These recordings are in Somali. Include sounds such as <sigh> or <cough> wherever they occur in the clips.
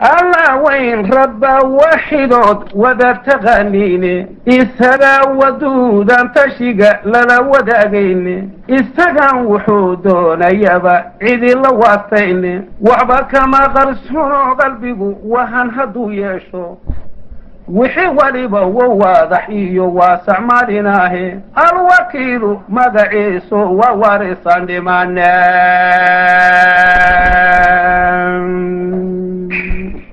allah weyn rabba waaxidood wada taqaaniine isagaa waduudan tashiga lala wadaagayne isagaan wuxuu doonayaba cidila waastayne waxba kama qarsono qalbigu wahan hadduu yeesho. Wixii waliba wa waadax iyo waasac maalinaahe alwakiilu magaciisu warisan dhimane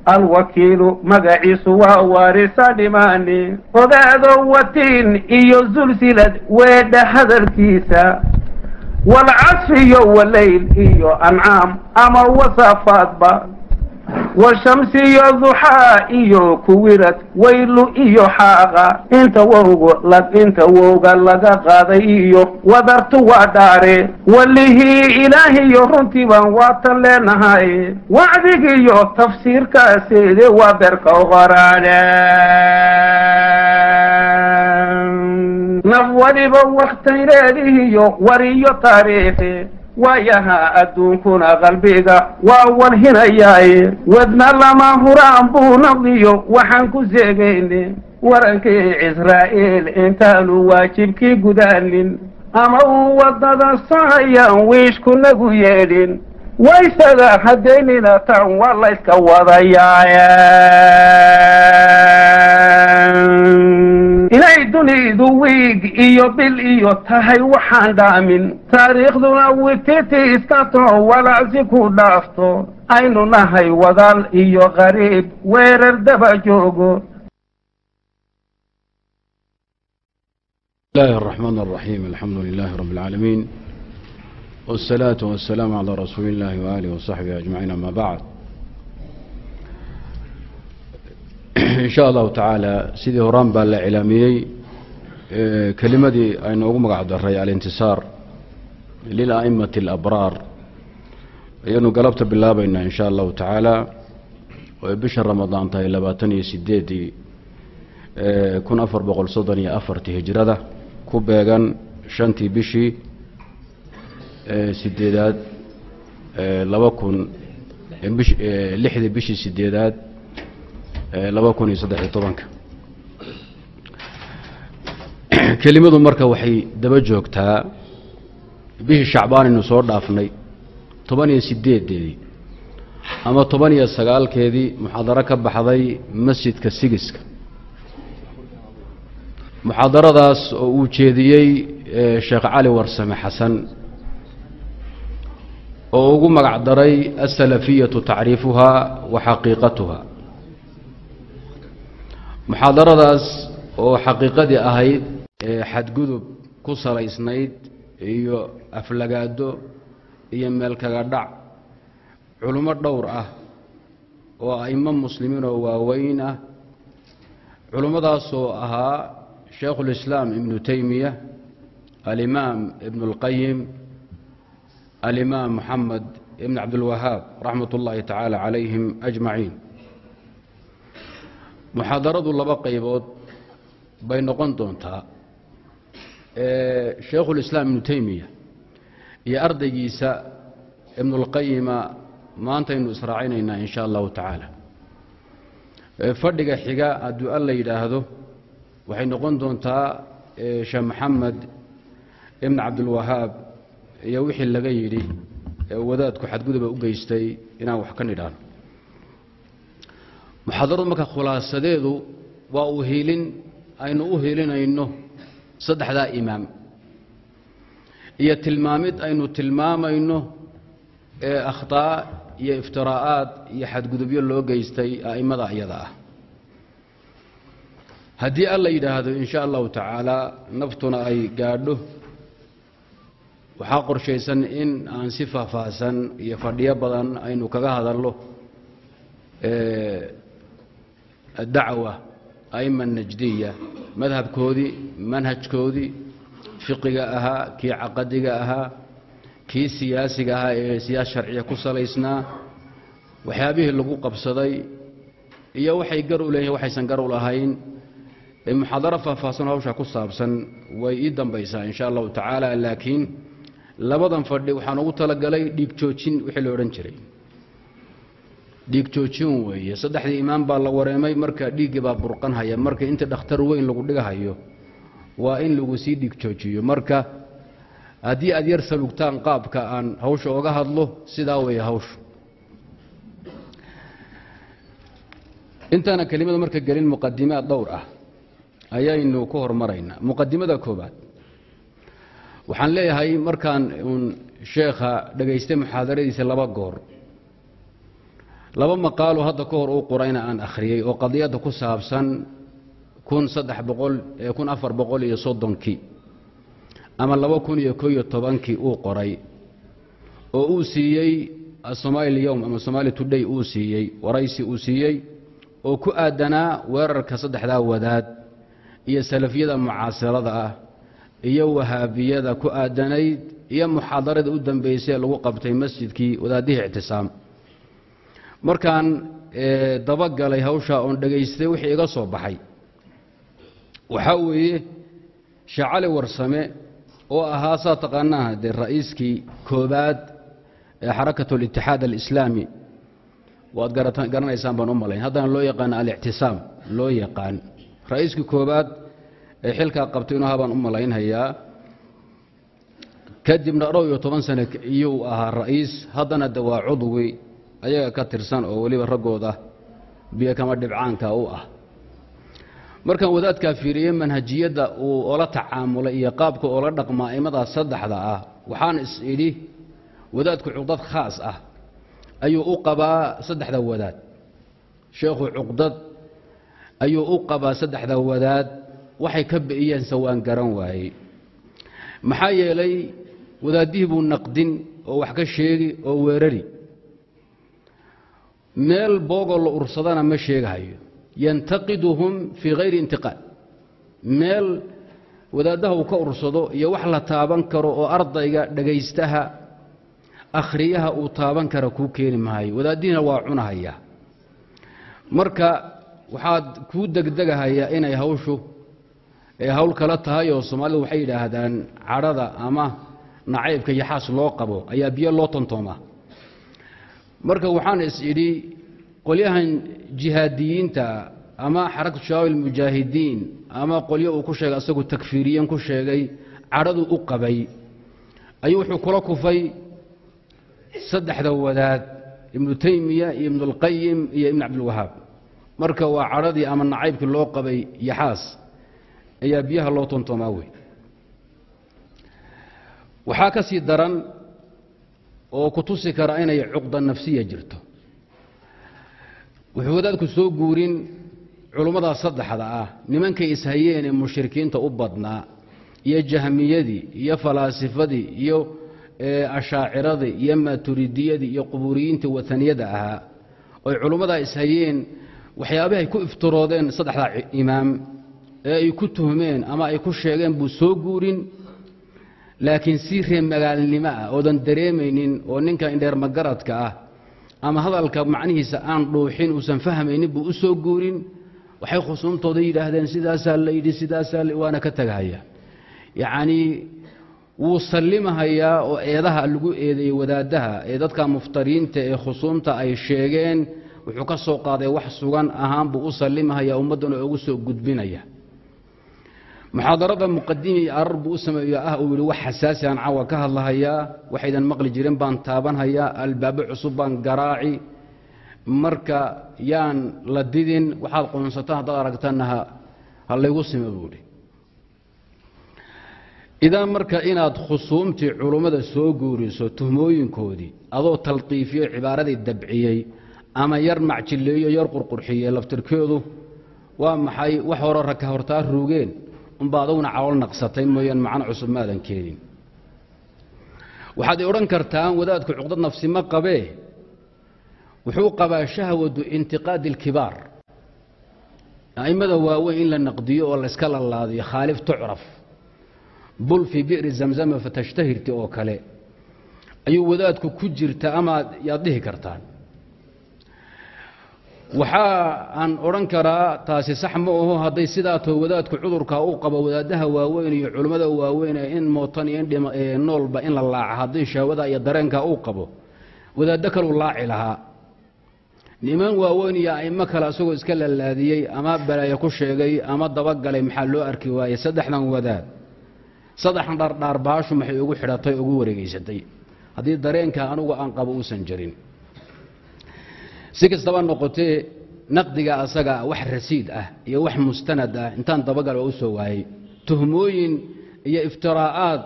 alwakiilu magaciisu waa waarisa dhimaane ogaado watiin iyo zulsilad weedha hadalkiisa. Walcasfiyo walayl iyo ancaam ama wasaafaadba washamsiyo duxaa iyo kuwirad waylu iyo xaaqa inta wowgo inta wowga laga qaaday iyo wadartu waa dhaare. Walihii ilaahiyo runtii baan waatan leenahay wacdigiiyo tafsiirkaaseede waa berka qoraane. Naf waliba waktay leedihiyo wariyo taariikhi waayaha adduunkuna qalbiga waa walhinayaaye wadna lama huraan buu naqdiyo waxaan ku seegayne warankii cisraa'iil intaanu waajibkii gudaanin. Ama uu waddada sahayaan wiishkunagu yeedhin. Waysaga haddaynina tan waa layska wadayaaye inay dunidu wiig iyo bil iyo tahay waxaan dhaamin taariikhduna wititi iska too walacsi ku dhaafto aynu nahay wadaal iyo qariib weerar daba joogo الله الرحمن الرحيم الحمد لله رب العالمين والصلاة والسلام على رسول الله وآله وصحبه أجمعين أما بعد <clears throat> in sha allahu tacaala sidii horaan baa la cilaamiyey kelimadii aynu ugu magac daray alintisaar lila'imati alabraar ayaynu galabta bilaabaynaa in sha allahu tacaala oo ay bisha ramadaan tahay labaatan iyo sideedii kun afar boqol soddon iyo afartii hijrada ku beegan shantii bishii sideedaad laba kun lixdii bishii sideedaad laba kun iyo tobanka. <clears throat> Kelimadu marka waxay daba joogtaa bishii shacbaan aynu soo dhaafnay toban iyo sideedeedii ama toban iyo sagaalkeedii muxaadaro ka baxday masjidka sigiska. Muxaadaradaas oo uu jeediyey sheekh cali warsame xasan oo ugu magac daray asalafiyatu tacriifuhaa wa xaqiiqatuha muxaadaradaas oo xaqiiqadii ahayd ee xadgudub ku salaysnayd iyo aflagaado iyo meel kaga dhac culummo dhowr ah oo a'imo muslimiin oo waaweyn ah culummadaasoo ahaa shaykhulislaam ibnu teymiya alimaam ibnu اlqayim alimaam moxamed ibn cabdilwahaab raxmat ullaahi tacaala calayhim ajmaciin muxaadaradu laba qaybood bay noqon doontaa. Shaykhulislaam ibnu teymiya iyo ardaygiisa ibnulqayima maantaynu israacinaynaa in sha allahu tacaala. Fadhiga xiga hadduu alla yidhaahdo waxay noqon doontaa sheekh maxamed ibn cabdilwahaab iyo wixii laga yidhi wadaadku xadguduba u geystay inaan wax ka nidhaano muxaadaradu marka khulaasadeedu waa uu hiilin aynu u hiilinayno saddexdaa imaam. Iyo tilmaamid aynu tilmaamayno ee akhtaa iyo iftiraa'aad iyo xadgudubyo loo geystay a'immada iyada ah. Haddii alla yidhaahdo in sha allahu tacaala naftuna ay gaadho waxaa qorshaysan in aan si faahfaahsan iyo fadhiyo badan aynu kaga hadalno dacwa aima najdiya madhabkoodii manhajkoodii fiqiga ahaa kii caqadiga ahaa kii siyaasiga ahaa ee siyaas sharciya ku salaysnaa waxyaabihii lagu qabsaday iyo waxay gar u leeyihiin waxaysan gar u lahayn muxaadaro faahfaahsan hawsha ku saabsan way ii dambaysaa in sha allahu tacaala laakiin labadan fadhi waxaan ugu talagalay dhiig joojin wixii la odhan jiray dhiig joojin weeye. Saddexdii imaam baa la wareemay marka dhiiggii baa burqanhaya. Marka inta dhakhtar weyn lagu dhigahayo waa in lagu sii dhiig joojiyo marka haddii aad yar salugtaan qaabka aan hawsha oga hadlo sidaa weeye hawshu. Intaana kelimada marka gelin muqadimaad dhowr ah ayaynu ku hormaraynaa muqadimada koobaad waxaan leeyahay markaan uun sheekha dhegaystay muxaadaradiisa laba goor laba maqaaloo hadda ka hor uu qorayna aan akhriyey oo qadiyadda ku saabsan kun afar boqol iyo soddonkii ama laba kun iyo ko iyo tobankii uu qoray oo uu siiyey asomaali yowm ama somaali today uu siiyey waraysi uu siiyey oo ku aadanaa weerarka saddexdaa wadaad iyo salafiyada mucaasirada ah iyo wahaabiyada ku aadanayd iyo muxaadarada u dambeysay ee lagu qabtay masjidkii wadaadihii ictisaam markaan dabagalay hawshaa oon dhegaystay wixii iga soo baxay. Waxaa weeye sheekh cali warsame oo ahaa saa taqaanaha dee ra'iiskii koobaad ee xarakat litixaad alislaami. Waad garanaysaan baan u malayn. Haddana loo yaqaan alictisaam loo yaqaan. Ra'iiskii koobaad ee xilkaa qabtay inuu habaan u malaynhayaa. Kadibna dhow iyo toban sane iyuu ahaa ra'iis. Haddana de waa cudwi ayaga ka tirsan oo weliba raggooda biyo kama dhibcaanka u ah. Markaan wadaadkaa fiiriyey manhajiyadda uu ola tacaamulay iyo qaabka oola dhaqma aimadaa saddexda ah waxaan is idhi wadaadku cuqdad khaas ah ayuu u qabaa saddexda wadaad. Sheekhu cuqdad ayuu u qabaa saddexda wadaad waxay ka bi'iyeense waan garan waayey. Maxaa yeelay wadaaddihii buu naqdin oo wax ka sheegi oo weerari meel boogoo la ursadana ma sheegahayo. Yantaqiduhum fii hayri intiqaad meel wadaaddaha uu ka ursado iyo wax la taaban karo oo ardayga dhegaystaha akhriyaha uu taaban kara kuu keeni maayo. Wadaaddihiina waa cunahaya. Marka waxaad kuu degdegahayaa inay hawshu hawl kala tahay oo soomaalidu waxay yidhaahdaan cadhada ama nacaybka yaxaas loo qabo ayaa biyo loo tontoomaa marka waxaan is idhi qolyahan jihaadiyiinta ama xarakatu shabaab almujaahidiin ama qolyo uu ku sheegay asagu takfiiriyen ku sheegay cadhaduu u qabay ayuu wuxuu kula kufay saddexda wadaad ibnu taymiya iyo ibnualqayim iyo ibn cabdilwahaab marka waa cadhadii ama nacaybkii loo qabay yaxaas ayaa biyaha loo tontoomaa wey waxaa ka sii daran oo ku tusi kara inay cuqda nafsiya jirto. Wuxuu wadaadku soo guurin culummada saddexda ah nimankay ishayeen ee mushrikiinta u badnaa iyo jahmiyadii iyo falaasifadii iyo ashaaciradii iyo maaturidiyadii iyo qubuuriyiintii wataniyada ahaa oy culummadaa ishayeen waxyaabahay ku iftiroodeen saddexdaa imaam ee ay ku tuhmeen ama ay ku sheegeen buu soo guurin laakiin si ree magaalnimo ah oodan dareemaynin oo ninka indheer magaradka ah ama hadalka macnihiisa aan dhuuxin uusan fahmaynin buu u soo guurin. Waxay khusuumtooda yidhaahdeen sidaasaa la yidhi sidaasaa waana ka tegahaya yacnii wuu sallimahayaa oo eedaha lagu eedeeyey wadaaddaha ee dadka muftariinta ee khusuumta ay sheegeen. Wuxuu ka soo qaaday wax sugan ahaan buu u sallimahayaa ummaddana ugu soo gudbinaya muxaadarada muqadimi arar buu u sameeyo ah uu yidhi wax xasaasi aan cawa ka hadlahayaa waxaydan maqli jirin baan taabanhayaa albaabo cusub baan garaaci marka yaan la didin waxaad qoonsataan haddaad aragtanna ha laygu sime buu idhi idaa marka inaad khusuumtii culummada soo guuriso tuhmooyinkoodii adoo talqiifiyo cibaaradii dabciyey ama yar macjileeyo yar qurqurxiyey laftirkeedu waa maxay wax hore raka hortaa ruugeen unba adaguna calool naqsatay mooyaan macno cusub maadan keenin. Waxaad odhan kartaan wadaadku cuqdad nafsi ma qabee wuxuu qabaa shahwatu intiqaadi alkibaar a'immada waaweyn in la naqdiyo oo layska lalaadiyo khaalif tucraf. Bul fii bi'ri zamzama fatashtahirti oo kale. Ayuu wadaadku ku jirta ama yaad dhihi kartaan waxaa aan odhan karaa taasi sax ma aho hadday sidaa too wadaadku cudurkaa u qabo wadaadaha waaweyn iyo culimmada waaweyn in mootan iyo noolba in la laaca haddii shahwada iyo dareenkaa uu qabo. Wadaaddo kaluu laaci lahaa. Niman waaweyn iyo aimo kale asagoo iska lalaadiyey ama balaayo ku sheegay ama dabagalay maxaa loo arki waayey? Saddexdan wadaad. Saddexdan dhardhaar baashu maxay ugu xidhatay ugu wareegeysatay haddii dareenka anugu aan qabo uusan jirin si kastaba noqotee naqdiga asaga wax rasiid ah iyo wax mustanad ah intaan dabagal u soo waayey. Tuhmooyin iyo iftiraa'aad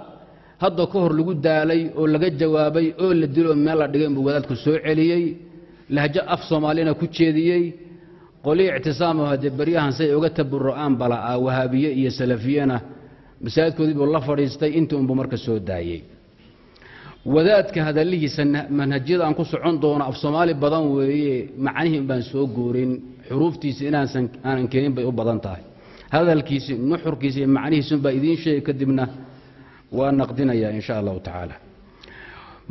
hadda ka hor lagu daalay oo laga jawaabay oo la dilo meel la dhigay inbuu wadaadku soo celiyey. Lahjo af soomaalina ku jeediyey. Qolii ictisaamo haddee beryahan say uga taburu'aan bala'aa wahaabiye iyo salafiyena. Masaajidkoodii buu la fadhiistay intii unbuu marka soo daayey wadaadka hadallihiisa manhajyada aan ku socon doono af soomaali badan weeye macnihiin baan soo goorin xuruuftiisi inaansan aanan keenin bay u badan tahay. Hadalkiisi nuxurkiisi iyo macnihiisunbaa idiin sheegi kadibna waa naqdinaya in sha allahu tacaala.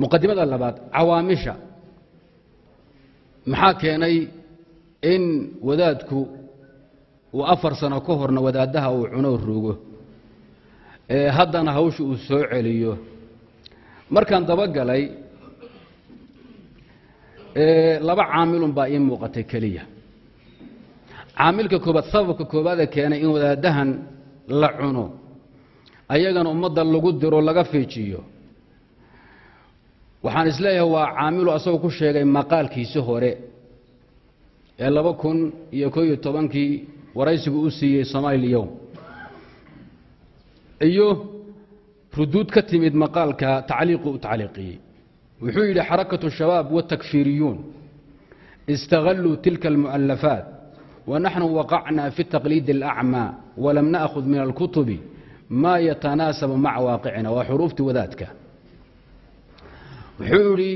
Muqadimada labaad cawaamisha. Maxaa keenay in wadaadku uu afar sano ka horna wadaaddaha uu cuno rugo ee haddana hawsha uu soo celiyo markaan dabagalay laba caamilun baa ii muuqatay keliya. Caamilka koobaad sababka koobaade keenay in wadaaddahan la cuno ayagana ummadda lagu diro laga fiijiyo. Waxaan is leeyahay waa caamilu asagoo ku sheegay maqaalkiisi hore ee laba kun iyo koo iyo tobankii waraysigu u siiyey somaali iyo ruduud ka timid maqaalka tacliiqu u tacliiqiyey. Wuxuu yidhi xarakatu shabaab watakfiiriyuun istagalluu tilka almu'alafaat wanaxnu waqacna fi taqliid اlacmaa walam na'khud min alkutubi ma yatanaasabu maca waaqicina waa xuruuftii wadaadka. Wuxuu idhi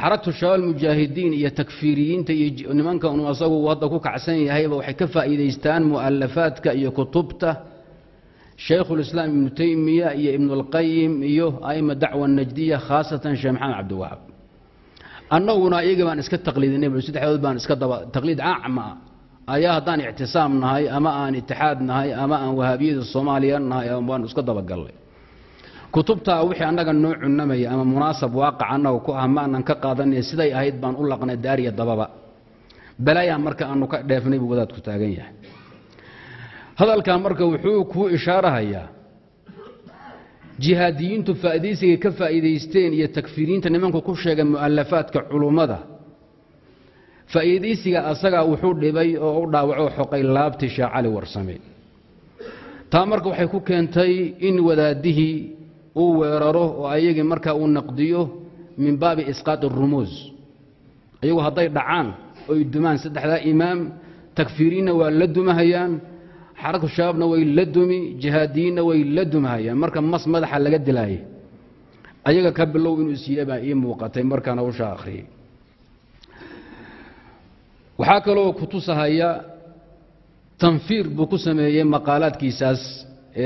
xaraktu shabaab mujaahidiin iyo takfiiriyiinta iyo nimanka unu asagu hadda ku kacsan yahayba waxay ka faa'iidaystaan mu'alafaadka iyo kutubta shaykhulislaam ibnu teymiya iyo ibnuاlqayim iyo aima dacwa najdiya khaasatan sheekh maxamed cabdiwahaab annaguna iyaga baan iska taqliidinay bul saddexdood baan iska daba taqliid acma. Ayaa haddaan ictisaam nahay ama aan itixaad nahay ama aan wahaabiyada soomaaliya nahay baanu iska dabagallay kutubtaa wixii annaga noo cunamaya ama munaasab waaqac annaga ku ah ma aanan ka qaadanay siday ahayd baan u laqnay daariya dababa. Balaayaa marka aanu ka dheefnay buu wadaadku taagan yahay hadalkaa marka wuxuu kuu ishaarahayaa jihaadiyiintu faa'iidaysigay ka faa'iidaysteen iyo takfiiriinta nimanku ku sheegay mu'alafaadka culummada. Faa'iidaysiga asagaa wuxuu dhibay oo u dhaawacoo xoqay laabtii sheekh cali warsame. Taa marka waxay ku keentay in wadaadihii uu weeraro oo ayagii markaa uu naqdiyo min baabi isqaad arumuus iyagu hadday dhacaan oy dumaan saddexdaa imaam takfiiriinna waa la dumahayaan xaragtu shabaabna way la dumi jihaadiyiinna way la dumahayaan marka mas madaxa laga dilaayay ayaga ka bilow inuu isiiya baa ii muuqatay markaan hawsha akhriyey waxaa kaloo ku tusahaya tanfiir buu ku sameeyey maqaalaadkiisaas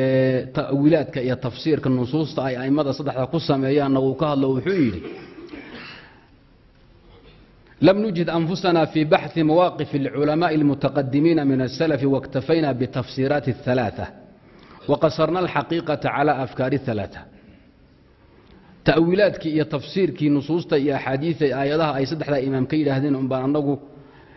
ee ta'wiilaadka iyo tafsiirka nusuusta ay a'immada saddexda ku sameeyaanna uu ka hadlo wuxuu yidhi لم نجد أنفسنا في بحث مواقف العلماء المتقدمين من السلف واكتفينا بتفسيرات الثلاثة وقصرنا الحقيقة على أفكار الثلاثة تأويلاتك يا تفسيرك نصوصك يا حديث آياتها أي صدح إمام كي لهذين أمبان أنه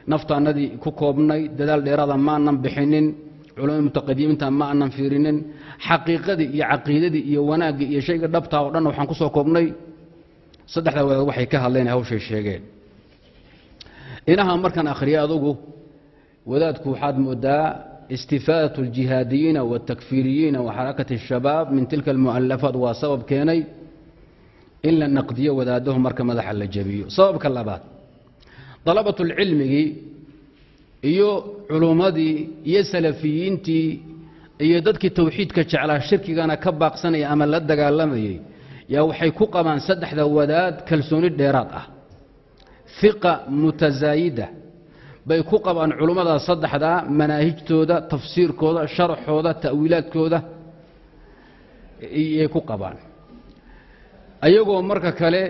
نفط الذي كوكوبني دلال الإرادة ما أنم بحنين علماء المتقدمين ما أنم فيرنين حقيقة يا عقيدة يا وناق يا شيء دبتا ورنا وحنكسو كوبني صدح وحي كهلين هو شيء شيئين inaha markaan akhriya adugu wadaadku waxaad moodaa istifaadatu اljihaadiyiina wاtakfiiriyiina waxarakati الshabaab min tilka almu'alafaat waa sabab keenay in la naqdiyo wadaadahu marka madaxa la jebiyo sababka labaad dalabat اlcilmigii iyo culummadii iyo salafiyiintii iyo dadkii towxiidka jeclaa shirkigana ka baaqsanaya ama la dagaalamayay yaa waxay ku qabaan saddexda wadaad kalsooni dheeraad ah iqa mutasaayida bay ku qabaan culummada saddexdaa manaahijtooda tafsiirkooda sharaxooda ta'wiilaadkooda iyay ku qabaan. Ayagoo marka kale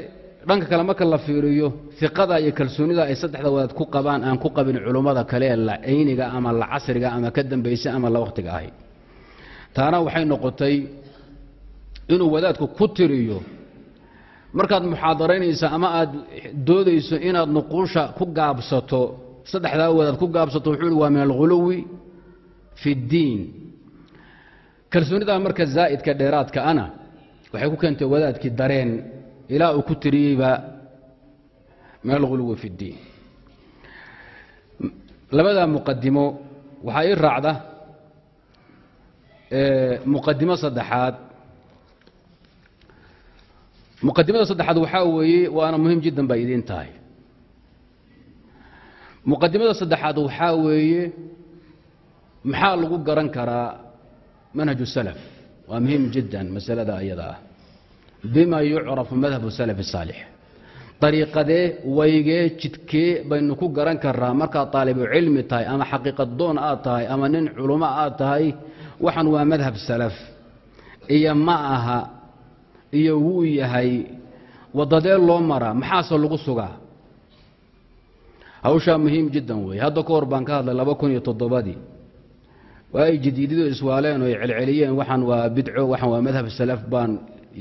dhanka kale marka la fiiriyo iqada iyo kalsoonida ay saddexda wadaad ku qabaan aan ku qabin culummada kale ee la ayniga ama la casriga ama ka dambaysa ama la wakhtiga ahay. Taana waxay noqotay inuu wadaadku ku tiriyo markaad muxaadaraynaysa ama aad doodayso inaad nuquusha ku gaabsato saddexdaa wadaad ku gaabsato wuxuu hi waa min alghuluwi fi اddiin kalsoonidaa marka zaa'idka dheeraadka ana waxay ku keentay wadaadkii dareen ilaa uu ku tiriyeyba min alghuluwi fi اddiin labadaa muqadimo waxaa ii raacda muqadimo saddexaad muqadimada saddexaad waxaa weeye waana muhiim jiddan bay idiin tahay. Muqadimada saddexaad waxaa weeye maxaa lagu garan karaa manhaju salaf? Waa muhiim jiddan masalada ayada ah. Bima yucrafu madhabu salaf الsaalix dariiqadee waygee jidkee baynu ku garan karaa markaad taalibu cilmi tahay ama xaqiiqadoon aad tahay ama nin culummo aad tahay waxan waa madhab salaf. Iyo ma aha iyo wuu yahay wadadee loo maraa maxaase lagu sugaa? Hawshaa muhiim jiddan weeye. Hadda ka hor baan ka hadlay laba kun iyo toddobadii. Waa ay jadiididu iswaaleen oo ay celceliyeen. Waxaan waa bidco waxaan waa madhab salaf baan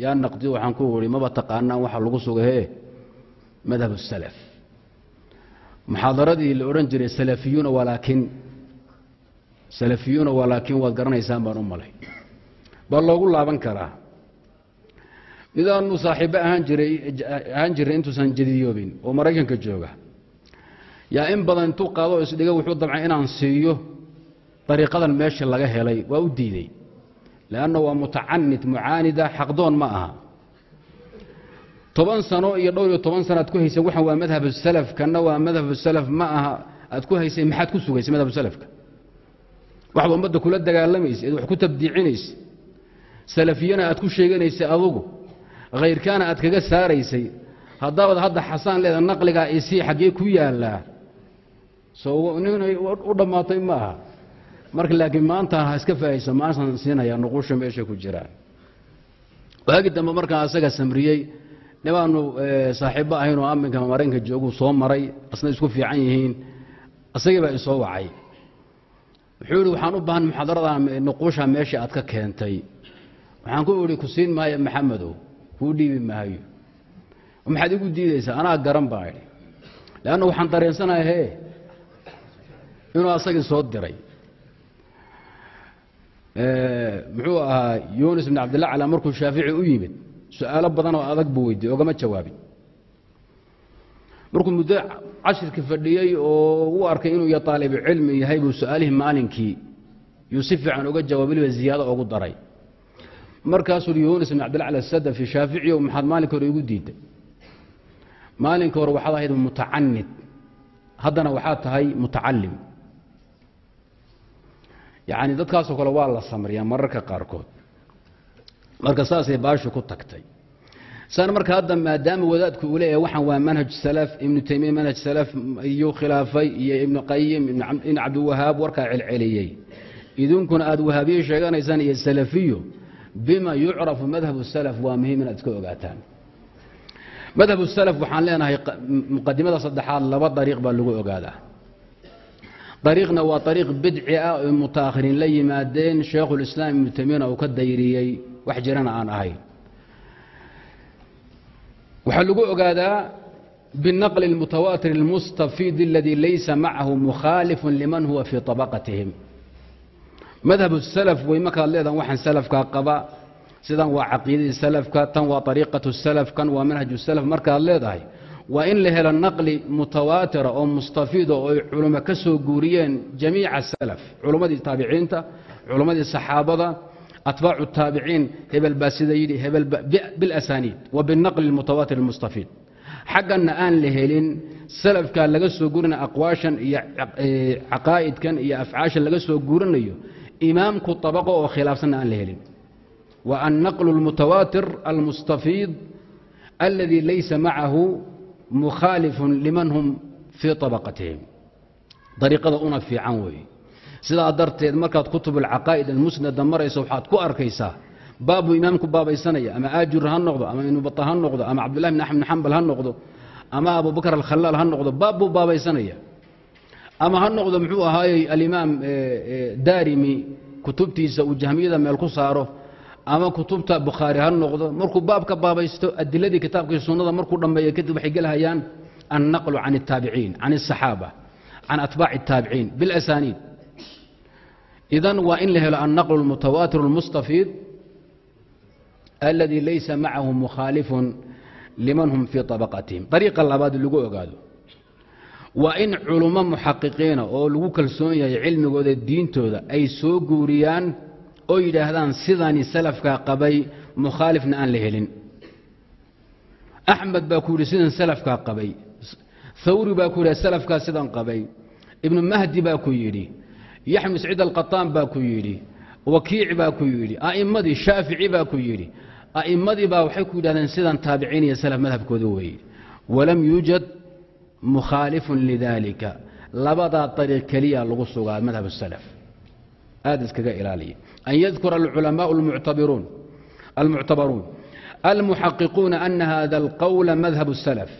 yaa naqdiyo waxaan ku ihi maba taqaanaan waxa lagu sugahee madhab salaf. Muxaadaradii la odhan jiray salafiyuuna walaakin salafiyuuna walaakin waad garanaysaan baan u malay. Baa loogu laaban karaa midaanu saaxiibo ahaan jiray intuusan jadiyoobin oo maraykanka jooga. Yaa in badan intuu qaado isdhiga wuxuu damcay inaan siiyo dariiqadan meesha laga helay waa u diidey. Leanna waa mutacanid mucaanida xaqdoon ma aha. Toban sano iyo dhowr iyo toban sano aad ku haysay waxan waa madhab salaf waa madhab salaf ma aha. Aad ku haysay maxaad ku sugaysay madhab salafka? Waxba ummadda kula dagaalamaysa eed wax ku tabdiicinaysa salafiyana aad ku sheeganaysay adugu khayrkaana aad kaga saaraysay. Haddaabad hadda xasaan leeda naqligaa isii xaggee ku yaallaa soo ninay u dhammaatay ma aha marka laakiin maanta ha iska faahayso maansan siinaya nuquusha meesha ku jiraan waagi dambe markaan asaga samriyey nibaanu saaxiibbo ahayn oo aminka maraykanka jooguu soo maray asna isku fiican yihiin. Asagii baa isoo wacay. Wuxuu ihi waxaan u baahan muxaadarada nuquusha meesha aad ka keentay. Waxaan ku idhi ku siin maayo maxamedow kuu dhiibi maayo. Maxaad igu diidaysaa? Anaa garan baa idhi leanna waxaan dareensanahay hee inuu asagii soo diray. Muxuu ahaa yunis bn cabdillah cala markuu shaafici u yimid. Su'aalo badan oo adag buu weydiiyey ogama jawaabin. Markuu muddo cashirka fadhiyey oo u arkay inuu ya taalibu cilmi yahay buu su'aalihii maalinkii yuu si fiican uga jawaabay liba ziyaado ugu daray markaasuu yunis bn cabdillah cala sadafi shaaficiyo maxaad maalinka hore igu diiday. Maalinka hore waxaad ahayd mutacanid haddana waxaad tahay mutacalim yacni dadkaasoo kale waa la samriyaa mararka qaarkood. Marka saasay baashu ku tagtay. San marka hadda maadaama wadaadku uu leeyahay waxaan waa manhaj salaf ibnu taymiya manhaj salaf iyo khilaafay iyo ibnu qayim ibn cabdiwahaab warkaa celceliyey. Idinkuna aad wahaabiye sheeganaysaan iyo salafiyo bima yucrafu madhab salaf waa muhiim inaad iska ogaataan madhab salaf waxaan leenahay muqadimada saddexaad laba dariiq baa lagu ogaadaa dariiqna waa dariiq bidci ah oy mutaakhiriin la yimaadeen sheekhulislaam ibnu taymiyana uu ka dayriyey wax jirana aan ahayn waxaa lagu ogaadaa binaqli اlmutawaatir اlmustafiid اladii laysa macahu mukhaalifun liman huwa fii طabaqatihim madhab salaf wey markaad leedahan waxaan salafkaa qaba. Sidan waa caqiidadii salafka tan waa ariiqatu salaf kan waa manhaju salaf markaad leedahay. Waa in la helo naqli mutawaatira oo mustafiida oo ay culimo ka soo guuriyeen jamiica salaf. Culummadii taabiciinta culummadii saxaabada atbaacu taabiciin hebel baa sida yidhi hebel bilasaniid wa binaqli mutawaatir mustafiid. Xagganna aan la helin salafkaa laga soo guurina aqwaashan iyo caqaa'idkan iyo afcaashan laga soo guurinayo imaamku abaqo oo khilaafsanna aan la helin. Wa annaqlu اlmutawaatir almustafiid aladii laysa macahu mukhaalifun liman hum fii abaqatihim dariiqada una fiican weeye sidaa darteed markaad kutub kutubulcaqaa'id almusnada marayso waxaad ku arkaysaa baabbuu imaamku baabaysanaya ama aajur ha noqdo ama ibnubata ha noqdo ama cabdullahi bin axmed bin xambal ha noqdo ama abubakar alkhalaal ha noqdo baabbuu baabaysanaya ama ha noqdo muxuu ahaayey alimaam daarimi kutubtiisa uu jahmiyada meel ku saaro ama kutubta bukhaari ha noqdo markuu baab ka baabaysto adiladii kitaabkii sunnada markuu dhammeeyo kadib waxay gelhayaan annaqlu can الtaabiciin can الصaxaaba can atbaaci الtaabiciin biاlasaniid idan waa in la helo annaqlu اlmutawaatir اlmustafiid aladi laysa macahu mukhaalifun liman hum fii طabaqatihim ariiqa labaad lagu ogaado waa in culummo muxaqiqiina oo lagu kalsoon yahay cilmigooda diintooda ay soo guuriyaan oo yidhaahdaan sidani salafkaa qabay mukhaalifna aan la helin. Axmed baa ku yidhi sidan salafkaa qabay. Hawri baa ku yidhi salafkaa sidan qabay. Ibnu mahdi baa ku yidhi yaxmu saciid alqataan baa ku yidhi wakiic baa ku yidhi a'immadii shaafici baa ku yidhi. A'immadii baa waxay ku yidhahdeen sidan taabiciin iyo salaf madhabkooda weeye walam yuujad mukhaalifun lidaalika. Labadaa ariiq keliya lagu sugaa madhab salaf. Aada iskaga ilaaliya an yadkura alculamaau almuctabaruun. Almuxaqiquuna ana hada alqowla madhab اsalaf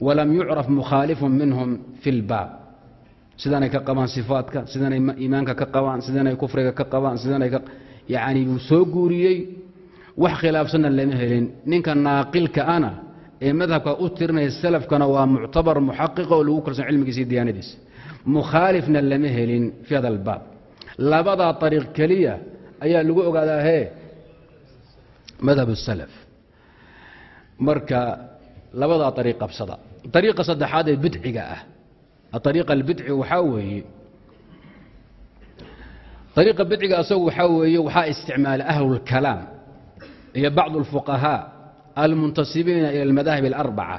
walam yucraf mukhaalifun minhum fi lbaab sidanay ka qabaan sifaatka sidanay iimaanka ka qabaan sidanay kufriga ka qabaan sidanay yani wuu soo guuriyey. Wax khilaafsanna lama helin. Ninka naaqilka ana ee madhabka u tirinaya salafkana waa muctabar muxaqiqa oo lagu kalsoon cilmigiisa iyo diyaanadiisa. Mukhaalifna lama helin fi hada albaab. Labadaa ariiq keliya ayaa lagu ogaadaa hee madhab salaf. Marka labadaa ariiq qabsada. Ariiqa saddexaad ee bidciga ah. Aariiqa albidci waxaa weeye ariiqa bidciga asagu waxaa weeye waxaa isticmaala ahlulkalaam iyo bacdu alfuqahaa almuntasibiina ila almadaahib alarbaca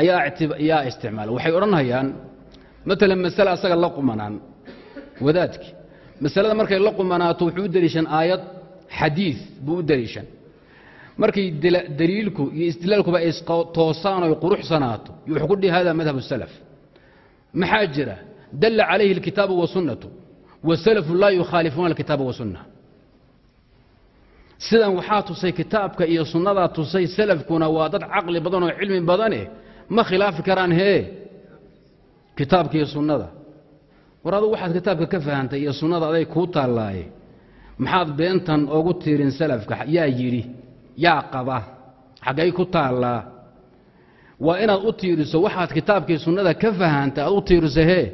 ayaa isticmaala waxay odhanhayaan maalan masale asaga la qumanaan wadaadkii masalada markay la qumanaato wuxuu u deliishan aayad xadiid buu u deliishan markay daliilku iyo istidlaalkuba ay toosaan oy quruxsanaato wuxuu ku dhihi hada madhab salaf maxaa jira dalla calayhi alkitaabu wasunnatu wasalafu laa yukhaalifuuna alkitaaba wasunna sidan waxaa tusay kitaabka iyo sunnadaa tusay salafkuna waa dad caqli badan oo cilmi badane ma khilaafi karaan hee? Kitaabka iyo sunnada. War adu waxaad kitaabka ka fahantay iyo sunnada aday kuu taallaaye maxaad beentan ogu tiirin salafka yaa yidhi yaa qaba xaggay ku taallaa. Waa inaad u tiiriso waxaad kitaabkii sunnada ka fahantay aad u tiiriso hee?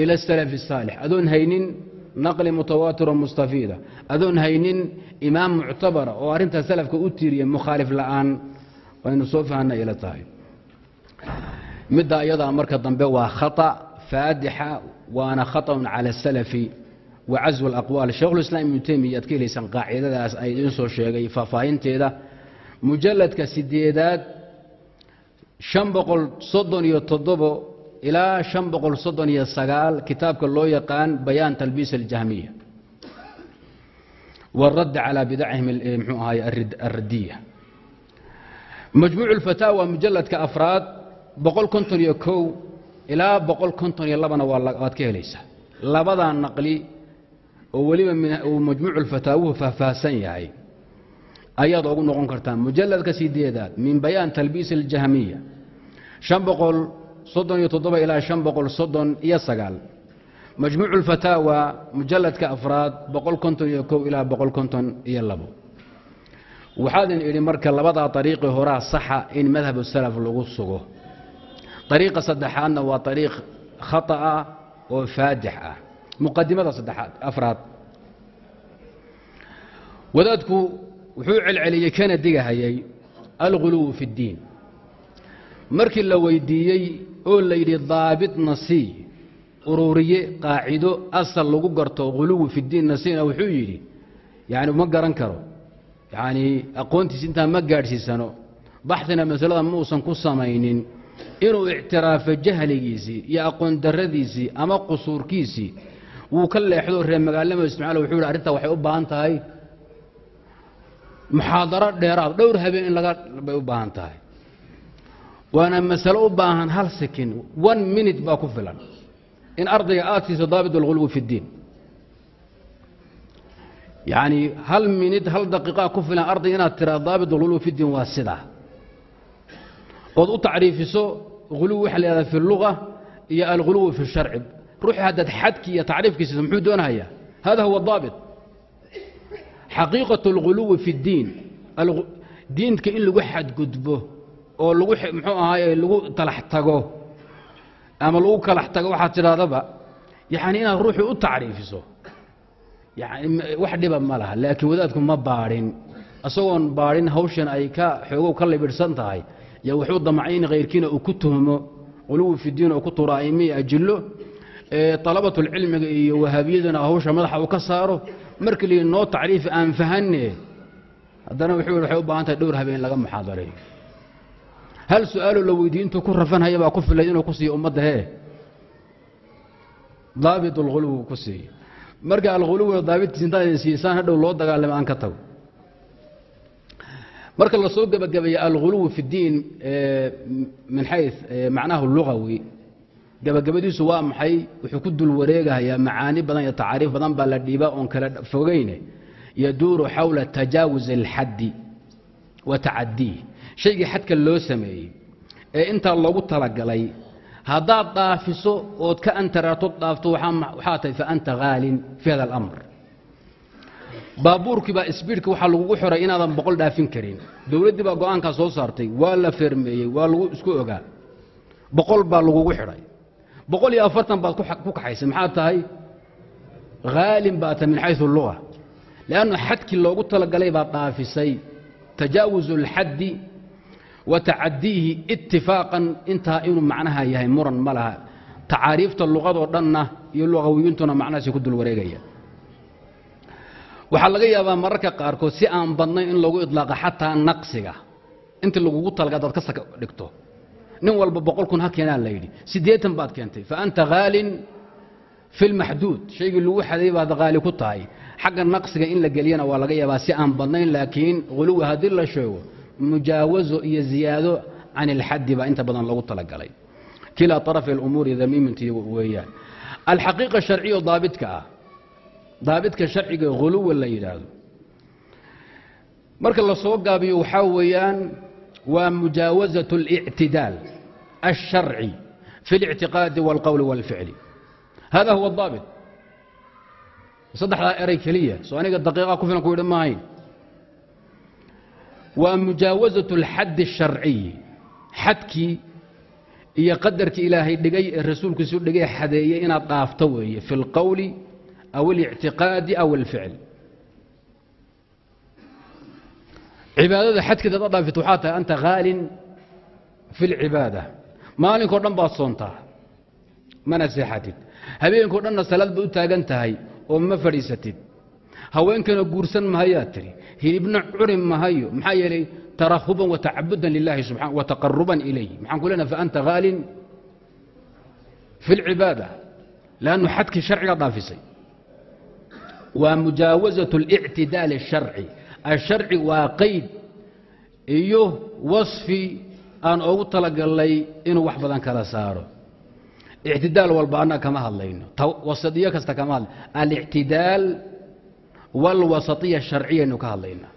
Ila asalafi asaalix adoon haynin naqli mutawaatiro mustafiida. Adoon haynin imaam muctabara oo arrintaas salafka u tiiriya mukhaalif la'aan waynu soo fahanna ila tahay. Middaa iyadaa marka dambe waa khata faadixa waana khaطan cala asalafi wa casw alaqwaal. Sheikhulislaam ibnu teymiya aad ka helaysaan qaacidadaas ay idiin soo sheegay faahfaahinteeda. Mujalladka sideedaad shan boqol soddon iyo toddobo ilaa شhan boqol soddon iyo sagaal kitaabka loo yaqaan bayaan talbiis اljahmiya wاradd calى bidacihim mxuu ahaay alradiya majmuuc اlfataawa mujaladka afraad boqol konton iyo kow ilaa boqol konton iyo labana waad ka helaysaa labadaa naqli oo weliba uu majmuucu lfataawuhu faahfaahsan yahay ayaad ogu noqon kartaa mujaladka sideedaad min bayaan talbiis اljahmiya شhan boqol soddon iyo toddoba ilaa shan boqol soddon iyo sagaal. Majmuucu ulfataawa mujalladka afraad boqol konton iyo kow ilaa boqol konton iyo labo. Waxaadan idhi marka labadaa ariiqi horaa saxa in madhab salaf lagu sugo. Ariiqa saddexaadna waa ariiq khata'a ah oo faadix ah. Muqadimada saddexaad afraad. Wadaadku wuxuu celceliyey kana digahayay alguluw fi اddiin markii la weydiiyey oo la yidhi daabit nasiy ururiye qaacido asal lagu garto huluwi fi اddiin nasina wuxuu yidhi yani ma garan karo. Yani aqoontiis intaa ma gaadhsiisano. Baxina masalada muusan ku samaynin. Inuu ictiraafo jahligiisii iyo aqoon daradiisii ama qusuurkiisii wuu ka leexdo reer magaalnimo ismaaciil wuxuu yidhi arrintaa waxay u baahan tahay muxaadaro dheeraad dhowr habeen in laga bay u baahan tahay waana masalo u baahan hal sekin one minute baa ku filan in ardayga aad siiso daabit alghuluwi fi اddiin yacni hal minid hal daqiiqaa ku filan arday inaad tiraa daabit alghuluwi fi اddiin waa sidaa ood u tacriifiso huluwi waxa la yhahda fi اluga iyo alghuluwi fi اsharci ruuxii haddaad xadki iyo tacriifkiisiisa muxuu doonahayaa hada huwa daabit xaqiiqaة اlغuluwi fi اddiin diinka in lagu xadgudbo oo lagu muxuu ahaaye lagu talax tago. Ama lagu kalax tago waxaad tidhahdaba yani inaad ruuxii u tacriifiso. Yani wax dhiba ma laha laakiin wadaadku ma baadhin isagoon baadhin hawshan ay ka xoogow ka libidhsan tahay yo wuxuu damcay in khayrkiina uu ku tuhmo quluwi fi diin oo ku tuuro aimiya ajillo alabatulcilmiga iyo wahaabiyadana hawsha madaxa uu ka saaro markii la noo tacriifi aan fahanne haddana wuxuu waxay u baahan tahay dhowr habeen laga muxaadareeyo hal su'aaloo la weydiiye intuu ku rafanhaya baa ku filay inuu ku siiyo ummadda hee daabit ku siiyo marka alghuluwi daabitkiisa intaad idin siisaan hadhow loo dagaalama aan ka tago marka la soo gebagabeeye alghuluwi fi اdiin min xay macnaha lugawi gebagabadiisu waa maxay wuxuu ku dul wareegahayaa macaani badan iyo tacaariif badan baa la dhiibaa oon kala fogeyne yaduuru xawla tajaawuz اlxaddi wa tacadiih shaygii xadka loo sameeyey ee intaa loogu talagalay haddaad dhaafiso ood ka antaraatood dhaafto waxaa tahay faanta haalin fi hada اlamr baabuurkii baa waxaa lagugu xiray inaadan boqol dhaafin karin. Dowladdii baa go'aankaa soo saartay waa la fermeeyey waa lagu isku ogaa. Boqol baa lagugu xidhay boqol iyo afartan baad ku kaxaysay maxaa tahay? Haalin baa tahay min xayu luga lannu xadkii loogu talagalay baad dhaafisay tajaawuzu اlxaddi wa tacadiihi itifaaqan intaa inuu macnaha yahay muran ma laha tacaariifta luqadoo dhanna iyo luqawiyintuna macnahaasay ku dul wareegaya waxaa laga yaabaa mararka qaarkood si aan badnayn in lagu idlaaqa xataa naqsiga inta lagugu talga adaad ka saka dhigto nin walba boqol kun ha keenaa la yidhi siddeetan baad keentay fa anta haalin fi lmaxduud shaygii lagu xaday baad haali ku tahay xagga naqsiga in la geliyana waa laga yaabaa si aan badnayn laakiin huluwi haddii la sheego mujaawazo iyo ziyaado can ilxaddi baa inta badan lagu talagalay kilaa طarafi اlumuuri damiiminti weeyaan alxaqiiqa sharciyo daabitka ah daabidka sharciga huluwa la yidhaahdo marka la soo gaabiyo waxaa weeyaan waa mujaawazaة الاctidaal الsharci fi الاctiqaadi wاlqowli wاlficli hada huwa daabit saddexdaa eray keliya soo aniga daqiiqa ku filan ku yidhi maahayn waa mujaawazaة اlxaddi الsharciyi xadkii iyo qadarkii ilaahay dhigay ee rasuulkiisu dhigay xadeeyey inaad dhaafto weeye fi اlqowli aw الاctiqaadi aw اlficl cibaadada xadkeeda ad dhaafit waxaa tahay anta haalin fi اlcibaada maalinkao dhan baad soontaa mana seexatid habeenkao dhanna salaad baad u taagan tahay oo ma fadhiisatid haweenkana guursan mahayaad tiri hilibna cuni mahayo maxaa yeelay tarahuban watacabudan lilahi subaa wataqaruban ilayh maxaan ku leenaha faanta haalin fi اlcibaada lannu xadkii sharciga dhaafisay waa mujaawazaة الاctidaal الsharci الsharci waa qayd iyo wasfi aan ogu talagalnay inuu wax badan kala saaro ictidaal walba annaga kama hadlayno wasadiyo kasta kama hadla alictidaal wاlwasaطiya الsharciyaynu ka hadlayna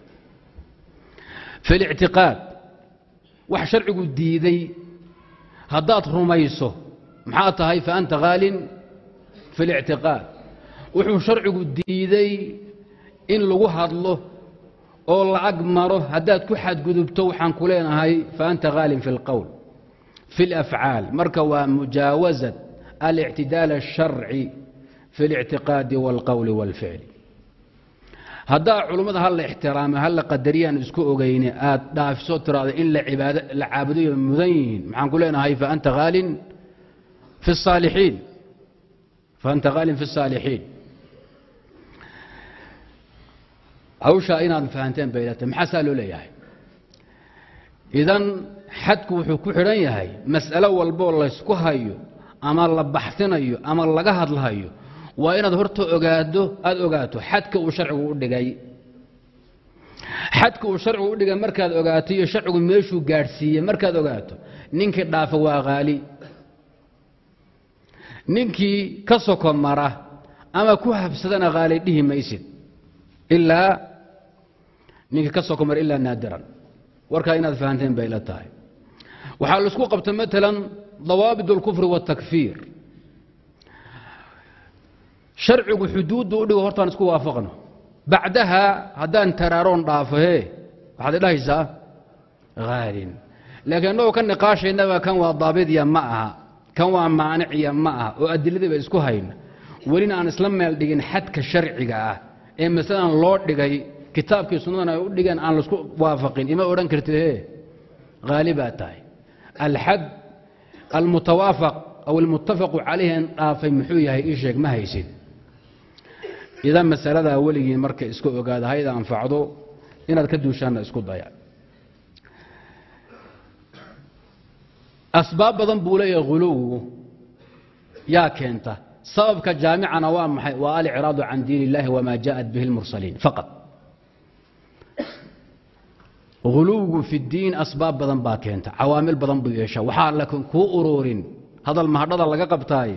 fi اlictiqaad wax sharcigu diiday haddaad rumayso maxaa tahay faanta haalin fi اlictiqaad wuxuu sharcigu diiday in lagu hadlo oo lacag maro haddaad ku xadgudubto waxaan ku leenahay faanta haalin fi اlqowl fi اlafcaal marka waa mujaawazat alictidaal الsharci fi اlictiqaadi wاlqowli wاlficli haddaa culummada ha la ixtiraamo ha la qadariyaan isku ogeyne aad dhaafiso tiraado in la caabudayo mudan yihiin maxaan ku leenahay faanta haalin fi الsaalixiin faanta haalin fi الsaalixiin hawshaa inaad fahanteen bay ilata maxaa saa loo leeyahay idan xadku wuxuu ku xidhan yahay mas'alo walboo laysku hayo ama la baxsinayo ama laga hadlahayo waa inaad horta ogaado aada ogaato xadka uu sharcigu u dhigay. Xadka uu sharcigu u dhigay markaad ogaato iyo sharcigu meeshuu gaadhsiiyey markaad ogaato ninkii dhaafa waa haali ninkii ka soko mara ama ku habsadana haali dhihi maysid ilaa ninkii ka soko mara ilaa naadiran. Warkaa inaad fahanteen bay la tahay. Waxaa la isku qabta maalan dawaabit اlkufri wاtakfiir sharcigu xuduuddu u dhigo hortaan isku waafaqno. Bacdaha haddaan taraaroon dhaafo he waxaad idhahaysaa haalin laakiin annagoo ka niqaashaynaba kan waa daabidya ma aha kan waa maaniciya ma aha oo adiladiiba isku hayna. Welina aan isla meel dhigin xadka sharciga ah ee masaladan loo dhigay kitaabkii sunnadan ay u dhigeen aan la isku waafaqin. Ima odhan kartid he haali baa tahay. Alxad almutawaafaq aw almuttafaqu calayhi dhaafay muxuu yahay ii sheeg ma haysid idan masaladaa weligiin marka iska ogaada hayda anfacdo inaad ka duushaanna isku daya asbaab badan buu leeyahay huluwigu yaa keenta sababka jaamicana waa maxay waa alicraadu can diin illahi wama jaءat bihi اlmursaliin faqad huluwigu fi اdiin asbaab badan baa keenta cawaamil badan buu yeesha waxaa lakin kuu ururin hadal mahadhada laga qabtaay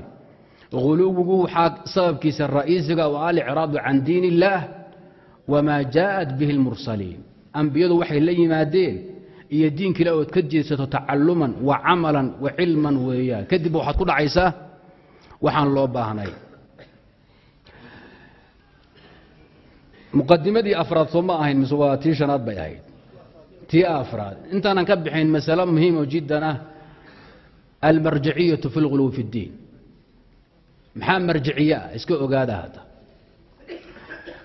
huluwigu waxaa sababkiisa ra'iisiga waa alicraadu can diin illaah wama jaءat bihi اlmursaliin ambiyadu waxay la yimaadeen iyo diinkila ood ka jeedsato tacaluman wa camalan wa cilman weeyaan kadib waxaad ku dhacaysaa waxaan loo baahnay muqadimadii afraad soo ma ahayn mise waa tii shanaad bay ahayd tii afraad intaanan ka bixayn masale muhiimo jiddan ah almarjiciyatu fi اlghuluw fi اddiin maxaa marjiciye ah iska ogaada hadda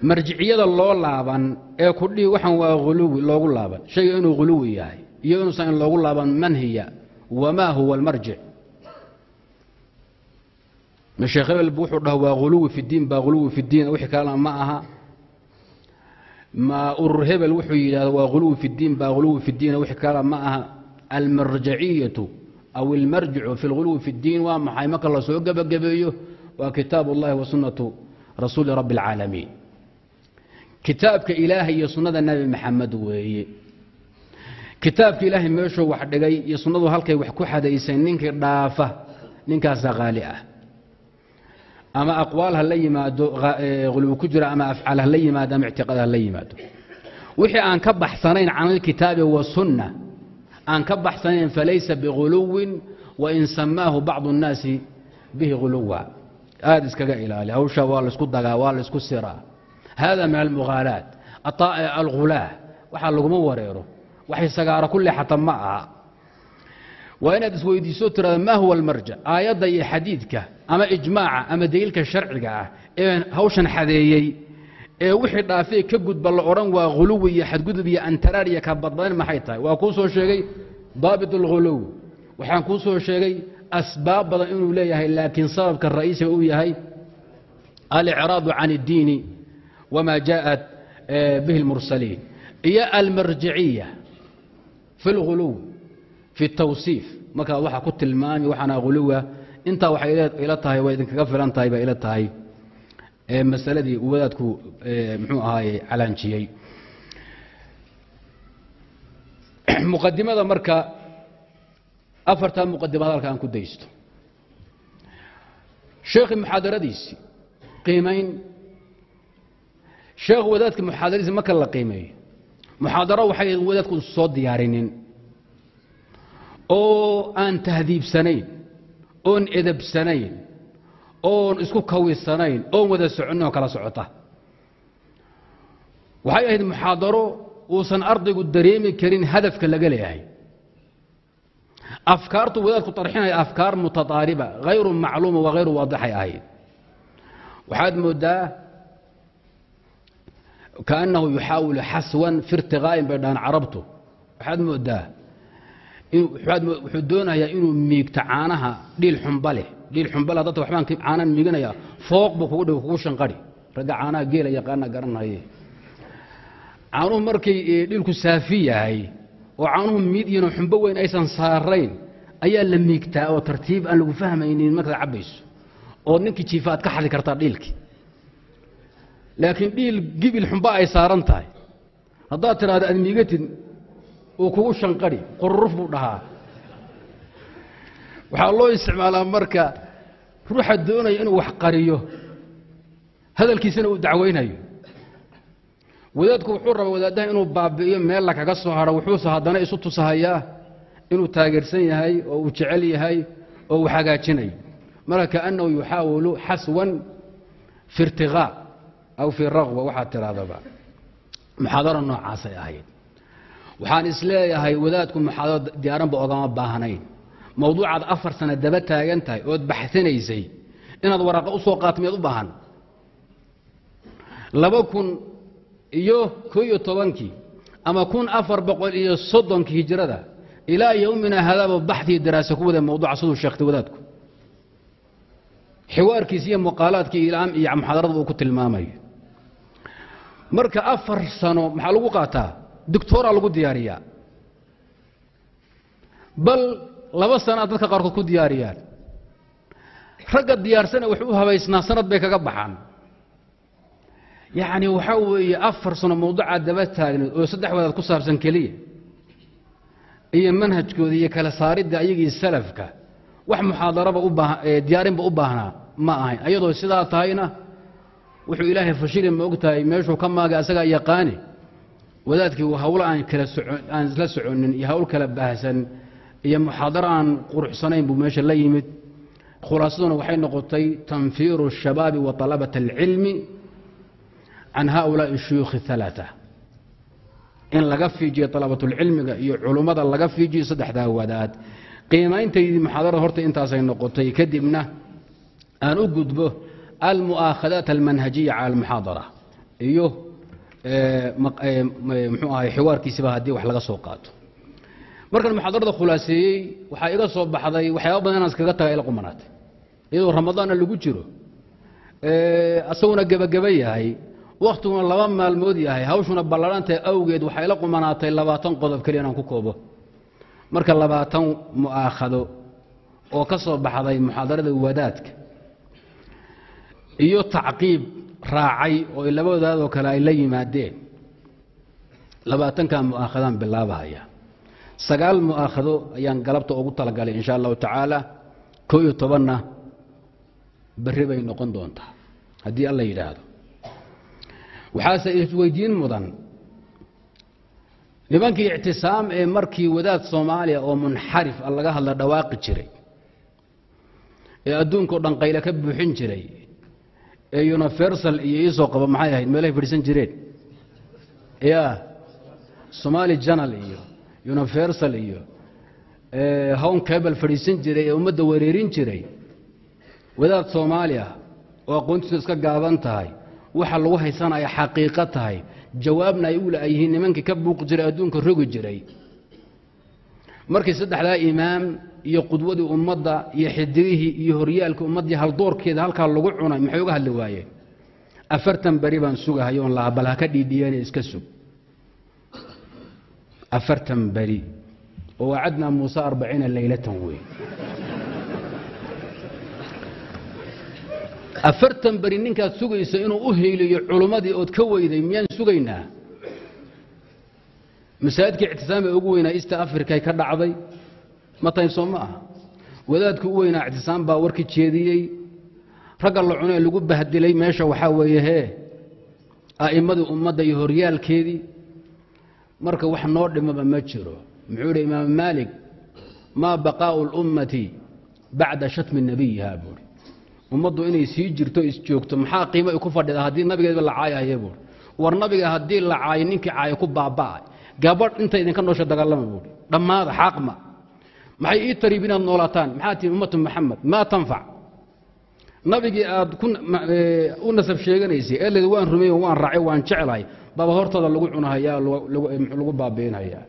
marjiciyada loo laaban ee kudhihi waxaan waa huluwi loogu laaban. Shayga inuu huluwi yahay iyo inuusan in loogu laaban man hiya? Wamaa huwa almarjic sheekh hebel wuxuu dhaha waa huluwi fi diin baa huluwi fi diin. Wixii kalena ma aha. Ma urur hebel wuxuu yidhahda waa huluwi fi diin baa huluwi fi diin. Wixii kalena ma aha. Almarjaciyatu aw almarjicu fi lghuluwi fi اddiin waa maxay? Marka la soo gebagabeeyo waa kitaab اllahi wa sunnatu rasuuli rabbi اlcaalamiin kitaabka ilaahay iyo sunnada nebi maxamed weeye kitaabka ilaahay meeshuu wax dhigay iyo sunnadu halkay wax ku xadaysay ninkii dhaafa ninkaasaa haali ah ama aqwaal ha la yimaado huluwi ku jira ama afcaal ha la yimaado ama ictiqaad ha la yimaado wixii aan ka baxsanayn can alkitaabi wasunna aan ka baxsanayn falaysa bihuluwin wain samaahu bacdu الnaasi bihi huluwa aada iskaga ilaali hawsha waa la isku dagaa waa la isku siraa. Hada min almughaalaat alghulaah waxaa laguma wareero. Waxay sagaaro ku leexata ma aha. Waa inaad isweydiiso tirada ma huwa almarjac aayadda iyo xadiidka ama ijmaaca ama daliilka sharciga ah ee hawshan xadeeyey ee wixii dhaafee ka gudba la odhan waa huluwi iyo xadgudub iyo antaraar iyo ka badbadan maxay tahay? Waa kuu soo sheegay daabit alghuluw. Waxaan kuu soo sheegay asbaab badan inuu leeyahay laakiin sababka ra'iisiga uu yahay alicraadu can اddiini wma jaءat bihi اlmursaliin iyo almarjiciya fi اlghuluw fi الtawsiif markaa waxa ku tilmaami waxaana huluwa intaa waxay ila tahay waa idinkaga filan tahay bay ila tahay masaladii uu wadaadku mxuu ahaaye calaanjiyey <clears throat> muqadimada marka afartaa muqadimad halka aan ku daysto. Sheekhi muxaadaradiisii qiimayn sheekhu wadaadka muxaadaradiisi marka la qiimeeyo muxaadaro waxay wadaadku soo diyaarinin. Oo aan tahdiibsanayn oon edabsanayn oon isku kawisanayn oon wada soconnin oo kala socota. Waxay ahayd muxaadaro uusan ardaygu dareemi karin hadafka laga leeyahay afkaartu wadaadku tarxinaya afkaar mutadaariba hayru macluuma wa hayru waadixay ahayd. Waxaad moodaa kaannahu yuxaawilu xaswan fi irtiqaa'in bay dhahaan carabtu. Waxaad moodaa wuxuu doonayaa inuu miigto caanaha dhiil xumba leh. Dhiil xumbale dadka waxbaan caanaan miiganaya fooq buu kugu dhig kugu shanqari. Ragga caanaha geela yaqaana garanhaye caanuhu markay dhiilku saafi yahay oo caanuhu miid iyano xumbo weyn aysan saarayn ayaa la miigtaa oo tartiib aan lagu fahmaynin markaad cabbayso ood ninkii jiifa aad ka xadi kartaa dhiilkii. Laakiin dhiil gibil xumba ay saaran tahay. Haddaad tidhaahdo aad miigatid uu kugu shanqari qururuf buu dhahaa. Waxaa loo isticmaalaa marka ruuxa doonaya inuu wax qariyo hadalkiisana uu dacwaynayo wadaadku wuxuu rabaa wadaaddaha inuu baabi'iyo meel la kaga soo haro wuxuuse haddana isu tusahayaa inuu taageersan yahay oo uu jecel yahay oo uu hagaajinayo marka kaannahu yuxaawilu xaswan fi irtiqaa aw fii raqba waxaad tirahdaba muxaadaro noocaasay ahayd. Waxaan is leeyahay wadaadku muxaadaro diyaaranba ogama baahnayn. Mawduucaad afar sana daba taagan tahay ood baxsanaysay inaad waraaqa u soo qaato miyaad u baahan iyo ko iyo tobankii ama kun afar boqol iyo soddonkii hijrada ilaa yowmina hadaaba baxdii daraase ku wada mawduuca siduu sheegtay wadaadku. Xiwaarkiisi iyo muqaalaadkii ilaam iyo muxaadarada uu ku tilmaamayo marka afar sano maxaa lagu qaataa? Doctora lagu diyaariyaa. Bal laba sanaa dadka qaarkood ku diyaariyaan. Ragga diyaarsana wax u habaysnaa sanad bay kaga baxaan yacni waxaa weeye afar sano mawduucaa daba taagneed oo saddex wadaad ku saabsan keliya iyo manhajkooda iyo kala saaridda ayagii salafka wax muxaadaraba u baa diyaarinba u baahnaa ma ahayn ayadoo sidaa tahayna wuxuu ilaahay fashili ma og tahay meeshuu ka maagay asagaa yaqaani wadaadkii hawlo aan kala socon aan isla soconin iyo hawl kala baahsan iyo muxaadaro aan quruxsanayn buu meesha la yimid khulaasaduna waxay noqotay tanfiiru الshabaabi wa طalabaة اlcilmi can haaulaai shuyuukhi halaaa in laga fiijiyo alabatulcilmiga iyo culummada laga fiijiyo saddexdaa wadaad qiimayntaydii muxaadarada horta intaasay noqotay kadibna aan u gudbo almu'aakhadaat almanhajiya cala almuxaadara iyo mxuu ahay xiwaarkiisiba haddii wax laga soo qaato markaan muxaadarada khulaaseeyey waxaa iga soo baxday waxyaaba badan inaan iskaga taga ila qumanaatay iyadoo ramadaanna lagu jiro asaguna gebageba yahay wakhtiguna laba maalmood yahay hawshuna ballarhantae awgeed waxaa ila qumanaatay labaatan qodob keliya inaan ku koobo. Marka labaatan mu'aakhado oo ka soo baxday muxaadarada wadaadka iyo tacqiib raacay oo labadaadoo kale ay la yimaadeen labaatankaa mu'aakhadaan bilaabahaya. Sagaal mu'aakhado ayaan galabta ugu talagalay insha allahu tacaala koo iyo tobanna berri bay noqon doontaa haddii alla yidhaahdo waxaase isweydiin mudan. Nimankii ictisaam ee markii wadaad soomaaliya oo munxarif a laga hadla dhawaaqi jiray ee adduunkao dhan qayle ka buuxin jiray ee universal iyo iisoo qaba maxay ahayd? Meelahay fadhiisan jireen. Ya somaali janal iyo universal iyo hown cable fadhiisan jiray ee ummadda wareerin jiray. Wadaad soomaaliya oo aqoontiisu iska gaaban tahay waxa lagu haysanaya xaqiiqo tahay. Jawaabna ay u la-yihiin nimankii ka buuqi jiray adduunka rogi jiray. Markii saddexdaa imaam iyo qudwadii ummadda iyo xidigihii iyo horyaalkii ummaddii haldoorkeeda halkaa lagu cunay maxay uga hadli waayeen afartan beri baan sugahay oon laha bal ha ka dhiidhiyeen iska sug. Afartan beri. Oo wacadnaa muuse arbaciina leylatan wey afartan beri ninkaad sugaysa inuu u heyliyo culummadii ood ka weyday miyaan sugaynaa? Masaajidkii ictisaam ee ugu weynaa east africa ka dhacday. Ma tayn soo ma aha? Wadaadkii u weynaa ictisaam baa warki jeediyey. Ragga la cunee lagu bahdilay meesha waxaa weeye hee a'immadii ummadda iyo horyaalkeedii. Marka wax noo dhimaba ma jiro. Muxuu yidhi imaam maalik maa baqaa'u اlummati bacda shatmi nabiyiha buuri ummaddu inay sii jirto isjoogto maxaa qiimo ku fadhida? Haddii nabigeedba la caayahaya buuri war nabiga haddii la caayo ninkii caayo ku baaba'ay. Gabadh inta idinka noosha dagaalama buuri dhammaada xaaqma. Maxay ii tariib inaad noolaataan? Maxaa tihi ummatu maxamed maa tanfac nabigii aad u nasab sheeganaysay ee leed waan rumeeyo waan raacay waan jeclahay. Baba hortooda lagu cunahayaa lagu baabi'inhayaa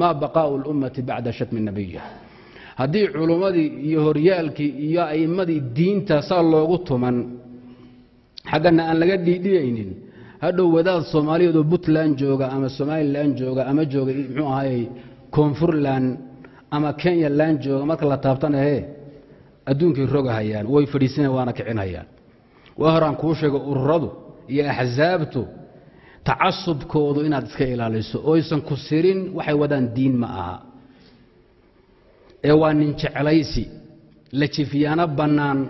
maa baqaa'u اlummati bacda shatmi nabiyiha haddii culummadii iyo horyaalkii iyo a'immadii diinta saa loogu tuman xaggana aan laga dhiidhiyaynin. Hadhow wadaad soomaaliyeed oo puntland jooga ama somalilan jooga ama jooga muxuu ahaayey koonfurland ama kenya land jooga marka la taabtanahe adduunkay rogahayaan way fadhiisana waana kicinhayaan waa horaan kuu sheega ururadu iyo axsaabtu tacasubkoodu inaad iska ilaaliso oysan ku sirin waxay wadaan diin ma aha ee waa nin jeclaysi la jifiyaano bannaan.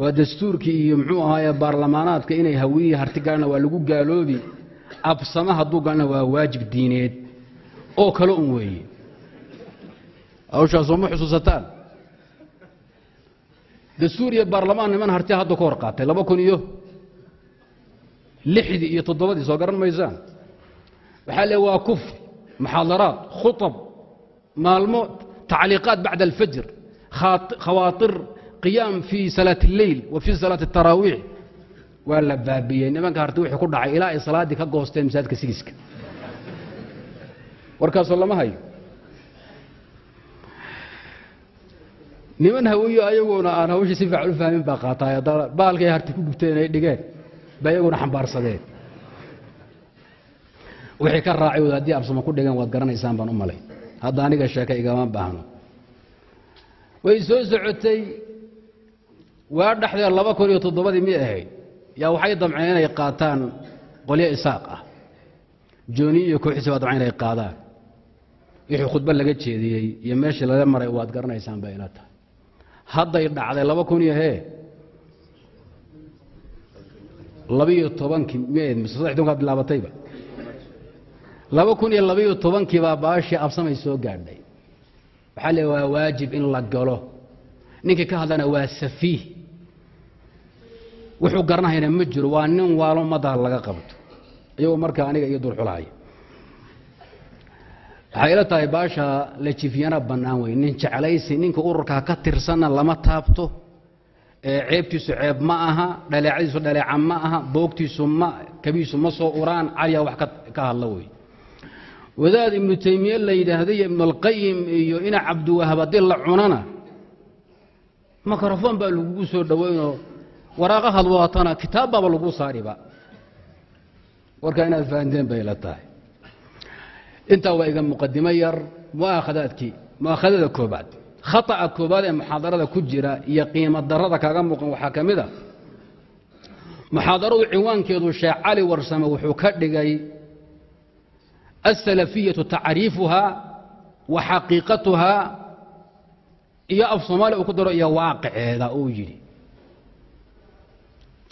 Waa dastuurkii iyo muxuu ahaaye baarlamaanaadka inay hawiyi harti galana waa lagu gaaloobi absama hadduu galana waa waajib diineed. Oo kale un weeye. Hawshaasoo ma xusuusataan? Dastuur iyo baarlamaan niman hartiya hadda ka hor qaatay laba kun iyo lixdii iyo toddobadii soo garan maysaan. Waxaa le waa kufr muxaadaraat khuطab maalmo tacliiqaat bacda alfajr khawaair qiyaam fii salaat اleyl wa fii salaati اtaraawiix waa la baabiyey. Nimanka harti wuxuu ku dhacay ilaa ay salaaddii ka goosteen masaajidka sigiska. Warkaasoo lama hayo. Niman hawiyo ayaguna aan hawshii si fiican u fahmin baa qaataay baalkay harti ku gubteen ay dhigeen ba iyaguna xambaarsadeen. Wixii ka raaci wadaadii absamo ku dhigeen waad garanaysaan baan u malay hadda aniga sheeka igama baahno. Way soo socotay waa dhexdeed laba kun iyo toddobadii mi ahayd. Yaa waxay damceen inay qaataan qolyo isaaq ah. Jooni iyo kooxiisi baa damceen inay qaadaan. Wixii khudba laga jeediyey iyo meeshii laga maray waad garanaysaan bay ila tahay. Hadday dhacday laba kun iyo hee labiyo tobankii mid mise saddex tobankaa bilaabatayba laba kun iyo labiyo tobankii baa baashii absamay soo gaadhay. Waxaa le waa waajib in la galo. Ninkii ka hadlana waa safiih. Wuxuu garanahayna ma jiro waa nin waalo ummadda laga qabto. Iyagoo markaa aniga iyo dulxulahaya waxay ila tahay baasha la jifyana bannaan wey nin jeclaysi ninka ururkaa ka tirsanna lama taabto. Ceebtiisu ceeb ma aha dhaleecadiisu dhaleeca ma aha boogtiisu ma kabiisu ma soo uraan caliya wax ka hadla wey wadaad ibnu taymiye la yidhaahda iyo ibnualqayim iyo ina cabdiwahab haddii la cunana. Mikrofon baa lagugu soo dhoweynoo waraaqa hadwaatana kitaab baaba lagu saariba. Warkaa inaad fahanteen bay la tahay. Intaa waa iga muqadimo yar muaakhadaadkii mu'aakhadada koobaad. Khata'a koobaad ee muxaadarada ku jira iyo qiimo darada kaaga muuqan waxaa ka mid a muxaadaradu cinwaankeedu sheekh cali warsame wuxuu ka dhigay asalafiyatu tacriifuhaa wa xaqiiqatuhaa iyo af soomaaliya uu ku daro iyo waaqiceeda uu yidhi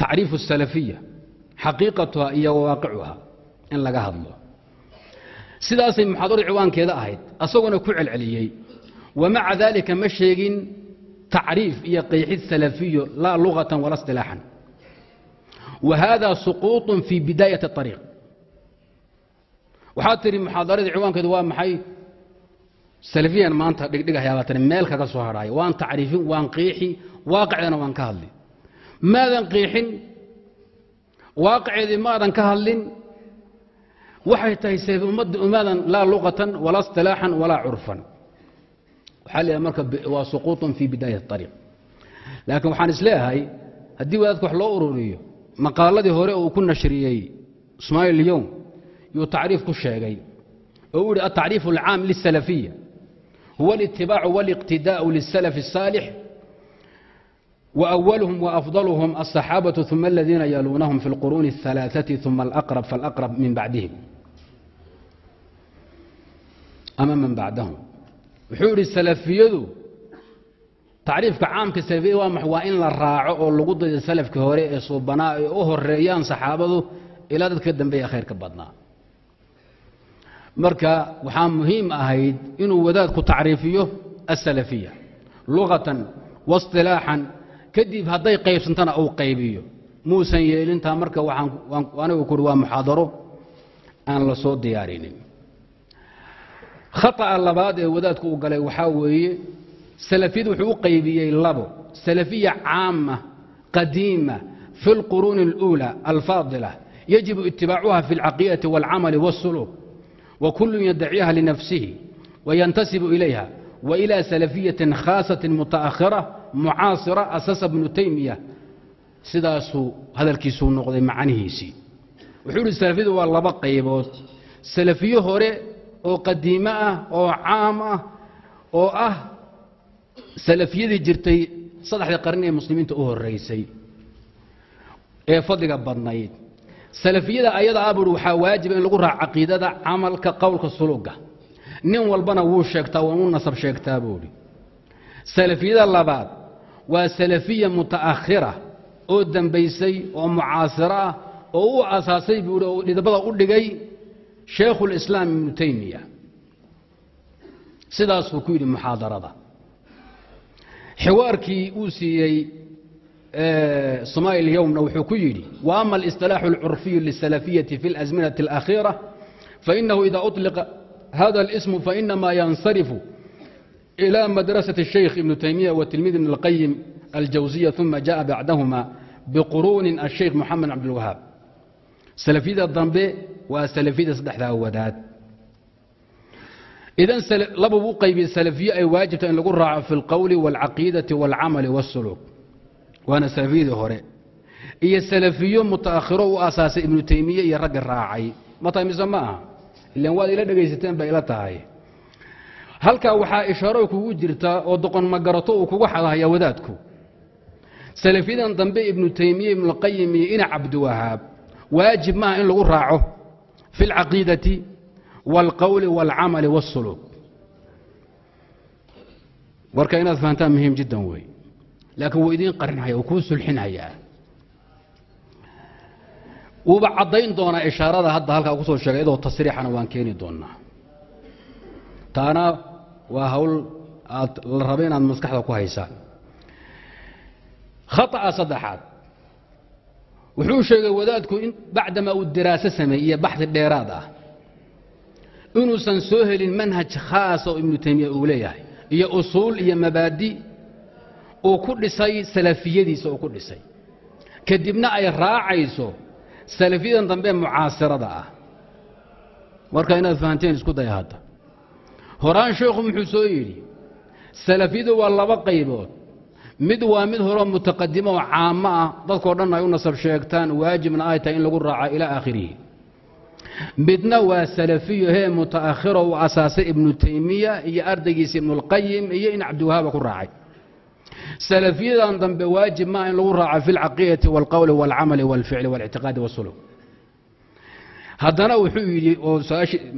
tacriifu asalafiya xaqiiqatuhaa iyo waaqicuhaa in laga hadlo sidaasay muxaadaradu ciwaankeeda ahayd asaguna ku celceliyey wamaca daalika ma sheegin tacriif iyo qeyxid salafiyo laa lugatan wala اsطilaaxan wa hada suquuط fii bidaayati الطariiq waxaad tihi muxaadaradii ciwaankeedu waa maxay? Salafiyan maanta dhigdhigahayaabaa tani meel kaga soo hadhaaya. Waan tacriifin waan qiixi waaqicdana waan ka hadli. Maadan qiixin waaqiceedii maadan ka hadlin. Waxay tahay seef ummadda umaadan laa luqatan walaa istilaaxan walaa curfan. Waxaa leeyahay marka waa suquutun fii bidaayati ariiq laakiin waxaan is leeyahay haddii wadaadka wax loo ururiyo maqaaladii hore oo uu ku nashriyey smail yom yuu tacriif ku sheegay oo u yihi altacriif اlcaam liلsalafiya huwa اlاtibaacu wاliqtidaءu liلsalaf الsaalix وأwlهm وأfضلهم الصaxaabaة ثuma اladiina yaluunahum fi اlquruuni الثaلaaثaةi ثuma اlأqرب faاlأqرب min bacdihim ama man bacdahum wuxuu yidhi salafiyadu tacriifka caamka salafiyada waa max waa in la raaco oo lagu dayo salafkii hore ee suubanaa ay u horeeyaan saxaabadu ilaa dadka dambeeya khayrka badnaa marka waxaa muhiim ahayd inuu wadaadku tacriifiyo asalafiya lugatan waاصطilaaxan kadib hadday qaybsantana uu qaybiyo muusan yeelintaa marka waxaan anigu kuri waa muxaadaro aan la soo diyaarinin khata'a labaad ee wadaadku u galay waxaa weeye salafiyadu wuxuu u qaybiyey labo salafiya caama qadiima fi اlquruuni اlأuulى alfaadila yajibu itibaacuha fi اlcaqiidati wاlcamali wالsuluuk وكل يدعيها لنفسه وينتسب إليها وإلى سلفية خاaصة متأخرة معاaصرة أساس بن تيمية sidaasuu hadalkiisuu noqday macnihiisii wuxuu ihi salafiyadu waa laba qaybood salafiyo hore oo qadiimo ah oo caam ah oo ah salafiyadii jirtay saddexdii qarni ee muslimiinta u horeysay ee fadliga badnayd salafiyada ayada a buui waxaa waajiba in lagu raaco caqiidada camalka qowlka suluga nin walbana wuu sheegtaa waa u nasab sheegtaa buuhi salafiyada labaad waa salafiya muta'akhira oo dembaysay oo mucaasiro ah oo u asaasay buuhi oo dhidbada u dhigay shaykhulislaam ibnu taymiya. Sidaasuu ku yidhi muxaadarada. Xiwaarkii uu siiyey somaali lyowmna wuxuu ku yidhi wa ama اlisطilaaxu اlcurfiyu liلsalafiyati fi اlasminaةi اlأkhiira fainahu ida uطliqa hada اlsm fainama yansarifu إilى madrasaة الshaykh ibn taymiya وtilmid ibn اlqayim aljawزiya ثuma jaءa bacdahuma bquruuni الshaykh moxamed cabdاlwahaab salafiyada dambe waa salafiyada saddexdaa wadaad idan labuu u qaybiyey salafiye ay waajibta in lagu raaco fi اlqowli wاlcaqiidati wاlcamali wاsuluuk waana salafiyadii hore iyo salafiyo mutaakhiro u asaasay ibnu taymiye iyo raggi raacay ma tahay mise ma aha ilan waad ila dhegaysateen bay ila tahay halkaa waxaa ishaaro kugu jirta oo doqon magarato uu kugu xadahaya wadaadku salafiyadan dambe ibnu taymiye ibnuاlqayim iyo ina cabdiwahaab waajib maaha in lagu raaco fi اlcaqiidati wاlqowli wاlcamali wاsuluuk warka inaad fahantaan muhiim jiddan wey laakiin wuu idiin qarinhaya wuu kuu sulxinhayaa wuuba caddayn doonaa ishaarada hadda halkaa ku soo sheegay iyadoo tasriixana waan keeni doonnaa taana waa hawl aad la raba inaad maskaxda ku haysaan khata'a saddexaad. Wuxuu sheegay wadaadku in bacdamaa uu diraaso sameeyey iyo baxdi dheeraad ah. Inuusan soo helin manhaj khaasa oo ibnu taymiya uu leeyahay iyo usuul iyo mabaadi uu ku dhisay salafiyadiisa uu ku dhisay. Kadibna ay raacayso salafiyadan dambe mucaasirada ah. Warka inaad fahanteen isku daya hadda. Horaan sheekhu muxuu soo yidhi salafiyadu waa laba qaybood. Mid waa mid horeo mutaqadimo oo caamo ah dadkao dhan ay u nasab sheegtaan waajibna ay tahay in lagu raaco ilaa aakhirihi. Midna waa salafiyo hee muta'akhiro uu asaasay ibnu taymiya iyo ardaygiisa ibnuاlqayim iyo in cabdiwahaaba ku raacay salafiyadan dambe waajib maa in lagu raaco fi اlcaqiidati wاlqowli wاlcamali wاlficli wاlictiqaadi wاsuluk haddana wuxuu yidhi oo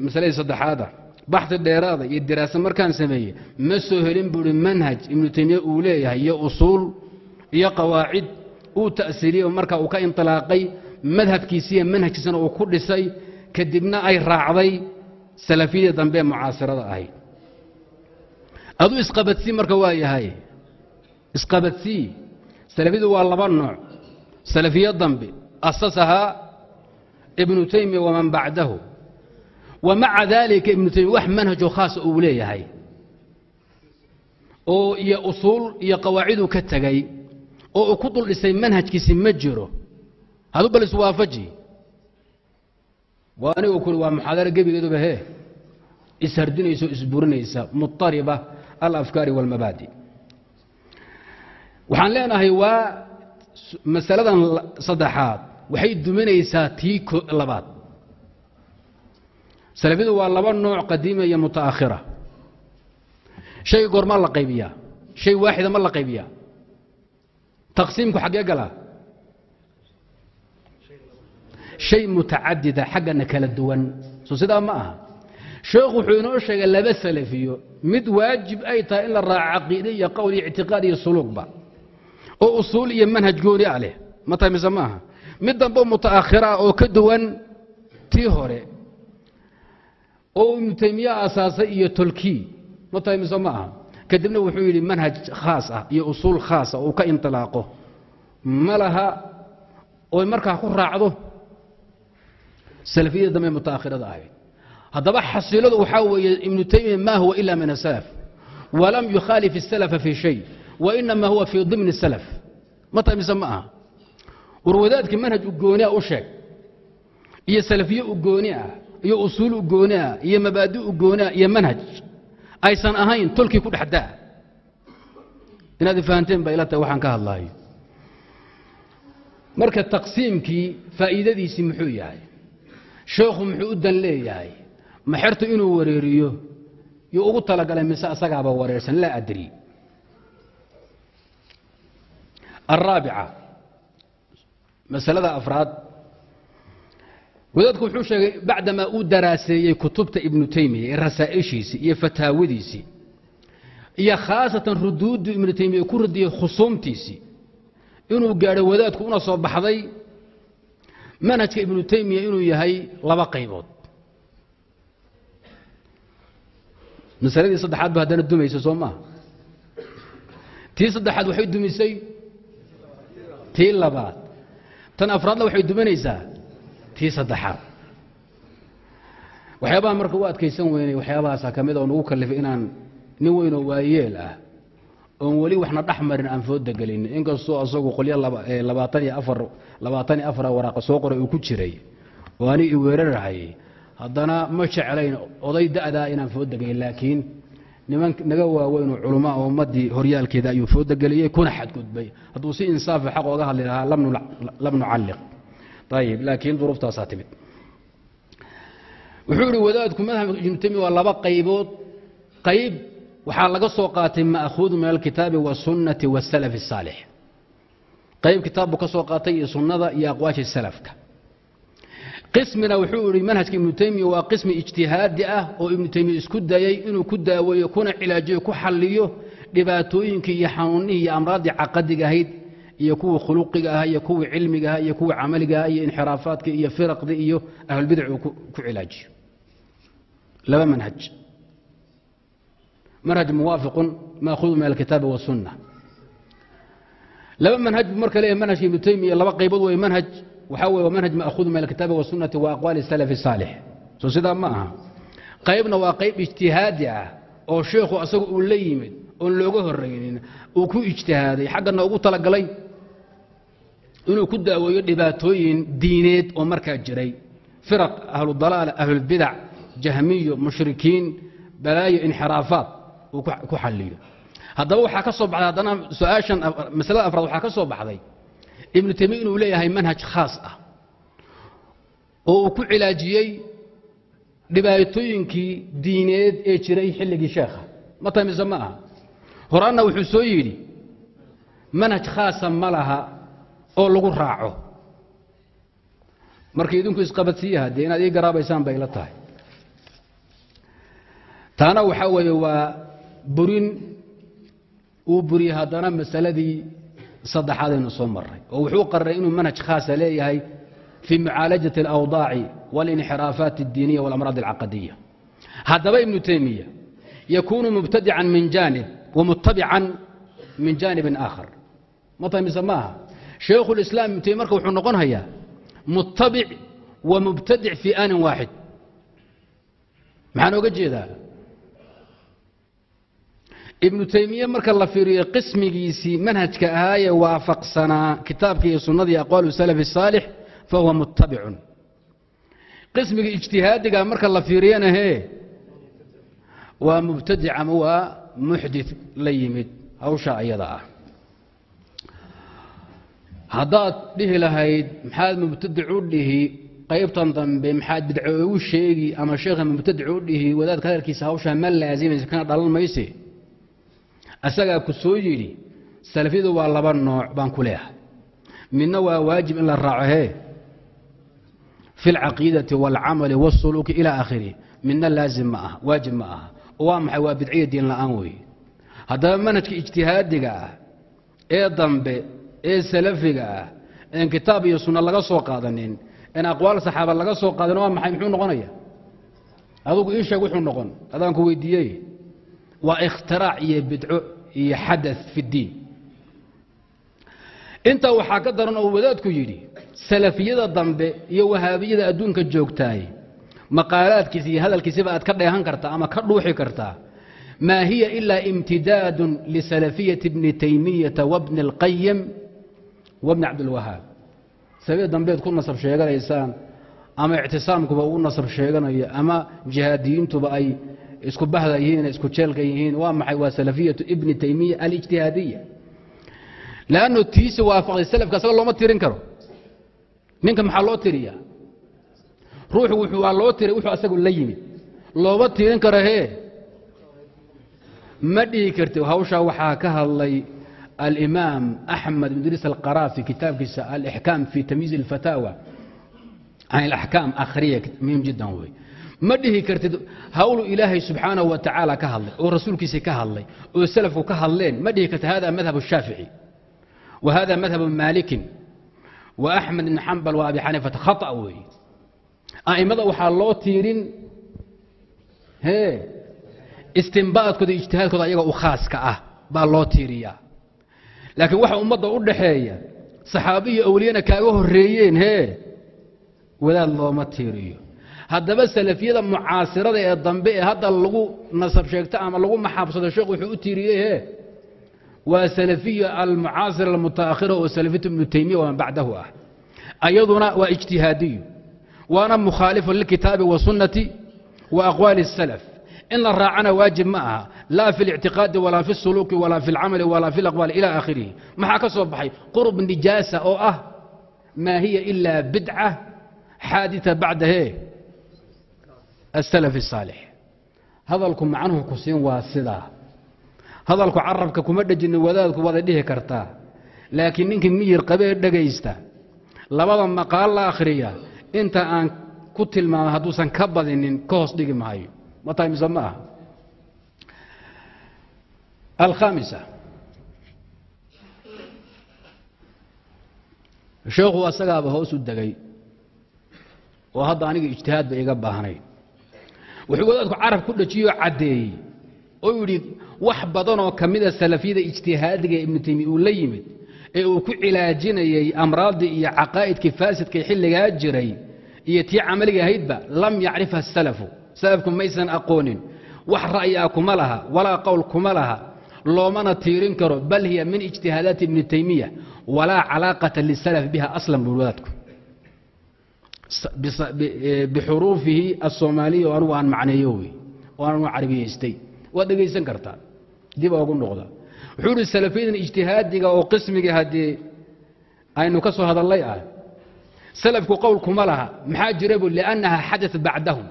masaladii saddexaada baxdi dheeraada iyo diraasa markaan sameeyey ma soo helin buuhi manhaj ibnu taymiya uu leeyahay iyo usuul iyo qawaacid uu ta'siiliyey marka uu ka inطilaaqay madhabkiisiiyo manhajkiisana uu ku dhisay kadibna ay raacday salafiyadii dambe mucaasirada ahayd aduu isqabadsii marka waa yahay isqabadsii salafiyadu waa laba nooc. Salafiya dambe asasahaa ibnu taymiya waman bacdahu. Wa maca daalika ibnu taymiya wax manhajo khaasa uu leeyahay. Oo iyo usuul iyo qawaaciduu ka tegay oo uu ku dul dhisay manhajkiisi ma jiro. Hadu bal iswaafaji waa anigu kuri waa muxaadaro gebigeeduba hee ishardinaysa o isburinaysa muطariba alafkaari wاlmabaadi waxaan leenahay waa masaladan saddexaad. Waxay duminaysaa tii labaad. Salafyadu waa laba nooc qadiima iyo mutaakhira. Shayga goor ma la qaybiyaa. Shay waaxida ma la qaybiyaa. Taqsiimku xaggee galaa shay mutacadida xaggana kala duwan. Soo sidaa ma aha. Sheekhu wuxuu inoo sheegay laba salafiyo. Mid waajib ay tahay in la raaco caqiide iyo qowl iyo ictiqaad iyo suluugba oo usuul iyo manhaj gooni ah leh. Mata mise maaha? Mid dambe mutaakhira oo ka duwan tii hore oo ibnu taymiya asaasay iyo tolkii mata mise ma aha kadibna wuxuu yidhi manhaj khaas ah iyo usuul khaasa ah uu ka intilaaqo. Ma laha oy markaa ku raacdo. Salafiyada dambe mutaakhirada ahayd. Haddaba xasiiladu waxaa weeye ibnu taymiya ma huwa ila min asalaf walam yukhaalif الsalafa fii shay wainama huwa fii dimni الsalaf ma tahay mise ma aha warwadaadkii manhaj u gooniah u sheeg iyo salafiye u gooni ah iyo usuul u gooni ah iyo mabaadi u gooni ah iyo manhaj aysan ahayn tolkii ku dhex daa inaad fahanteen ba ila tahay waxaan ka hadlaayo marka taqsiimkii faa'iidadiisii muxuu yahay sheekhu muxuu u dan leeyahay maxertu inuu wareeriyo yuu ugu talagalay mise asagaaba wareersan alraabica masalada afraad wadaadku wuxuu sheegay bacdamaa uu daraaseeyey kutubta ibnu taymiya ee rasaa'ishiisii iyo fataawadiisii iyo khaasatan ruduuddu ibnu taymiya ku radiyey khusuumtiisii inuu gaadho wadaadku una soo baxday manhajka ibnu taymiya inuu yahay laba qaybood masaladii saddexaad ba haddana dumaysa soo maaha tii saddexaad waxay dumisay tii labaad. Tan afraadna waxay duminaysaa tii saddexaad. Waxyaabaha marka u adkaysan weynay waxyaabahaasa ka mid oo nagu kalifay inaan nin weynoo waayeel ah oon weli waxna dhex marin aan fooda gelin inkastoo asagu qolyo labaatan iyo afar labaatan iyo afar waraaqa soo qoray uu ku jiray oo anig i weerarahayay haddana ma jeclayn oday da'daa inaan fooda gelin laakiin niman naga waaweynoo culummaa oo ummaddii horyaalkeeda ayuu fooda geliyey kuna xadgudbay. Hadduu si insaafi xaq ooga hadli lahaa lam nucalliq. Ayib laakiin duruuftaasaa timid. Wuxuu ihi wadaadku madhabka ibnu taymiya waa laba qaybood. Qayb waxaa laga soo qaatay ma'huudu min alkitaabi wasunnati wasalaf الsaalix qayb kitaab buu ka soo qaatay iyo sunnada iyo aqwaasha salafka qismina wuxuu ihi manhajka ibnu taymiya waa qismi ijtihaadi ah oo ibnu taymiya isku dayey inuu ku daaweeyo kuna cilaajiyo ku xalliyo dhibaatooyinkii iyo xanuunihii iyo amraaddii caqadiga ahayd iyo kuwii khuluqiga ah iyo kuwii cilmiga ah iyo kuwii camaliga ah iyo inxiraafaadka iyo firaqdii iyo ahlulbidac uu ku cilaajiyo. Laba manhaj. Manhaj muwaafiqun maahudu min alkitaabi wasunna laba manhaj buu marka leeyahay manhajka ibnu taymiya laba qaybood wey manhaj waxaa weye waa manhaj maahudu min alkitaabi wasunnati wa aqwaali salafi saalix soo sidaa ma aha. Qaybna waa qayb ijtihaadi ah oo sheikhu asagu uu la yimid oon looga horaynin uu ku ijtihaaday xaggana ugu talagalay inuu ku daaweeyo dhibaatooyin diineed oo markaa jiray. Firaq ahludalaal ahlulbidac jahmiyo mushrikiin balaayo inxiraafaat uu ku xaliyo haddaba waxaa ka soo baxday haddana su'aashan masalada afraad waxaa ka soo baxday ibnu taymiya inuu leeyahay manhaj khaas ah oo uu ku cilaajiyey dhibaatooyinkii diineed ee jiray xilligii sheekha. Ma tahay mise ma aha? Horaanna wuxuu soo yidhi manhaj khaasa ma laha oo lagu raaco. Markii idinku isqabadsiiyaha dee inaad ii garaabaysaan bay la tahay. Taana waxaa weeye waa burin uu buriyey haddana masaladii saddexaadaynu soo maray oo wuxuu qararay inuu manhaj khaasa leeyahay fii mucaalajati alawdaaci waاlinxiraafaat اddiiniya walamraad alcaqadiya haddaba ibnu taymiya yakuunu mubtadican min jaanib wmutabican min jaanibin aakhar. Ma tahay mise ma aha shaykhu lislaam ibnu taymiya marka wuxuu noqon hayaa mutabic wa mubtadic fii aanin waaxid maxaan oga jeedaa ibnu taymiye marka la fiiriyo qismigiisii manhajka ahaayee waafaqsanaa kitaabka iyo sunnadii aqwaalu salafi الsaalix fahuwa mutabicun qismigii ijtihaadiga marka la fiiriyana hee waa mubtadic ama waa muxdit la yimid hawsha ayada ah. Haddaad dhihi lahayd maxaad mubtadic u dhihi qaybtan dambe maxaad bidco u sheegi ama sheekha mubtadic u dhihi wadaadka hadalkiisa hawshaa ma laasimaysa kana dhalan mayse asagaa ku soo yidhi salafyadu waa laba nooc baan ku leehay midna waa waajib in la raaco hee fi اlcaqiidati wاlcamali wاsuluuki ilى akhirih midna laazim ma aha waajib ma aha oo waa maxay waa bidciya diin la'aan weeye haddaba manhajka ijtihaadiga ah ee dambe ee salafiga ah een kitaab iyo sunna laga soo qaadanin een aqwaal saxaaba laga soo qaadanin waa maxay muxuu noqonaya adugu ii sheeg wuxuu noqon adaan ku weydiiyey waa ikhtiraac iyo bidco iyo xadaث fi اddiin intaa waxaa ka daran oo wadaadku yidhi salafiyada dambe iyo wahaabiyada adduunka joogtaay maqaalaadkiisa iyo hadalkiisiba aad ka dheehan kartaa ama ka dhuuxi kartaa maa hiya ilaa imtidaadu lisalafiyati bni taymiyata wabni اlqayim wabni cabdilwahaab salafiyada dambeed ku nasab sheeganaysaan ama ictisaamkuba ugu nasab sheeganayo ama jihaadiyiintuba ay isku bahda yihiin isku jeelka yihiin waa maxay? Waa salafiyatu ibni taymiya alijtihaadiya lannu tiisi waafaqday salafka asaga looma tirin karo. Ninka maxaa loo tiriya ruuxu waa loo tiray wuxuu asagu la yimid. Looma tirin karo hee? Ma dhihi karti hawshaa waxaa ka hadlay alimaam axmed ibn idriis alqaraafi kitaabkiisa alixkaam fi tamyiiz اlfataawa can alaxkaam akhriya muhiim jiddan wey ma dhihi kartid hawlu ilaahay subxaanahu wa ka hadlay oo rasuulkiisii ka hadlay oo salafku ka hadleen ma dhihi kartid hada madhab الshaafici wa hada madhab maalikin wa axmed ibn xambal wa abi xaniifata khata weeye a'immada waxaa loo tiirin hee istimbaadkooda ijtihaadkooda ayaga u khaaska ah baa loo tiiriyaa. Laakiin waxa ummadda u dhaxeeya saxaabiyo awliyana kaaga horreeyeen hee wadaad looma tiiriyo haddaba salafiyada mucaasirada ee dambe ee hadda lagu nasab sheegto ama lagu maxaabsado sheekh wuxuu u tiiriyey he waa salafiya almucaasira almutaakhira oo salafiyatu ibnu taymiya waman bacdahu ah ayaduna waa ijtihaadiyu waana mukhaalifu lilkitaabi wasunnati wa aqwaali الsalaf in la raacana waajib ma aha laa fi اlictiqaadi walaa fi الsuluuki walaa fi اlcamali walaa fi اlaqwaali ila aakhirihi maxaa ka soo baxay qurb nijaasa oo ah maa hiya ila bidca xaadita bacda he asalaf الsaalix hadalku macnuhu ku siin waa sidaa hadalku carabka kuma dhejinin wadaadku waday dhihi kartaa laakiin ninkii miyir qabee dhegaysta labada maqaal la akhriya inta aan ku tilmaamay hadduusan ka badinin ka hoos dhigi maayo ma tahay mise ma aha alkhamisa sheekhu asagaaba hoos degay oo hadda aniga ijtihaad iga baahnayd wuxuu wadaadku carab ku dhejiyoo caddeeyey oo yidhi wax badanoo ka mida salafiyada ijtihaadiga ibnu taymiya uu la yimid ee uu ku cilaajinayey amraaddii iyo caqaa'idkii faasidkai xilligaa jiray iyo tii camaliga ahaydba lam yacrifha salafu salafku maysan aqoonin. Wax ra'yaa kuma laha walaa qowl kuma laha loomana tiirin karo bal hiya min ijtihaadaati ibni taymiya walaa calaaqata lisalaf biha aslan buu wadaadku bixuruufihi asoomaaliya oo anugu aan macneeyo wey oo aan anu carabiyaystay waad dhegaysan kartaa dib ogu noqda. Wuxuu ihi salafiyadan ijtihaadiga oo qismigii haddii aynu ka soo hadallay ah salafku qowl kuma laha. Maxaa jira bu liannaha xadaat bacdahum.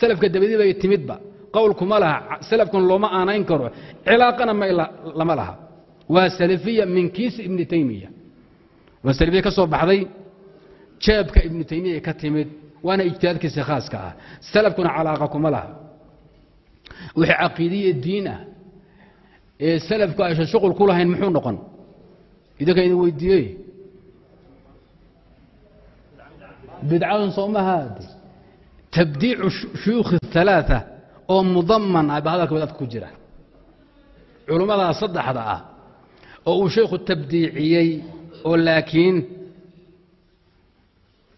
Salafka dabadii bay timidba qowl kuma laha salafkan looma aanayn karo cilaaqana ma lama laha. Waa salafiya min kiisi ibni taymiya waa salafiya ka soo baxday jeebka ibnu taymiya ka timid waana ijtihaadkiisa khaaska ah. Salafkuna calaaqa kuma laha wixii caqiidiya diin ah ee salafku aysan shuqul ku lahayn muxuu noqon? Idinka idin weydiiyey. Bidcadan soomahaad tabdiicu shuyuukhi alaaa oo mudaman ah ba hadalka wadaadka ku jira. Culimmadaa saddexda ah oo uu shaykhu tabdiiciyey oo laakiin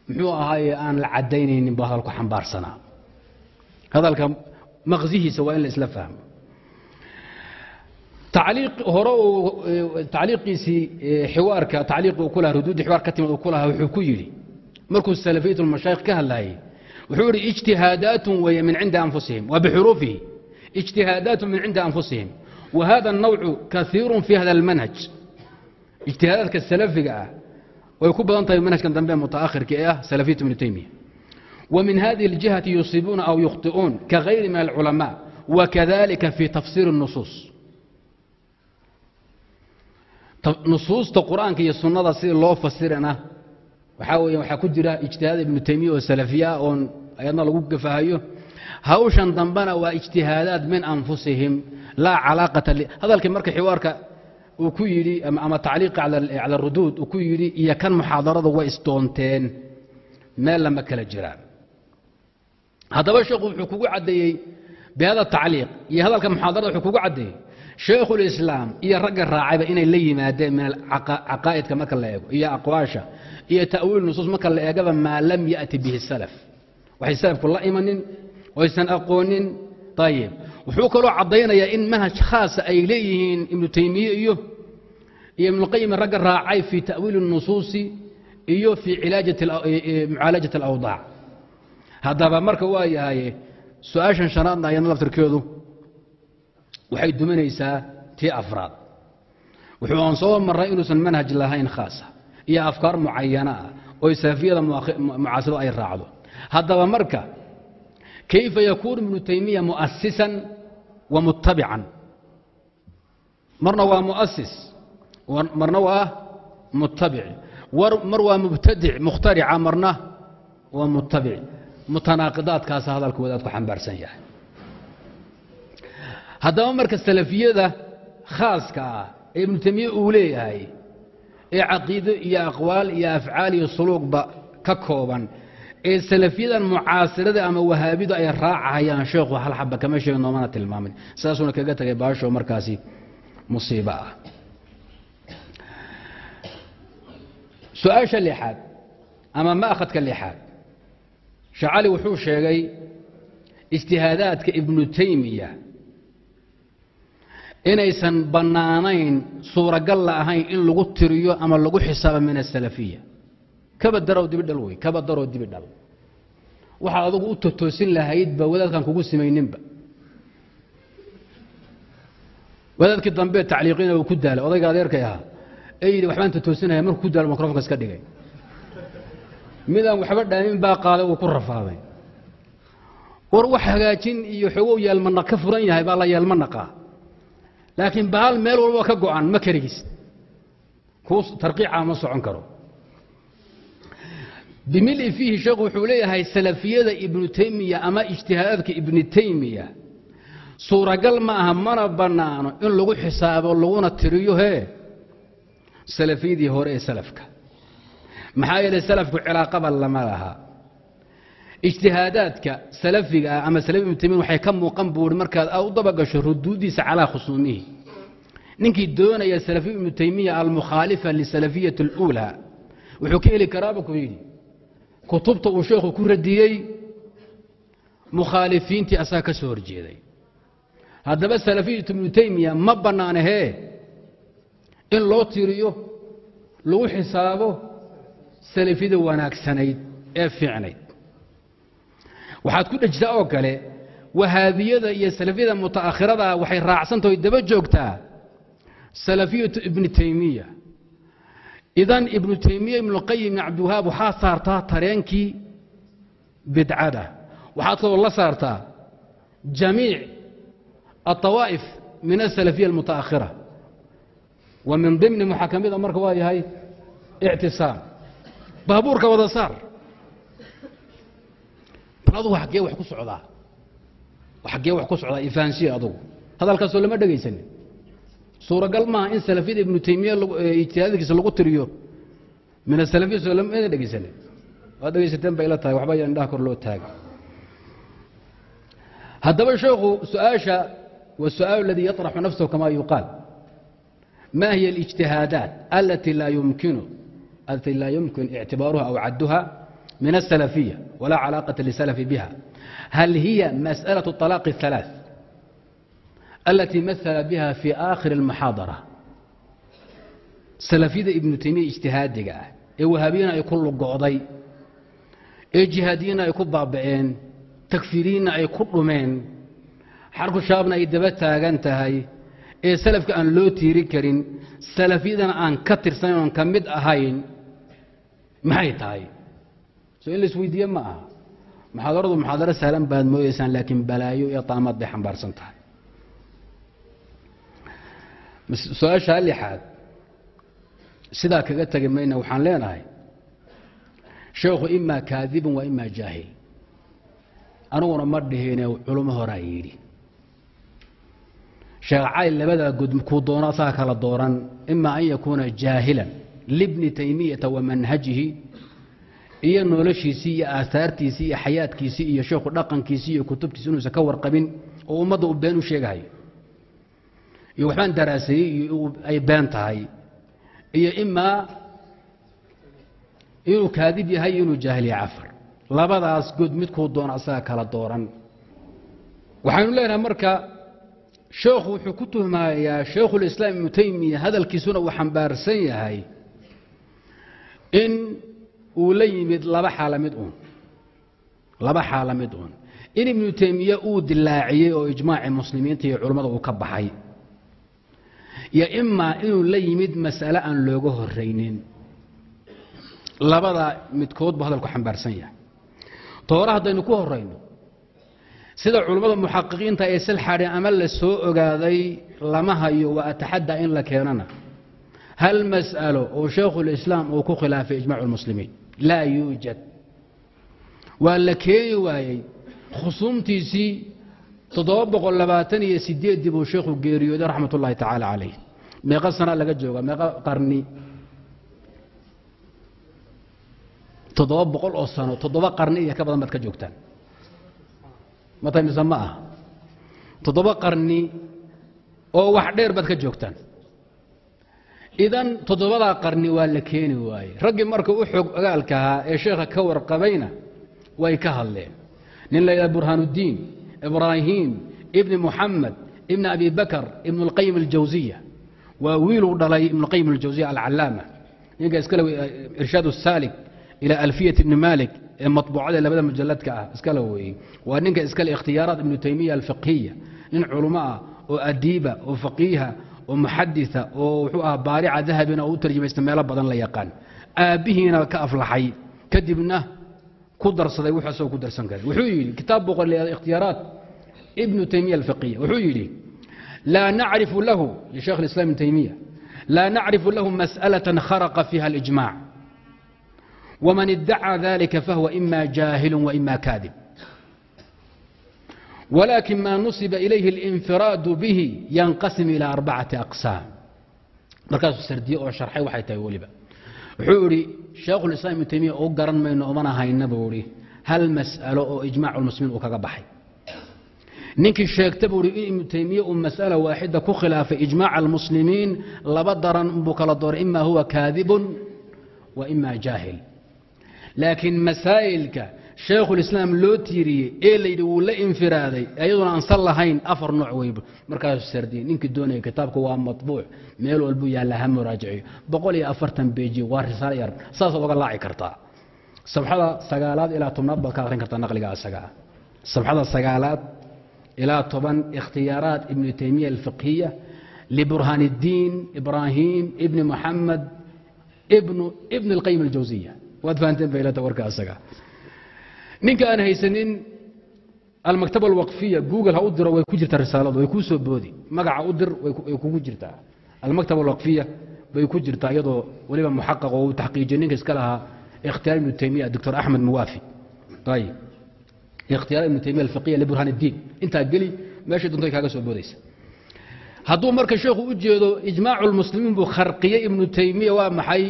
muxuu ahaaye aan la caddaynaynin bu hadalku xambaarsanaa hadalka maqsihiisa waa in la isla fahmo tacliiq hore uu tacliiqiisii xiwaarka tacliiqi uu ku laha ruduuddi xiwaar ka timid uu ku lahaa wuxuu ku yidhi markuu salafiyat lmashaayikh ka hadlayay wuxuu yidhi ijtihaadaatun weeye min cindi anfusihim waa bixuruufihi ijtihaadaatun min cindi anfusihim wa hada الnawcu kaiiru fi hada اlmanhaj ijtihaadaadka salafiga ah way ku badan tahay manhajkan dambe mutaakhirka ee ah salafiyat ibnu taymiya ومن هذه الجهة يصيبون أو يخطئون كغير من العلماء وكذلك في تفسير النصوص نصوصta qur'aanka iyo sunada sida loo fasirana waxaa weya waxaa ku jira ijtihaad ibnu taymiya oo salafiya oon ayadna lagu gafahayo hawshan dambena waa ijtihaadaad min anfusihim laa calaaqata hadalkii marka xiwaarka uu ku yidhi ama tacliiqa cala ruduud uu ku yidhi iyo kan muxaadarada way isdoonteen meel lama kala jiraan. Haddaba sheekhu wuxuu kugu caddeeyey bihada tacliiq iyo hadalka muxaadarada wuxuu kugu caddeeyey shaykhulislaam iyo ragga raacayba inay la yimaadeen min caqaa'idka marka la eego iyo aqwaasha iyo ta'wiil nusuus marka la eegaba maa lam ya'ti bihi salaf. Waxay salafku la imanin oysan aqoonin ayib wuxuu kaloo caddaynayaa in manhaj khaasa ay leeyihiin ibnu taymiye iyo iyo ibnuqayim ragga raacay fii ta'wiili الnusuusi iyo fii mucaalajati alawdaac. Haddaba marka waa yahaye su'aashan shanaadna ayadna laftirkeedu waxay duminaysaa tii afraad. Wuxuu aan soo marray inuusan manhaj lahayn khaasa iyo afkaar mucayana ah oo salafiyada mucaasirada ay raacdo. Haddaba marka kayfa yakuunu ibnu taymiya mu'asisan wa mutabican marna waa mu'asis marna waa mutabic mar waa mubtadic mukhtarica marna waa mutabic mutanaaqidaadkaasa hadalka wadaadku xambaarsan yahay. Haddaba marka salafiyada khaaska ah ee ibnu taymiye uu leeyahay ee caqiido iyo aqwaal iyo afcaal iyo suluuqba ka kooban ee salafiyadan mucaasirada ama wahaabidu ay raacahayaan sheekhu hal xaba kama sheegin noomana tilmaamin. Saasuuna kaga tagay baasho markaasi musiibo ah su'aasha lixaad ama ma'khadka lixaad shacali wuxuu sheegay ijtihaadaadka ibnu taymiya inaysan bannaanayn suuragal la ahayn in lagu tiriyo ama lagu xisaabo min asalafiya kaba darow dibidhal wey kaba daroo dibidhal waxaa adugu u totoosin lahayd ba wadaadkan kugu samayninba wadaadkii dambe tacliiqina uu ku daalay odayga adeerkay ahaa yidhi waxbaan totoosinaya markuu ku daalo microfonka iska dhigay. Midaan waxba dhaamin baa qaaday uu ku rafaaday war wax hagaajin iyo xogow yeelmana ka furan yahay baa la yeelma naqaa laakiin bahal meel walba ka go'an ma karigiis. Kuu tarqiica ma socon karo. Bimili fiihi sheekhu wuxuu leeyahay salafiyada ibnu taymiya ama ijtihaadaadka ibnu taymiya suuragal ma aha mana bannaano in lagu xisaabo laguna tiriyo hee salafiyadii hore ee salafka. Maxaa yeelay salafku cilaaqaba lama laha. Ijtihaadaadka salafiga ah ama salafi ibnu taymiya waxay ka muuqan buuri markaad aad u dabagasho ruduudiisa calaa khusuumihi. Ninkii doonaya salafiyu ibnu taymiya almukhaalifa lisalafiyati اluulaa wuxuu ka heli karaaba ku yidhi. Kutubta uu sheekhu ku radiyey mukhaalifiintii asaga ka soo horjeeday. Haddaba salafiyatu ibnu taymiya ma bannaana hee in loo tiriyo lagu xisaabo salafiyada wanaagsanayd ee fiicnayd. Waxaad ku dhejisaa oo kale wahaabiyada iyo salafiyada muta'akhirada waxay raacsantaho daba joogtaa salafiyatu ibni taymiya idan ibnu taymiya ibnuqayim ibn cabdiwahaab waxaad saartaa tareenkii bidcada. Waxaad kaloo la saartaa jamiic aلطawaa'if min asalafiya almuta'akhira wa min dimni waxaa ka marka waa yahay ictisaam baabuurka wada saar. Bal xaggee wax ku socdaa. Xaggee wax ku socdaa ifahansiya adugu. Hadalkaasoo lama dhegaysanin suuragal maaha in salafiyada ibnu taymiya ijtihaadkiisa lagu tiriyo. Min asalafiya soo lama dhegaysanin waad dhegaysateen bay ila tahay waxba yaan indhaha kor loo taaga haddaba sheekhu su'aasha wasu'aalu aladii yaطraxu nafsahu kama yuqaal ma hiya اlijtihaadaat alati laa yumkinu alati laa yumkin ictibaaruha aw cadduha من السلفية ولا علاقة للسلف بها هل هي مسألة الطلاق الثلاث التي مثل بها في آخر المحاضرة سلفية ابن تيمية اجتهادك ee wahaabiyana ay ku lugo'day ee jihaadiyana ay ku baaba'een takfiriinna ay ku dhumeen xarku shaabna ay daba taagan tahay ee salafka aan loo tiiri karin salafiyadana aan ka tirsanayn oon ka mid ahayn maxay tahay? Soo in la isweydiiye ma aha. Muxaadaradu muxaadaro sahlan baad moodaysaan laakiin balaayo iyo taamaad bay xambaarsan tahay. Su'aashaa lixaad sidaa kaga tegi mayna waxaan leenahay sheekhu imaa kaadibun waa imaa jaahil. Aniguna ma dhihine culummo horaa yidhi sheekh cali labadaa god kuu doono asaga kala dooran ima an yakuuna jaahilan libni taymiyata wa manhajihi iyo noloshiisii iyo aahaartiisii iyo xayaadkiisii iyo sheekhu dhaqankiisii iyo kutubtiisi inuusan ka warqabin oo ummadda uu been u sheegahayo. Iyo waxbaan daraaseeyey iyo ay been tahay iyo imaa inuu kaadib yahay inuu jaahil yahay cafar. Labadaas god midkuu doona asaga kala dooran. Waxaynu leenahay marka sheekhu wuxuu ku tuhmayaa shaykhulislaam ibnu taymiya hadalkiisuna uu xambaarsan yahay in uu la yimid laba xaala mid uun. Laba xaala mid uun. In ibnu taymiye uu dilaaciyey oo ijmaacii muslimiinta iyo culummada uu ka baxay. Iyo imaa inuu la yimid mas'ale aan looga horraynin. Labadaa midkood buu hadalku xambaarsan yahay. Toore haddaynu ku horrayno sida culummada muxaqiqiinta ee salxadheen ama la soo ogaaday lama hayo waa ataxaddaa in la keenana. Hal mas'alo oo shaykhulislaam uu ku khilaafay ijmacu lmuslimiin laa yuujad waa la keeni waayey khusuumtiisii toddoba boqol labaatan iyo sideeddii buu sheekhu geeriyooday raxmat ullaahi tacaala calayh. Meeqa sana laga jooga meeqa qarni toddoba boqol oo sano toddoba qarni iyo ka badan baad ka joogtaan mata mise ma ah toddoba qarni oo wax dheer baad ka joogtaan idan toddobadaa qarni waa la keeni waaye raggii marka u xog ogaalka ahaa ee sheekha ka warqabayna way ka hadleen nin la yidhaha burhaanuddiin ibraahiim ibni muxamed ibni abi bakar ibn اlqayim اljawsiya waa wiiluu dhalay ibn اlqayim اljawsiya alcalaama ninka iskale irshaad الsaalik ilى alfiyat ibni malik ee mabuucadae labada mujalladka ah iskale weeye waa ninka iskale ikhtiyaaraat ibnu taymiya alfaqihiya nin culmo ah oo adiiba oo faqiiha oo muxadita oo wuxuu ah baarica dahabina oo u tarjumaysta meelo badan la yaqaan. Aabbihiina ka aflaxay. Kadibna ku darsaday wax ku darsan karay. Wuxuu yidhi kitaab boqol ikhtiyaaraat ibnu taymiya alfaqihiya wuxuu yidhi laa nacrifu lahu sheikh islam ibnu taymiya laa nacrifu lahu mas'alatan kharaqa fiiha alijmaac wman idacaa dalika fahuwa ima jaahilu waima kaadib wlakin ma nusiba ilayhi اlinfiraadu bihi yanqasim ilى arbacati aqsaam markaasuu sardiye oo sharxay waxay tahay weliba wuxuu idhi shaekhulislam ibnu taymiya u garan mayno omana hayna buu idhi hal mas'alo oo ijmac lmuslimiin uu kaga baxay ninkii sheegta buu ihi in ibnu taymiye uu mas'ala waaxida ku khilaafay ijmaaca almuslimiin laba daran buu kala dooray ima huwa kaadibun wa ima jaahil laakiin masaa'ilka shaykhulislaam loo tiiriyey ee layidhi wuu la infiraaday iyaduna aan sal lahayn afar nooc weyb markaasu sardiye ninkii doonaya kitaabku waa matbuuc meel walbuu yaalla ha muraajaciyo. Boqol iyo afartan beeji waa risaal yar. Saasaad oga laaci kartaa sabxada sagaalaad ilaa tobnaad baad ka akhrin kartaa naqliga asagaa. Sabxada sagaalaad ilaa toban ikhtiyaaraat ibnu teymiya alfiqhiya liburhaan iddiin ibraahim ibni moxamed ibnu ibn اlqayim اljawsiya waad fahanteen baylata warka asaga. Ninka aan haysanin almaktaba alwaqfiya google ha u diro way ku jirtaa risaaladu way kuu soo boodi. Magaca u dir way kugu jirtaa almaktaba alwaqfiya bay ku jirtaa iyadoo weliba muxaqaq oo uu taxqiijiye ninka iska lahaa ikhtiyaar ibnu taymiya doctor axmed muwaafi. Ayib ikhtiyaar ibnu taymiya alfiqiya liburhaan iddiin intaa geli meeshay dontay kaaga soo boodaysa. Hadduu marka sheekhu u jeedo ijmaacu lmuslimiin buu kharqiyey ibnu taymiya waa maxay?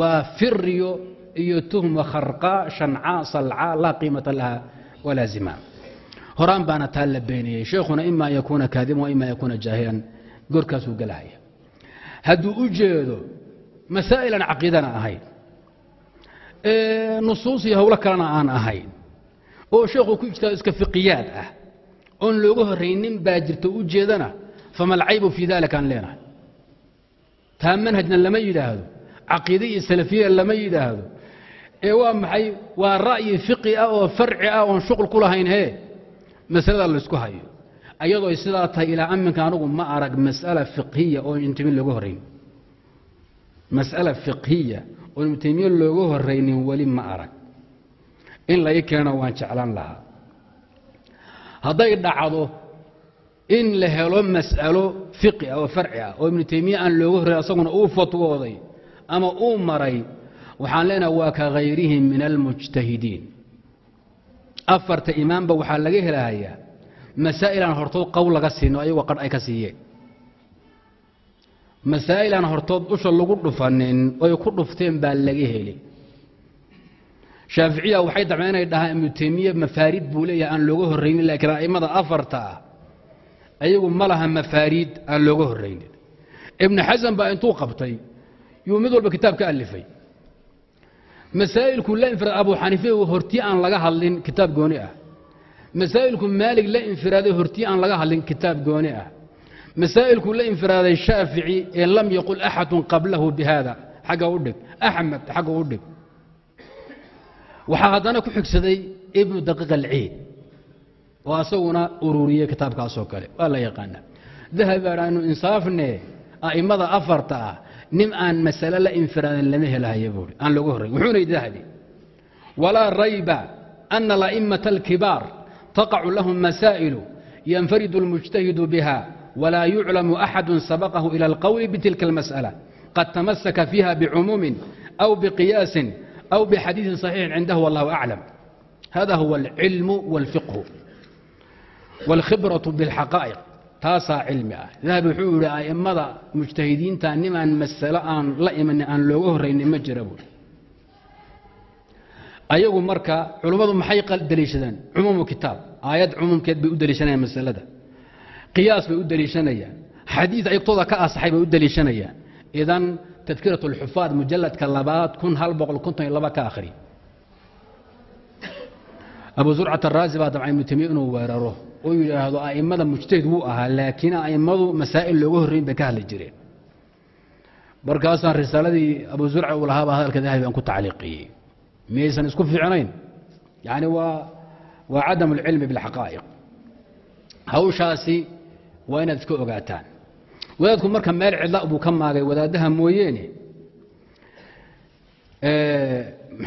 Waa firiyo iyo tuhma kharqa shanca salca laa qiimata laha walaa zimaam horaan baana taa la beeniyey. Sheekhuna ima an yakuuna kaadiban wa ima an yakuuna jaahilan. Gorkaasuu gelahaya hadduu u jeedo masaa'ilan caqiidana ahayn nusuus iyo howlo kalena aan ahayn oo sheekhu ku ijtaado iska fiqiyaad ah oon looga horraynin baa jirto u jeedana fama alcaybu fii dalika aan leenahay. Taa manhajna lama yidhaahdo caqiide iyo salafiya lama yidhaahdo ee waa maxay? Waa ra'yi fiqi ah oo farci ah oon shuqul ku lahayn hee? Masalada laysku hayo. Ayadoo sidaa tahay ilaa aminka anugu ma arag mas'ala fiqhiya oo intimin looga horrayn mas'ala fiqhiya oo ibnu taymiye looga horraynin weli ma arag. In lai keeno waan jeclaan lahaa. Hadday dhacdo in la helo mas'alo fiqi ah oo farci ah oo ibnu taymiye aan looga horrayn asaguna uu fatwooday ama uu maray waxaan leenaha waa ka hayrihim min almujtahidiin afarta imaamba waxaa laga helahayaa masaa'ilaan hortood qowl laga siino ayagoo qadh ay ka siiyeen. Masaa'ilaan hortood usha lagu dhufanin oy ku dhufteen baa laga heli. Shaaficiya waxay damceen inay dhahaan ibnu taymiye mafaarid buu leeyahay aan looga horraynin laakiin a'immada afarta ah ayagu ma laha mafaariid aan looga horraynin. Ibnu xasan baa intuu qabtay yuu mid walba kitaab ka alifay masaa'ilku la infiraad abu xaniife hortii aan laga hadlin kitaab gooni ah. Masaa'ilku maalig la infiraaday hortii aan laga hadlin kitaab gooni ah. Masaa'ilku la infiraaday shaafici ee lam yaqul axadun qablahu bi haada xagga u dhig. Axmed xagga u dhig. Waxaa haddana ku xigsaday ibnu daqiiq alciid. Oo asaguna ururiyey kitaabkaasoo kale. Waa la yaqaana dahabi baa anu insaafne a'immada afarta ah nin aan masale la infiraadin lama helahaya buui aan looga horray wuxuuna yidhi dahdi walaa rayba ana ala'immata alkibaar taqacu lahum masaa'ilu yanfaridu اlmujtahidu biha walaa yuclamu axadu sabaqahu ila alqowli bitilka almas'ala qad tamasaka fiiha bicumuumin aw biqiyaasin aw bixadiiثin صaxiixin cindahu wallahu aclam hada huwa alcilmu wاlfiqhu wاlkhibraة bاlxaqaa'iq taasaa cilmi ah. Dahabi wuxuu yidhi a'immada mujtahidiinta nimaan masalo aan la imanin aan looga horraynin ma jira buui ayagu marka culummadu maxay deliishadeen? Cumuumu kitaab. Aayad cumuumkeed bay u deliishanayaan masalada. Qiyaas bay u deliishanayaan. Xadiid ayagtooda ka asaxay bay u deliishanayaan. Idan tadkirat اlxufaad mujaladka labaad kun hal boqol konton iyo laba ka akhri. Abu zurcat araazi baa dabca ibnu temiya inuu weeraro oo yidhaahdo a'immada mujtahid wuu ahaa laakiin a'immadu masaa'il looga horreyn bay ka hadli jireen. Markaasaan risaaladii abu zurca uu lahaabaa hadalka dahabi aan ku tacliiqiyey. Miyaysan isku fiicnayn? Yani waa waa cadam اlcilmi biاlxaqaa'iq hawshaasi waa inaad iska ogaataan. Wadaadku marka meel cidla buu ka maagay wadaadaha mooyeene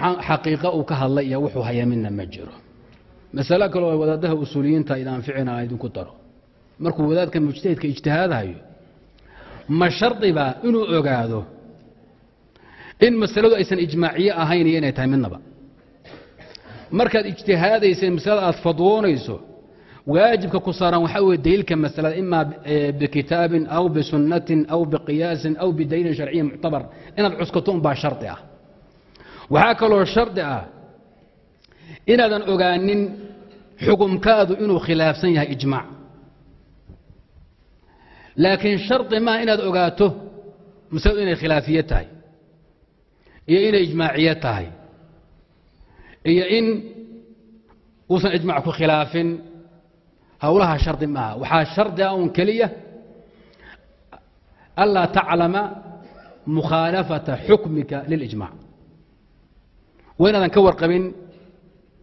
maxaa xaqiiqa uu ka hadlay iyo wuxuu haya midna ma jiro masalo kaleo wadaadaha usuuliyiinta id anficina aan idinku daro. Markuu wadaadka mujtahidka ijtihaadayo ma shardiba inuu ogaado in masaladu aysan ijmaaciye ahayn iyo inay tahay midnaba. Markaad ijtihaadaysa masalada aad fadwoonayso waajibka ku saaran waxaa weye daliilka masalada ima bikitaabin aw bisunnatin aw biqiyaasin aw bidaliilin sharciyin muctabar inaad cuskato unbaa shardi ah. Waxaa kaloo shardi ah inaadan ogaanin xukumkaadu inuu khilaafsan yahay ijmaac. Laakiin shardi maa inaad ogaato masaladu inay khilaafiye tahay iyo inay ijmaaciye tahay iyo in uusan ijmac ku khilaafin. Howlaha shardi maaha waxaa shardi ah un keliya anlaa taclama mukhaalafata xukmika lilijmac waa inaadan ka warqabin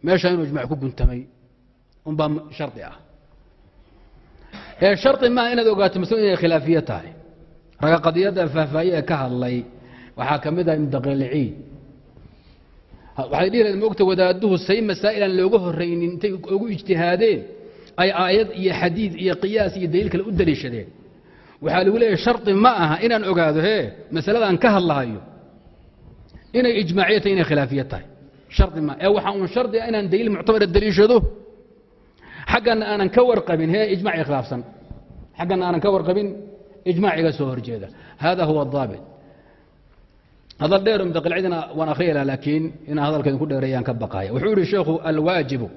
meesha inuu ijmac ku guntamay unbaa shardi ah. Ee shardi maaha inaad ogaato masladu inay khilaafiye tahay. Raga qadiyadda faahfaaye ee ka hadlay waxaa ka mid ah ibnu daqiiliciid waxay dhihi lahayd mogta wadaaduhu say masaa'ilan looga horraynin intay ugu ijtihaadeen ay aayad iyo xadiid iyo qiyaas iyo daliil kale u daliishadeen. Waxaa lagu leeyahay shardi ma aha inaan ogaado hee masaladaan ka hadlahayo inay ijmaaciya tahay inay khilaafiye tahay shardi ma ee waxaa uun shardi ah inaan daliil muctabara daliishado xaggana aanan ka warqabin hee ijmaciga khilaafsan xaggana aanan ka warqabin ijmaaciga soo horjeeda hada huwa daabit hadal dheer mudaqilcidina waan akhriyala laakiin inaan hadalka idinku dheereeyaan ka baqaya wuxuu yihi sheekhu alwaajibu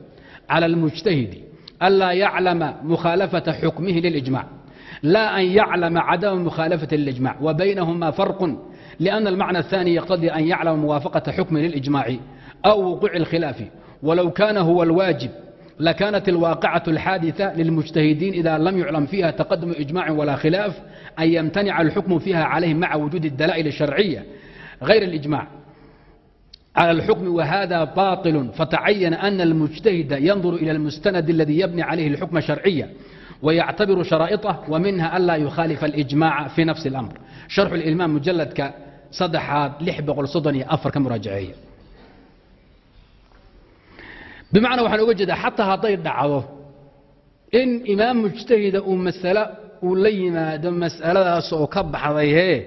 cala almujtahidi anlaa yaclama mukhaalafata xukmihi lilijmac la an yaclama cadama mukhaalafati lilijmac wa baynahuma farqun liأna almacna الثاني yaqtadii an yaclama muwaafaqata xukmi lilijmaci aw wuquci اlkhilaafi walow kana huwa alwaajib لكانت الواقعة الحادثة للمجتهدين إذا لم يعلم فيها تقدم إجماع ولا خلاف أن يمتنع الحكم فيها عليه مع وجود الدلائل الشرعية غير الإجماع على الحكم وهذا باطل فتعين أن المجتهد ينظر إلى المستند الذي يبني عليه الحكم شرعيا ويعتبر شرائطه ومنها ألا يخالف الإجماع في نفس الأمر شرح الإمام مجلد كصدحات لحبق الصدني أفر كمراجعية bimacnaa waxaan oga jeedaa xataa hadday dhacdo in imaam mujtahida uu masale uu la yimaado mas'aladaas oo ka baxday hee?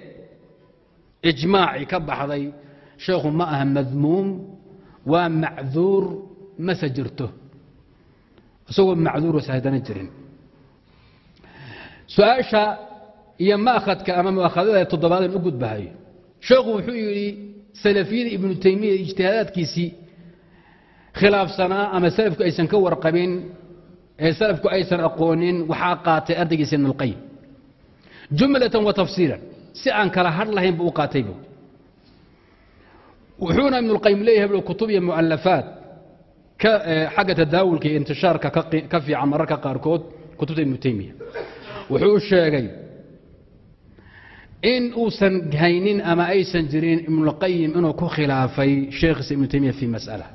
Ijmaaci ka baxday. Sheekhu ma aha madmuum waa macduur mase jirto? Isagoo macduuras haydana jirin. Su'aasha iyo ma'khadka ama mu'akhadada toddobaad in u gudbahayo sheekhu wuxuu yidhi salafiyada ibnu taymiya ijtihaadaadkiisii khilaafsanaa ama salafku aysan ka warqabin ee salafku aysan aqoonin waxaa qaatay ardaygiisa ibn اlqayim jumlatan wa tafsiilan si aan kala hadh lahayn buu u qaataybu wuxuuna ibn اlqayim leeyahay kutub iyo mu'alafaat xagga tadaawulka iyo intishaarka ka fiican mararka qaarkood kutubta ibnu taymiya. Wuxuu sheegay in uusan haynin ama aysan jirin ibnulqayim inuu ku khilaafay sheekhiisa ibnu taymiya fi mas'ala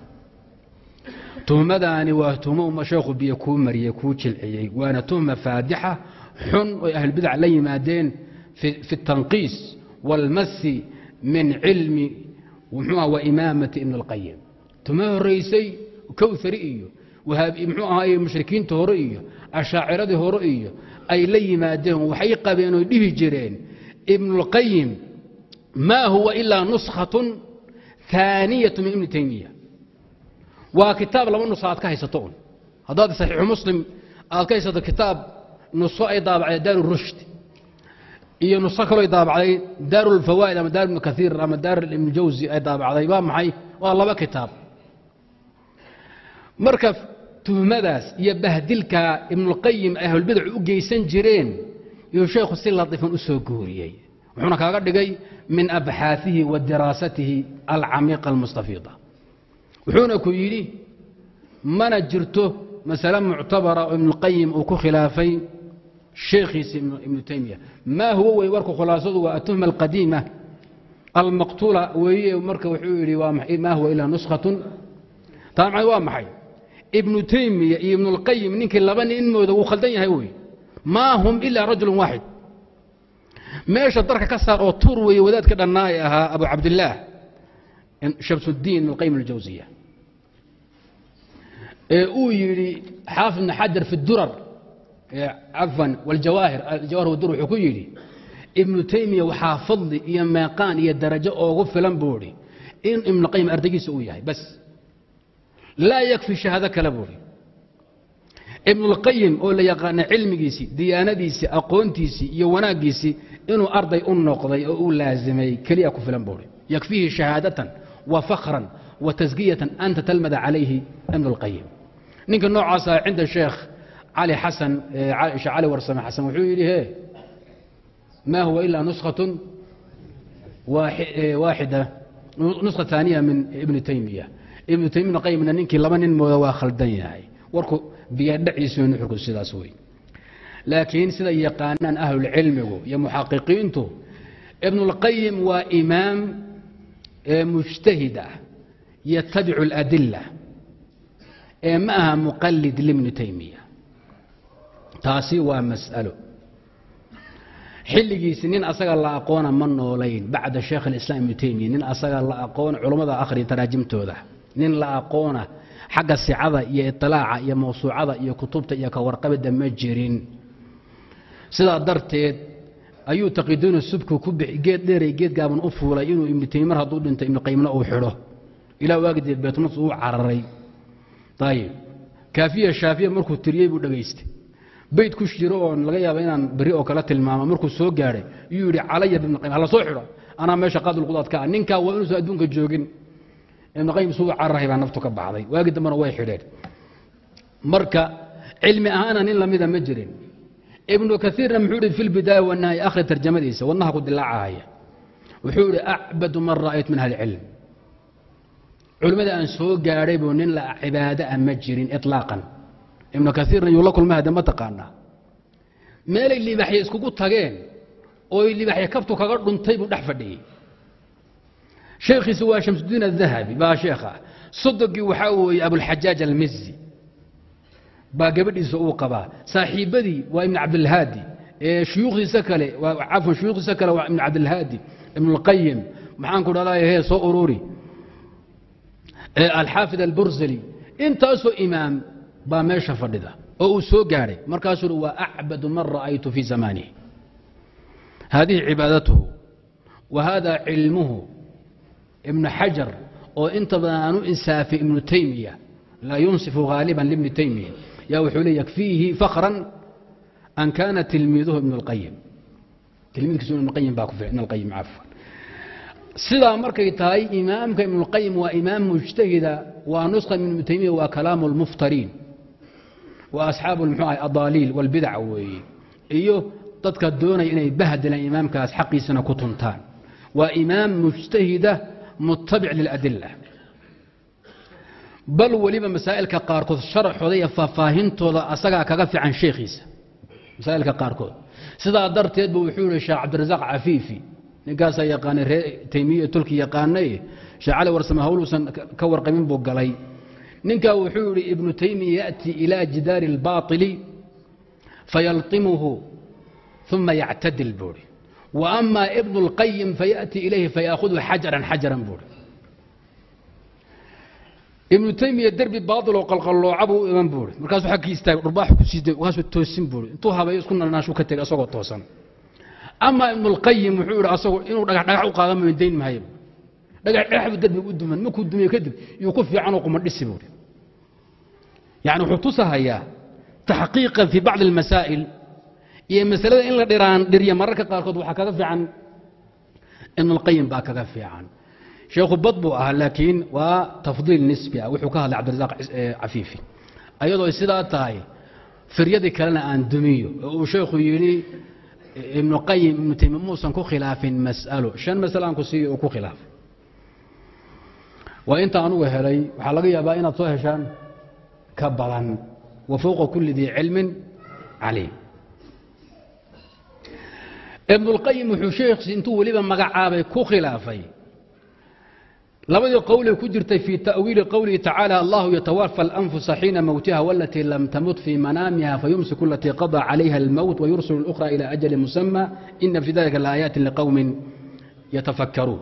tuhmadaani waa tuhmo sheekhu biyo kuu mariyey kuu jilciyey waana tuhma faadixa xun oy ahlulbidac la yimaadeen fi اtanqiis wاlmasi min cilmi mxuuah wa imaamati ibn اlqayim tuhmo horaysay kowhari iyo mxuu ahaay mushrikiinta hore iyo ashaaciradii hore iyo ay la yimaadeen waxay qabeen oy dhihi jireen ibn اlqayim ma huwa ilaa nuskhaة ثaaniyaة min ibni taymiya waa kitaab laba nuso aad ka haysato un. Haddaad saxiixu muslim aad ka haysato kitaab nuso ay daabacday daar rushd. Iyo nuso kaloo ay daabacday daar اlfawaa'id ama daar ama daar ay daabacday. Waa maxay? Waa laba kitaab. Marka tuhmadaas iyo bahdilka ibnulqayim ay ahlulbidac u geysan jireen iyuu sheekhu si latiifan u guuriyey wuxuuna kaaga dhigay min abxaaihi wa diraasatihi alcamiiqa almustafiida wuxuuna ku yidhi mana jirto masale muctabara oo ibnuqayim uu ku khilaafay sheekhiisi ibnu taymiya. Maa huwa wey warku khulaasadu waa atuhma alqadiima. Almaqtuula weeye marka wuxuu yidhi maa huwa ilaa nuskhatun. Taa macna waa maxay? Ibnu taymiya iyo ibnulqayim ninkii laba nin in mooda wuu khaldan yahay wey maa hum ilaa rajulun waaxid meesha darka ka saar oo tuur weeye wadaadka dhannaa ahaa abu cabdillaah shamsuddiin ibnulqayim aljawsiya ee uu yidhi xaafid ibn xajar fi durar. Cafan wljawaahir aljawahir wadur wuxuu ku yidhi ibnu taymiya waxaa fadli iyo meeqaan iyo darajo oogu filan buu idhi in ibnuqayim ardaygiisa uu yahay bas. Laa yakfi shahaado kale buu idhi ibnulqayim oo la yaqaana cilmigiisii diyaanadiisii aqoontiisii iyo wanaaggiisii inuu arday u noqday oo uu laasimay keliya ku filan buu idhi yakfihi shahaadatan wa fakhran wa taskiyatan anta talmada calayhi ibnulqayim ninka noocaasa cinda sheekh cali xasan sheekh cali warsame xasan wuxuu yidhi he ma huwa ilaa nuskhatun waaxida nuskha taaniya min ibni taymiya. Ibnu taymiya ibn qayimna ninkii laba nin mooda waa khaldan yahay. Warku biyadhaciisu nuxurku sidaas wey laakiin sida yaqaanaan ahlulcilmigu iyo muxaqiqiintu ibnulqayim waa imaam mujtahid ah yatabicu اladila ee ma aha muqalid libni taymiya taasi waa mas'alo. Xilligiisi nin asaga la aqoona ma noolayn. Bacda sheekh اlislaam ibnu taymiya nin asaga la aqoona culammada akhriya taraajimtooda. Nin la aqoona xagga sicada iyo iطilaaca iyo mawsuucada iyo kutubta iyo ka warqabida ma jirin. Sidaa darteed ayuu taqiduuna subku ku geed dheeray geed gaaban u fuulay inuu ibnu taymiya hadduu dhinto ibnu qayimna uu xidho. Ilaa waagideed beetmas uu cararay ayib kaafiya shaafiya markuu tiriyey buu dhegaystay bayd ku jiro oon laga yaaba inaan beri oo kale tilmaamo markuu soo gaadhay yuu yidhi calaya ibn qayim hala soo xidho. Anaa meesha qaadulqudaad ka ah. Ninkaa waa inuusan adduunka joogin. Ibnu qayim suu cararahay baa naftu ka baxday. Waagii dambena way xidheen. Marka cilmi ahaana nin lamida ma jirin. Ibnu kaiirna muxuu ihi fi lbidaaya akhri tarjamadiisa wadnaha ku dilaacahaya wuxuu ihi acbadu man ra'ayt min ahli cilm culimmada aan soo gaadhay buu nin la cibaado ah ma jirin iطlaaqan ibnu kaiirna yuu la kulmay hadde ma taqaanaa. Meelay libaxya iskugu tageen ooy libaxya kabtu kaga dhuntay buu dhex fadhiyey. Sheekhiisi waa shamsudiin adahabi baa sheekha. Sodogii waxaa weeye abulxajaaj almizi baa gabadhiisa uu qabaa. Saaxiibadii waa ibn cabdilhaadi shuyuukhdiisa kale cafwan shuyuukhdiisa kale waa ibn cabdilhaadi ibn اlqayim maxaan ku dhahdaa he soo ururi alxaafid albursali intaasoo imaam baa meesha fadhida oo uu soo gaadhay markaasuu uhi waa acbadu man ra'aytu fii zamaanihi haadihi cibaadatuhu wa hada cilmuhu ibnu xajar oo inta badan aan u insaafay ibnu taymiya laa yunsifu haaliban libni taymiya. Yaa wuxuu le yakfiihi fakran an kaana tilmiiduhu ibn اlqayim tilmiidkiisu ibn qayim baa ku ibn alqayim cafwan sidaa markay tahay imaamka ibn اlqayim waa imaam mujtahida waa nuska min ibnu waa kalaamu اlmuftariin waa asxaabu mxuu ahay adaaliil walbidac weeye. Iyo dadka doonaya inay bahdilaan imaamkaas xaqiisana ku tuntaan. Waa imaam mujtahida mutabic liladila bal weliba masaa'ilka qaarkood sharaxooda iyo faahfaahintooda asagaa kaga fiican sheekhiisa masaa'ilka qaarkood. Sidaa darteed bu wuxuu yihi sheekh cabdirasaaq cafiifi ninkaasaa yaqaanay ree taymiya tulki yaqaanay sheekh cali warsame hawluusan ka warqamin buu galay ninkaa wuxuu yihi ibnu taymiya yaأti ilaa jidaari اlbaطili fayalطimuhu uma yactadil buuhi wa ama ibn اlqayim fayaأti ilayhi fayaahudu xajaran xajaran buuhi ibnu taymiya derbi baailoo qalqallooca buu u iman buui markaasuu agkii istaagay dhurbaaxu ku siida markaasuu toosin buui intuu habeeyo isku nanaashuu ka tegay asagoo toosan ama ibnulqayim wuxuu yidhi asagu inuu dhagax dhagax u qaadan mayo dayn maayo dhagax dhagax buu derbiga u duman markuu dumiye kadib yuu ku fiicanoo quma dhisi buui yani wuxuu tusahayaa taxqiiqan fii bacdi almasaa'il iyo masalada in la dhiraan dhirya mararka qaarkood waxaa kaga fiican. Ibnulqayim baa kaga fiican. Sheekhu bad buu ahaa laakiin waa tafdiil nisbi ah wuxuu ka hadlay cabdirasaaq cafiifi ayadoo sidaa tahay firyadii kalena aan dumiyo oo uu sheekhu yidhi ibnu qayim ibnu taymiya muusan ku khilaafin mas'alo. Shan masalo aan ku siiyo uu ku khilaafay waa inta anugu helay waxaa laga yaabaa inaad soo heshaan ka badan wa fowqa kulli dii cilmin caliim. Ibnulqayim wuxuu sheekhsi intuu weliba magacaabay ku khilaafay labadii qowlee ku jirtay fii ta'wiili qowlihi tacaala allahu yatawafa alanfusa xiina mowtiha walatii lam tamut fii manaamiha fayumsiku alatii qada calayha almowt wayursilu اlukhra ila ajali musama ina fii dalika laaayaati liqowmin yatafakkaruun.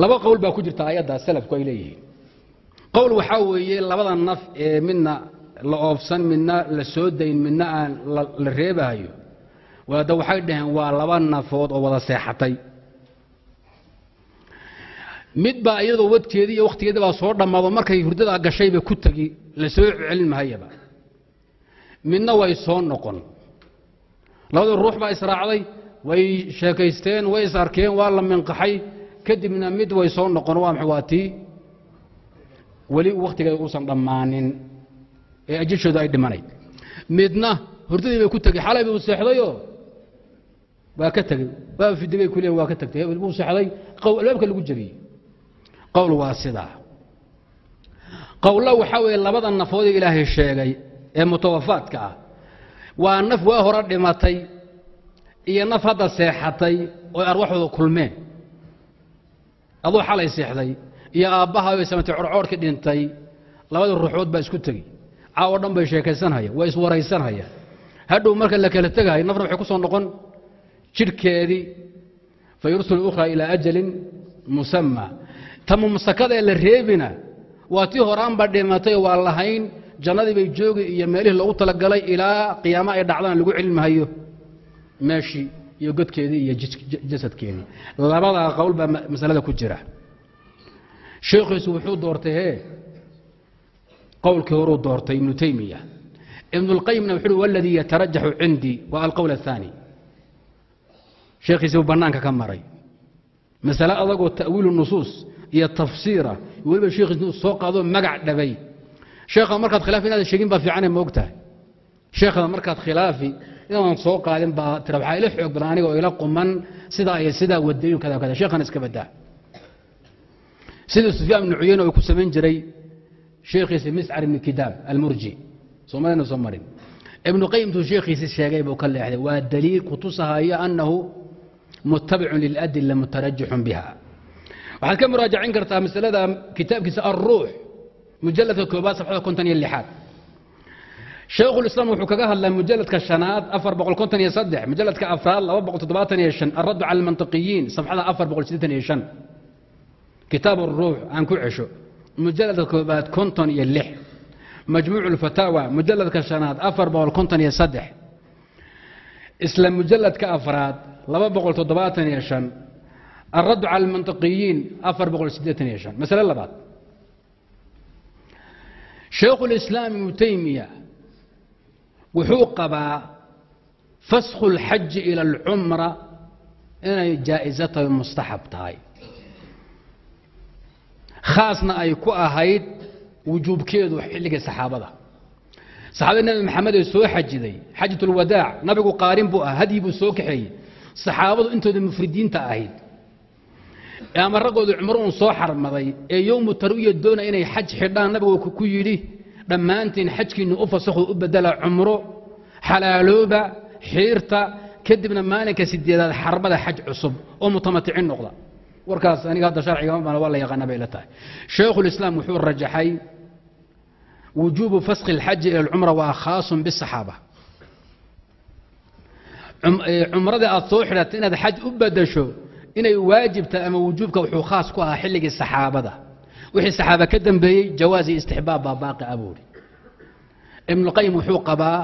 Laba qowl baa ku jirta aayaddaa salafku ay leeyihiin. Qowl waxaa weeye labada naf ee midna la oofsan midna la soo dayn midna aan la reebahayo. Waada waxay dhaheen waa laba nafood oo wada seexatay mid baa iyadoo wadkeedii iyo wakhtigeedii baa soo dhammaado markay hurdadaa gashayba ku tegi la soo celin mahayaba. Midna way soo noqon. Labadii ruux baa israacday way sheekaysteen way is arkeen waa la minqaxay. Kadibna mid way soo noqon waa maxay waa tii? Weli wakhtigeeda uusan dhammaanin ee ajashooda ay dhimanayd. Midna hurdadii bay ku tegey xalay buu seexdayoo? Waa ka tegey waa fidibay ku leeyihiin waa ka tagtay. Hebel buu seexday albaabka lagu jebiyey qowl waa sidaa qowlla waxaa weeye labada nafoodee ilaahay sheegay ee mutawafaadka ah. Waa naf waa hore dhimatay iyo naf hadda seexatay oo arwaxooda kulmeen. Aduu xalay seexday iyo aabbaha bay samatay corcoorkii dhintay. Labadii ruuxood baa isku tegi. Caawo dhan bay sheekaysanhaya waa iswaraysanhaya. Hadhow marka la kala tegahay nafna waxay ku soo noqon jidhkeedii fa yursilu ukhra ilaa ajalin musamma ta mumsakada ee la reebina. Waa tii horaanba dhimatay waa lahayn. Jannadii bay joogi iyo meelihii loogu talagalay ilaa qiyaama ay dhacdaan lagu celmahayo meeshii iyo godkeedii iyo jasadkeedii. Labadaa qowl baa masalada ku jira. Sheekhiisu wuxuu doortay hee? Qowlkii horuu doortay ibnu taymiya. Ibnulqayimna wuxuu uhi waladii yatarajaxu cindii waa alqowl aلثaani sheekhiisi buu bannaanka ka maray. Masale adagoo ta'wiilu nusuus iyo tafsiira. Weliba sheekhiis soo qaadoo magac dhabay. Sheekha markaad khilaafi inaadan sheegin baa fiicane ma og tahay sheekhada markaad khilaafi inaadan soo qaadin baa tira waxaa ila xoog badan aniga oo ila quman sidaa iyo sidaa wadayu kada kada sheekhana iska badaa sida sufyaan ibnu cuyeyne oo ku samayn jiray sheekhiisi miscar ibni kidaab almurji. Soomaalina soo marin. Ibnu qayimtuu sheekhiisi sheegay buu ka leexday waa daliil kutusahaya annahu mutabicun liladila mutarajixun biha waxaad ka muraajacin kartaa masalada kitaabkiisa alruux mujaladka koobaad safxada konton iyo lixaad. Shaykhulislaam wuxuu kaga hadlaa mujaladka shanaad afar boqol konton iyo saddex mujaladka afraad laba boqol toddobaatan iyo shan alraddu cala almantiqiyiin safxada afar boqol siddeetan iyo shan. Kitaab aruux aan ku cesho mujaladka koobaad konton iyo lix. Majmuuc اlfataawa mujaladka shanaad afar boqol konton iyo saddex. Isla mujaladka afraad laba boqol toddobaatan iyo shan alraddu cala almantiqiyiin afar boqol siddeetan iyo shan masale labaad shaykhu اlislaam ibnu taymiya wuxuu qabaa faskhu اlxaji ila اlcumra inay jaa'iso tahay mustaxab tahay khaasna ay ku ahayd wujuubkeedu xilligii saxaabada saxaabada nebi maxamed ee soo xajiday xajat ulwadaac nabigu qaarin buu ah hadyi buu soo kaxeeyey ama raggooda cumro uun soo xarmaday ee yowmu tarwiya doona inay xaj xidhaan nabigu ku yidhi dhammaantiin xajkiinnu u fasakho u bedela cumro xalaalooba xiirta kadibna maalinka sideedaad xarmada xaj cusub oo mutamaticin noqda. Warkaas aniga hadda sharcigama waa la yaqaana bay la tahay. Shaykhulislaam wuxuu rajaxay wujuubu faskhi اlxaji ila alcumra waa khaasun bisaxaaba. Cumradii aad soo xidhatay inaad xaj u badasho inay waajibta ama wujuubka wuxuu khaas ku ahaa xilligii saxaabada. Wixii saxaaba ka dambeeyey jawaazi istixbaab baa baaqi abuuri ibnuqayim wuxuu qabaa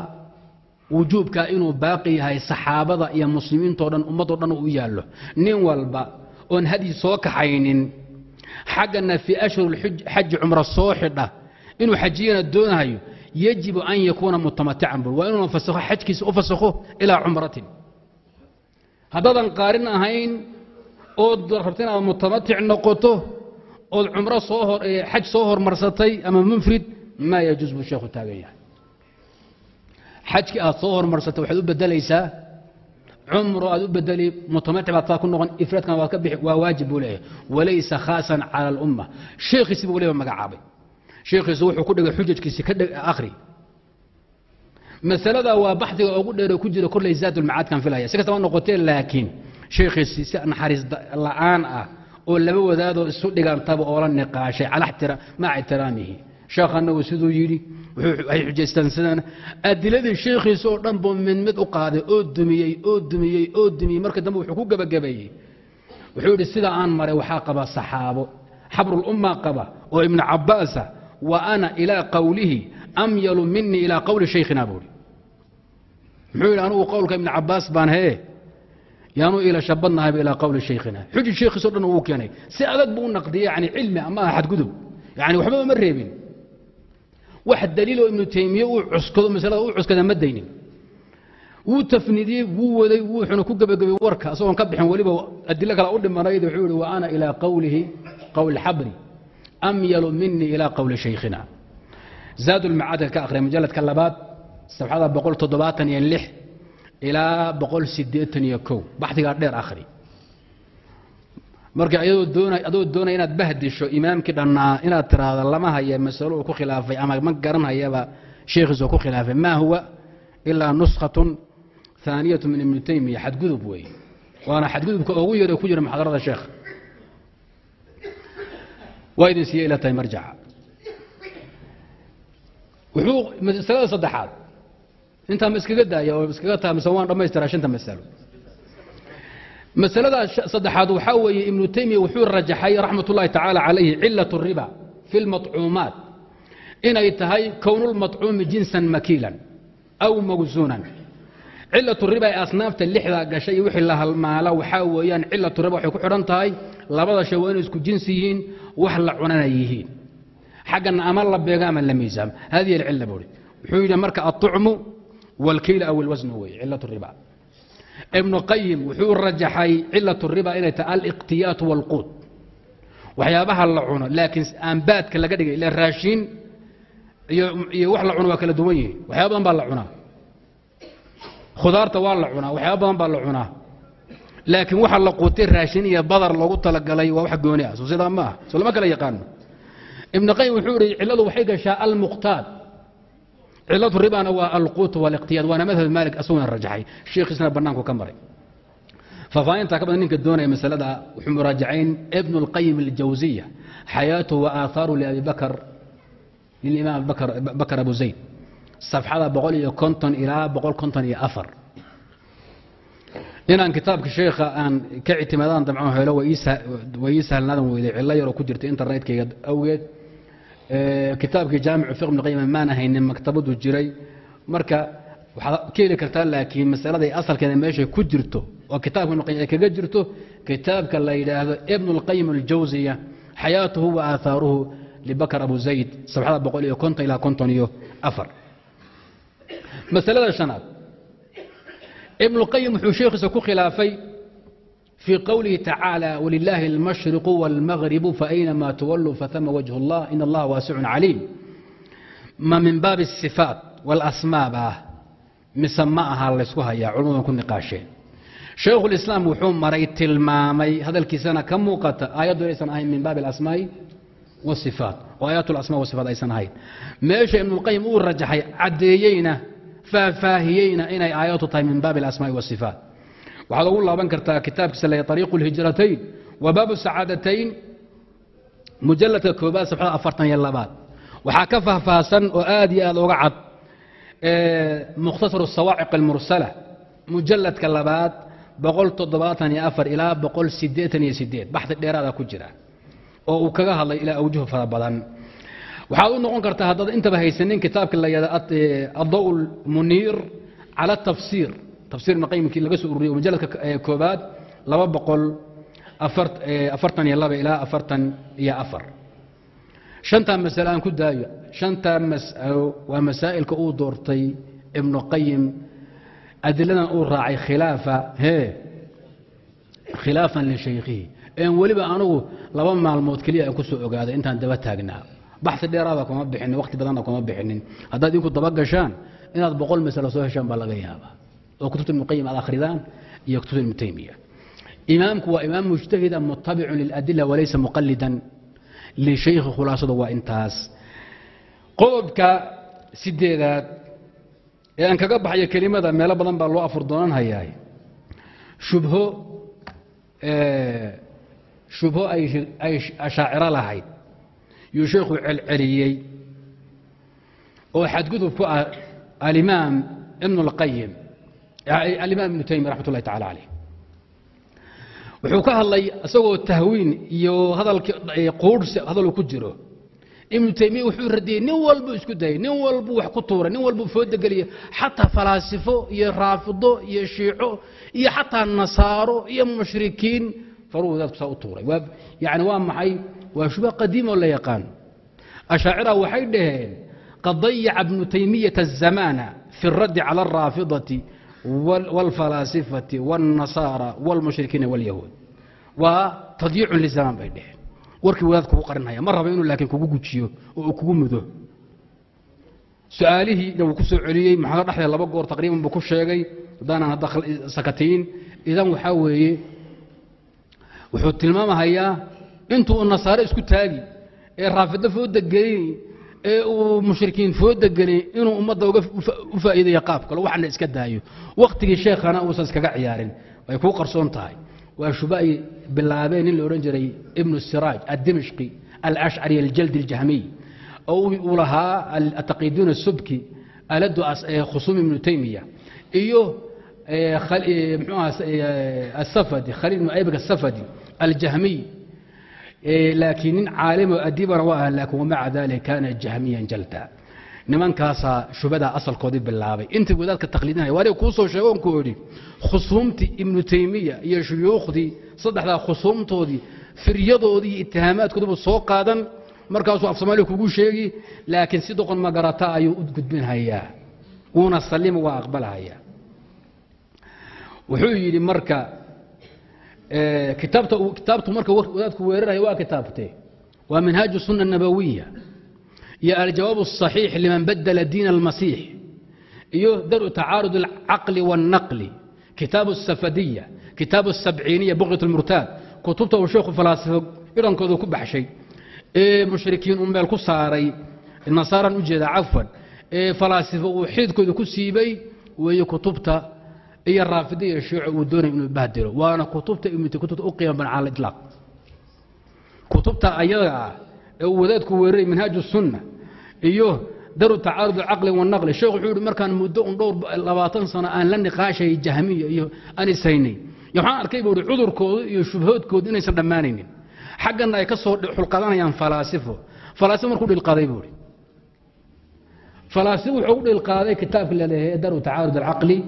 wujuubka inuu baaqi yahay saxaabada iyo muslimiintao dhan ummadoo dhan u yaallo. Nin walba oon hadyi soo kaxaynin xaggana fii ashhur xaji cumro soo xidha inuu xajiyana doonahayo yajibu an yakuuna mutamatican bur waa inuuna fasakho xajkiisa u fasakho ilaa cumratin. Haddaadan qaarin ahayn ood rabta inaad mutamatic noqoto ood cumro soo xaj soo hormarsatay ama mufrid maa yajuus buu sheekhu taagan yahay. Xajkii aad soo hormarsatay waxaad u bedelaysaa cumro aad u bedeli mutamatic baad saa ku noqon ifraadkana waad ka bixi waa waajib buu leeyahay. Walaysa khaasan cala alumma. Sheekhiisi buu waliba magacaabay. Sheekhiisu wuxuu ku dhigay xujajkiisi ka akhri. Masalada waa baxdiga ugu dheer ku jira korley zaadulmacaadkan filaya si kastaba noqotee laakiin sheekhiisi si naxariis la'aan ah oo laba wadaadoo isu dhigantaba oo la niqaashay maca ixtiraamihi sheekh anagu siduu yidhi ay xujaystaan adiladii sheekhiisa oo dhan buu mid mid u qaaday oo dumiyey oo dumiyey oo dumiyey. Marka dambe wuxuu ku gebagabeeyey wuxuu yidhi sida aan maray waxaa qaba saxaabo xabrulumma qaba oo ibnu cabaasa wa ana ilaa qowlihi amyalu minii ilaa qowli shaykhina buuhi muxuu yidhi anugu qowlka ibnu cabaas baan hee yaanu ila shabadnahayba ilaa qowli shaykhina. Xuji sheekhiisao dhan uu keenay. Si adag buu u naqdiyey yani cilmi ama xadgudub yani waxbaba ma reebin. Wax daliiloo ibnu taymiye uu cuskado masalada u cuskada ma daynin. Wuu tafnidiyey wuu waday wuxuna ku gebagabay warka isagoon ka bixin weliba adilo kale u dhimanayd wuxuu yihi wa ana ilaa qowlihi qowl xabri amyalu minii ilaa qowli shaykhina. Zaadulmacaadka ka akhriya mujaladka labaad safxada boqol toddobaatan iyo lix ilaa boqol sideetan iyo kow baxdigaa dheer akhri. Marka adoo doonaya inaad bahdisho imaamkii dhannaa inaad tiraahdo lama haya masalo uu ku khilaafay ama ma garanhayaba sheekhiis oo ku khilaafay maa huwa ilaa nuskhatun aaniyatu min ibni taymiya xadgudub weeye waana xadgudubka ugu yar ku jira muxadarada sheekh waa idin siiye ila tahay marjaca wuxuu masalada saddexaad intaa ma iskaga daaya oo iskaga taha mise waan dhammaystiraa shanta masalo masalada saddexaad waxaa weeye ibnu taymiya wuxuu rajaxay raxmat ullahi tacaala calayhi cilat riba fi lmaطcuumaat inay tahay kownulmaطcuumi jinsan makiilan aw mawsuunan cilat riba ee asnaafta lixdaa gashay iyo wixii la halmaala waxaa weeyaan cilat riba waxay ku xidhan tahay labada shay waa inay isku jinsi yihiin wax la cunana yihiin xaggana ama la beego ama la miisaamo hadihi alcila buuri wuxuu yidhi marka aلطucmu wاlkiila aw اlwasnu weeye cilat riba ibnu qayim wuxuu rajaxay cilat riba inay tahay aliqtiyaat wاlquud waxyaabaha la cuno laakiin aan baadka laga dhigay ila raashiin iyo wax la cuno waa kala duwan yihiin waxyaaba badan baa la cunaa khudaarta waa la cunaa waxyaaba badan baa la cunaa laakiin waxa la quutay raashin iyo badar loogu talagalay waa wax gooni ah soo sidaa ma ah soo lama kala yaqaano ibnu qayim wuxuu ihi cilladu waxay gashaa almuqtaad ciladu ribana waa alquut waliqtiyaad waana madhab maalik asaguna rajaxay sheekhiisna bannaanku ka maray faafaahintaa ka badan ninka doonaya masalada wuxuu muraajacayn ibn اlqayim اljawsiya xayaatuhu wa aahaaru liabi bakr lilimaam bakr abu zayd safxada boqol iyo konton ilaa boqol konton iyo afar inaan kitaabka sheekha aan ka ictimaadaan damco helo way ii sahlnaadan weyday cillo yaroo ku jirta internetkayga awgeed kitaabkii jaamicu fiq ibn qayim maan ahaynin maktabadu jiray marka waxaad ka heli kartaa laakiin masaladay asalkeeda meeshay ku jirto oo kitaabka ibn qayim ay kaga jirto kitaabka la yidhaahdo ibn اlqayim اljawsiya xayaatuhu wa aahaaruhu libakr abu zayd sabxada boqol iyo konton ilaa konton iyo afar masalada shanaad ibn اlqayim wuxuu sheekhiisa ku khilaafay في قوله تعالى ولله المشرق والمغرب فأينما تولوا فثم وجه الله إن الله واسع عليم ما من باب الصفات والأسماء باه مسماها لسكوها يا علوم كن نقاشين شيخ الإسلام وحوم مريت المامي هذا الكسانة كم وقت آيات ليس هاي من باب الأسماء والصفات وآيات الأسماء والصفات أيضا هاي ماشي ابن القيم أول رجحي عديينا فافاهيين إن آيات من باب الأسماء والصفات waxaad ugu laaban kartaa kitaabkiisa la ariiqu اlhijratayn wa baabu sacaadatayn mujaladka koobaad sabxada afartan iyo labaad waxaa ka faahfaahsan oo aad iyo aad uga cad mukhtasar الsawaaciq اlmursala mujaladka labaad boqol toddobaatan iyo afar ilaa boqol sideetan iyo sideed baxdi dheeraada ku jira oo uu kaga hadlay ilaa awjuh fara badan waxaad u noqon kartaa haddaad intaba haysanin kitaabka la yada addaw muniir cala tafsiir tafsir ibn qayimkii laga soo ururiyey mujaladka koobaad laba boqol afartan iyo laba ilaa afartan iyo afar. Shantaa masale aan ku daayo. Shantaa mas'alo waa masaa'ilka uu doortay ibnu qayim adiladan uu raacay khilaafa hee khilaafan lishaykhihi weliba anugu laba maalmood keliya aan ku soo ogaaday intaan daba taagnaa baxsi dheeraada kuma bixinin waqti badanna kuma bixinin. Haddaad idinku daba gashaan inaad boqol masalo soo heshaan baa laga yaabaa oo kutubta ibnu qayim aad akhridaan iyo kutubta ibnu taymiya imaamku waa imaam mujtahida mutabicun liladila walaysa muqalidan lishaykhi khulaasadu waa intaas. Qodobka sideedaad ee aan kaga baxayo kelimada meelo badan baa loo afur doonanhayaa shubho shubho ay ashaaciro lahayd. Yuu sheekhu celceliyey oo xadgudub ku ah alimaam ibn اlqayim alimaam ibnu taymiya raxmat ullahi tacala caleyh wuxuu ka hadlay isagoo tahwiin iyo hadalkii quudhsi hadaluu ku jiro ibnu taymiya wuxuu radiyey nin walbuu isku dayay nin walbuu wax ku tuuray nin walbuu foodageliya xataa falaasifo iyo raafido iyo shiico iyo xataa nasaaro iyo mushrikiin faruu daadkusaa u tuuray yani waa maxay waa shuba qadiim oo la yaqaan ashaacira waxay dhaheen qad dayaca ibnu taymiyata azamaana fi اraddi cala araafidati wاlfalaasifati wاlnasaara wاlmushrikiina wاlyahuud waa tadyiicun lizamaan bay dheheen warkii wadaad kugu qarinhaya ma raba inuu laakiin kugu gujiyo oo uu kugu mudo su-aalihiina wuu ku soo celiyey maxaa dhexdeed laba goor taqriiban buu ku sheegay haddaanaan hadda sakatayin idan waxaa weeye wuxuu tilmaamahayaa intuu nasaare isku taagi ee raafido fooda gelini ee uu mushrikiin fooda gelin inuu ummadda u faa'iideeya qaab kale. Waxna iska daayo. Wakhtigii sheekhana uusan iskaga ciyaarin. Way kuu qarsoon tahay. Waa shuba ay bilaabeen nin la odhan jiray ibnu siraaj addimishqi alashcari aljaldi aljahmiy. Oo uu lahaa ataqiduun subki aladu khusuum ibnu taymiya. Iyo asafadi khaliil ibnu aybak asafadi aljahmiy laakiin nin caalimo adibana waa ah laakin wamaca dalika kaana jahmiyan jalda nimankaasaa shubadaa asalkoodii bilaabay. Intii wadaadka taqliidinaya waa kuu soo sheego ku idhi khusuumtii ibnu taymiya iyo shuyuukhdii saddexdaa khusuumtoodii firyadoodii iyo itihaamaadkoodibu soo qaadan. Markaasuu af soomaaliya kugu sheegi laakiin si doqon magarata ayuu u gudbinhayaa. Uuna salima waa aqbalhayaa. Wuxuu yidhi marka kitaabta kitaabtu marka wadaadku weeraraya waa kitaabtee waa minhaaju sunna nabawiya iyo aljawaab الصaxiix liman badla diin اlmasiix iyo daru tacaarud اlcaqli wالnaqli kitaabu الsafadiya kitaabu الsabciiniya buqyat اlmurtaad kutubta uu sheekhu falaasifo idhankooda ku baxshay ee mushrikiin uu meel ku saaray nasaaran ujeeda cafwan ee falaasifo uu xididkooda ku siibay weeye kutubta iyo raafida iyo shiico uu doonay inuu bahdiro waana kutubta kutubta u qiima cala ilaaq kutubta ayaga ah ee uu wadaadku weeraray minhaaj الsunna iyo daru tacaarud alcaqli wanaqli sheekh wuxuu yihi markaan muddo un dhowr labaatan sano aan la niqaashay jahmiya iyo aan waxaan arkay buu hi cudurkooda iyo shubhoodkooda inaysan dhammaanaynin. Xaggana ay ka soo xulqadanayaan falaasifo. Falaasifo markuu dhilqaaday buu hi falaasifo wuxuu u dhilqaaday kitaabka la leeyahay daru tacaarud alcaqli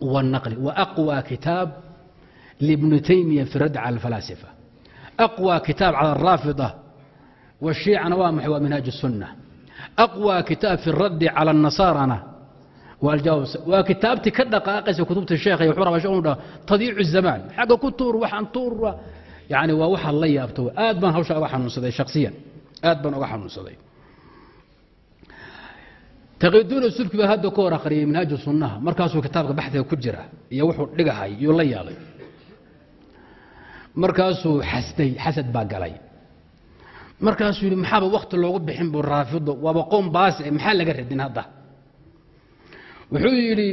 والنقل وأقوى كتاب لابن تيمية في الرد على الفلاسفة أقوى كتاب على الرافضة والشيعة نوامح ومنهاج السنة أقوى كتاب في الرد على النصارى والجواب وكتاب تكدق أقس كتبت الشيخ يحورها وشغل تضييع الزمان حق كتور وحن طور يعني ووحى الله يابتو آدبا هوشا وحن نصدي شخصيا آدبا وحن نصدي taqiduuna subki baa hadda ka hor akhriyay minhaaju sunnaha markaasuu kitaabka baxdiga ku jira iyo wuxuu dhigahay iyuu la yaabay markaasuu xasday xasad baa galay markaasuu yidhi maxaaba wakti loogu bixin buu raafido waaba qoom baasi e maxaa laga radin hadda wuxuu yidhi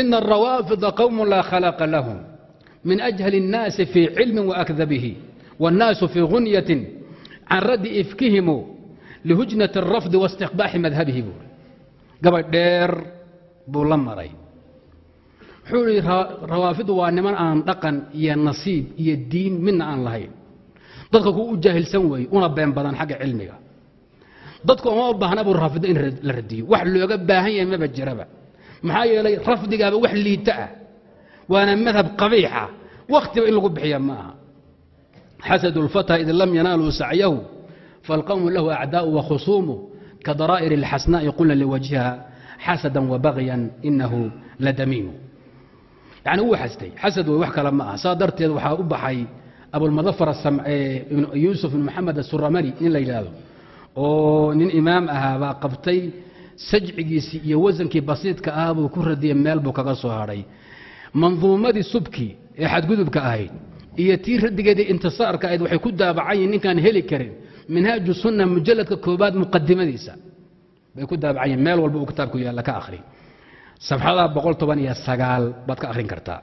ina arawaafida qowmu laa khalaqa lahum min ajhali الnaasi fii cilmi waakdabihi wاnnaasu fii gunyatin can raddi ifkihimu lihujnat الrafdi wاstiqbaaxi madhabihi buu gabadh dheer buu la maray. Wuxuu ihi rawaafidu waa niman aan dhaqan iyo nasiib iyo diin midna aan lahayn. Dadka ku u jaahilsan weeye una been badan xagga cilmiga. Dadku uma baahna buu raafido in la radiyo. Wax looga baahan yahay maba jiraba. Maxaa yeelay rafdigaaba wax liita ah waana madhab qabiixa wakhtiba in lagu bixiya ma aha. Xasadu اlfatى id lam yanaaluu sacyahu kadara'ir اlxasnaa'i qulna liwajhiha xasada wabagyan inahu ladamiinu yani wuu xastay xasad wey wax kale ma ah saa darteed waxaa u baxay abulmadafar yuusuf ibn maxamed asuramari nin la yidhaahdo oo nin imaam ahaabaa qabtay sajcigiisii iyo wasankii basiidka ahaa buu ku radiyay meel buu kaga soo hadhay manduumadii subkii ee xadgudubka ahayd iyo tii radigeedii intisaarka ahayd waxay ku daabacan yihiin ninkaan heli karin minhaaju sunna mujalladka koobaad muqadimadiisa bay ku daabacan yihin meel walba uu kitaabku yaalla ka akhri safxada boqol toban iyo sagaal baad ka akhrin kartaa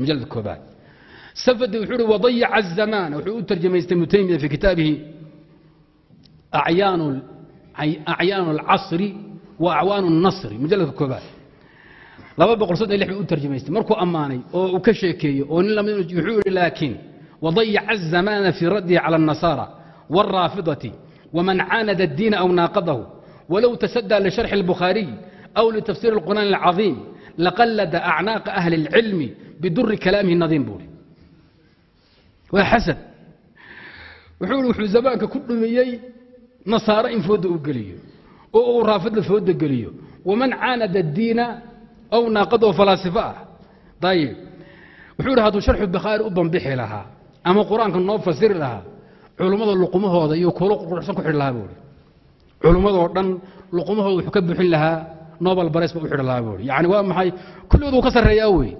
mujalladka koobaad safadi wuxuu uhi wadayaca الzamaan wuxuu u tarjamaystay ibnu taymiya fi kitaabihi acyaanu اlcasri wa acwaanu الnasri mujalladka koobaad laba boqol soddon lix buu u tarjamaystay markuu ammaanay oo uu ka sheekeeyo oo nin lamid wuxuu yihi laakiin wadayaca الzamaana fii raddihi calى الnasaara wالraafidati waman caanada الdiina aw naaqadahu walow tasadى lisharxi الbukhaariي aw litafsiir الqur'aan الcaظiim laqallada acnaaqa ahli اlcilmi biduri kalaamihi nadiim buuri waa xasan wuxuu i wuxuu zamaanka ku dhumiyey nasaaro in fooda uu geliyo oo uu raafidla fooda geliyo waman caanada diina aw naaqadoo falaasifo ah ayib wuxuu ihi hadduu sharxu bukhaari u bambixi lahaa ama qur-aanka noo fasiri lahaa culummada luqumahooda iyo kulo quruxsan ku xidhi lahaa buui culummadoo dhan luqumahooda wuxuu ka buxin lahaa nobel bares ba u xidhi lahaa buui yani waa maxay? Kulligood uu ka sarreeyaa wey.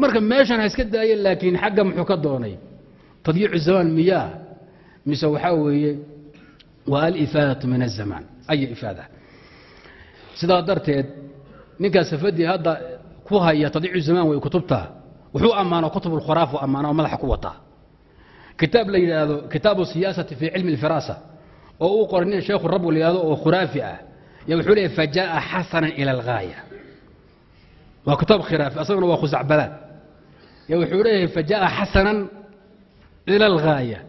Marka meeshan ha iska daayeen laakiin xagga muxuu ka doonay? Tadyiicu zamaan miyaa? Mise waxaa weeye waa alifaadatu min azamaan aya ifaada sidaa darteed ninkaa safadii hadda ku haya tadyiicu zamaan way kutubta. Wuxuu ammaano kutub lkhuraafu ammaana oo madaxa ku wataa kitaab la yidhaahdo kitaabu siyaasati fii cilmi اlfiraasa oo uu qoray nin sheekhu rabu la yihahdo oo khuraafi ah ya wuxuu leeyahy fajaءa xasanan ila algaaya waa kitaab khiraafi asaguna waa khusacbalaad ya wuxuu leeyahay fajaءa xasanan ila algaaya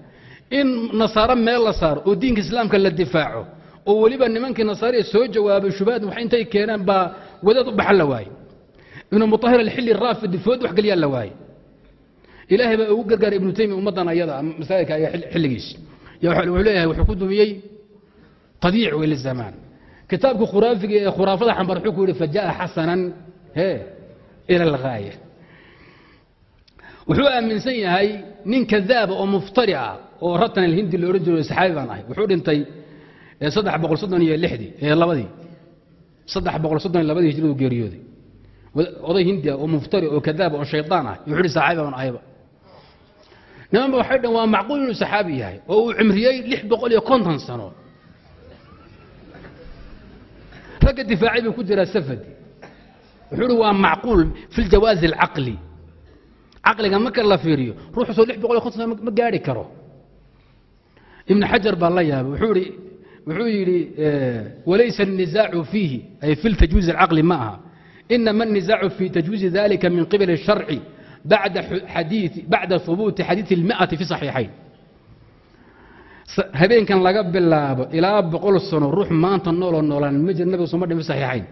in nasaaro meel la saaro oo diinka islaamka la difaaco oo weliba nimankii nasaariya soo jawaabay shubahaad wax intay keeneen baa wadaad u baxan la waaye ibnu muahir alxili raafidi food wax geliyaa la waaye ilaahay baa ugu gargaaray ibnu taymiya ummaddan ayada masaajidka aya xilligiisi wuxuu leeyahay wuxuu ku dumiyey tadyiic wey lizamaan kitaabka ee khuraafada xambar wuxuu ku yidhi fajaءa xasanan he ila algaaya wuxuu aaminsan yahay nin kadaaba oo muftari ah oo ratan alhindi la odhan jiro saxaabi baan ahay. Wuxuu dhintay saddex boqol soddon iyo lixdii ee labadii saddex boqol soddon iyo labadii hijradu geeriyooday. Oday hindi ah oo muftari oo kadaaba oo shaydaan ah. Wuxuu hi saxaabi baan ahayba nimanba waxay dhan waa macquul inuu saxaabi yahay oo uu cimriyey lix boqol iyo konton sano ragga difaacay buu ku jiraa safadi wuxuu hi waa macquul fi ljawaazi alcaqli caqliga marka la fiiriyo ruuxusoo lix boqol iyo konton sano ma gaari karo ibn xajar baa la yaabay wuxuu wuxuu yidhi walaysa الnisaacu fiihi ay fi tajwiiz اlcaqli ma aha inama الnisaacu fi tajwiizi dalika min qibل الsharci bacda hubuuti xadiidi اlmati fi صaxiixayn habeenkan laga bilaabo ilaa boqol sano ruux maanta nooloo noolaan ma jir nabigu sooma dhim fi saxiixayn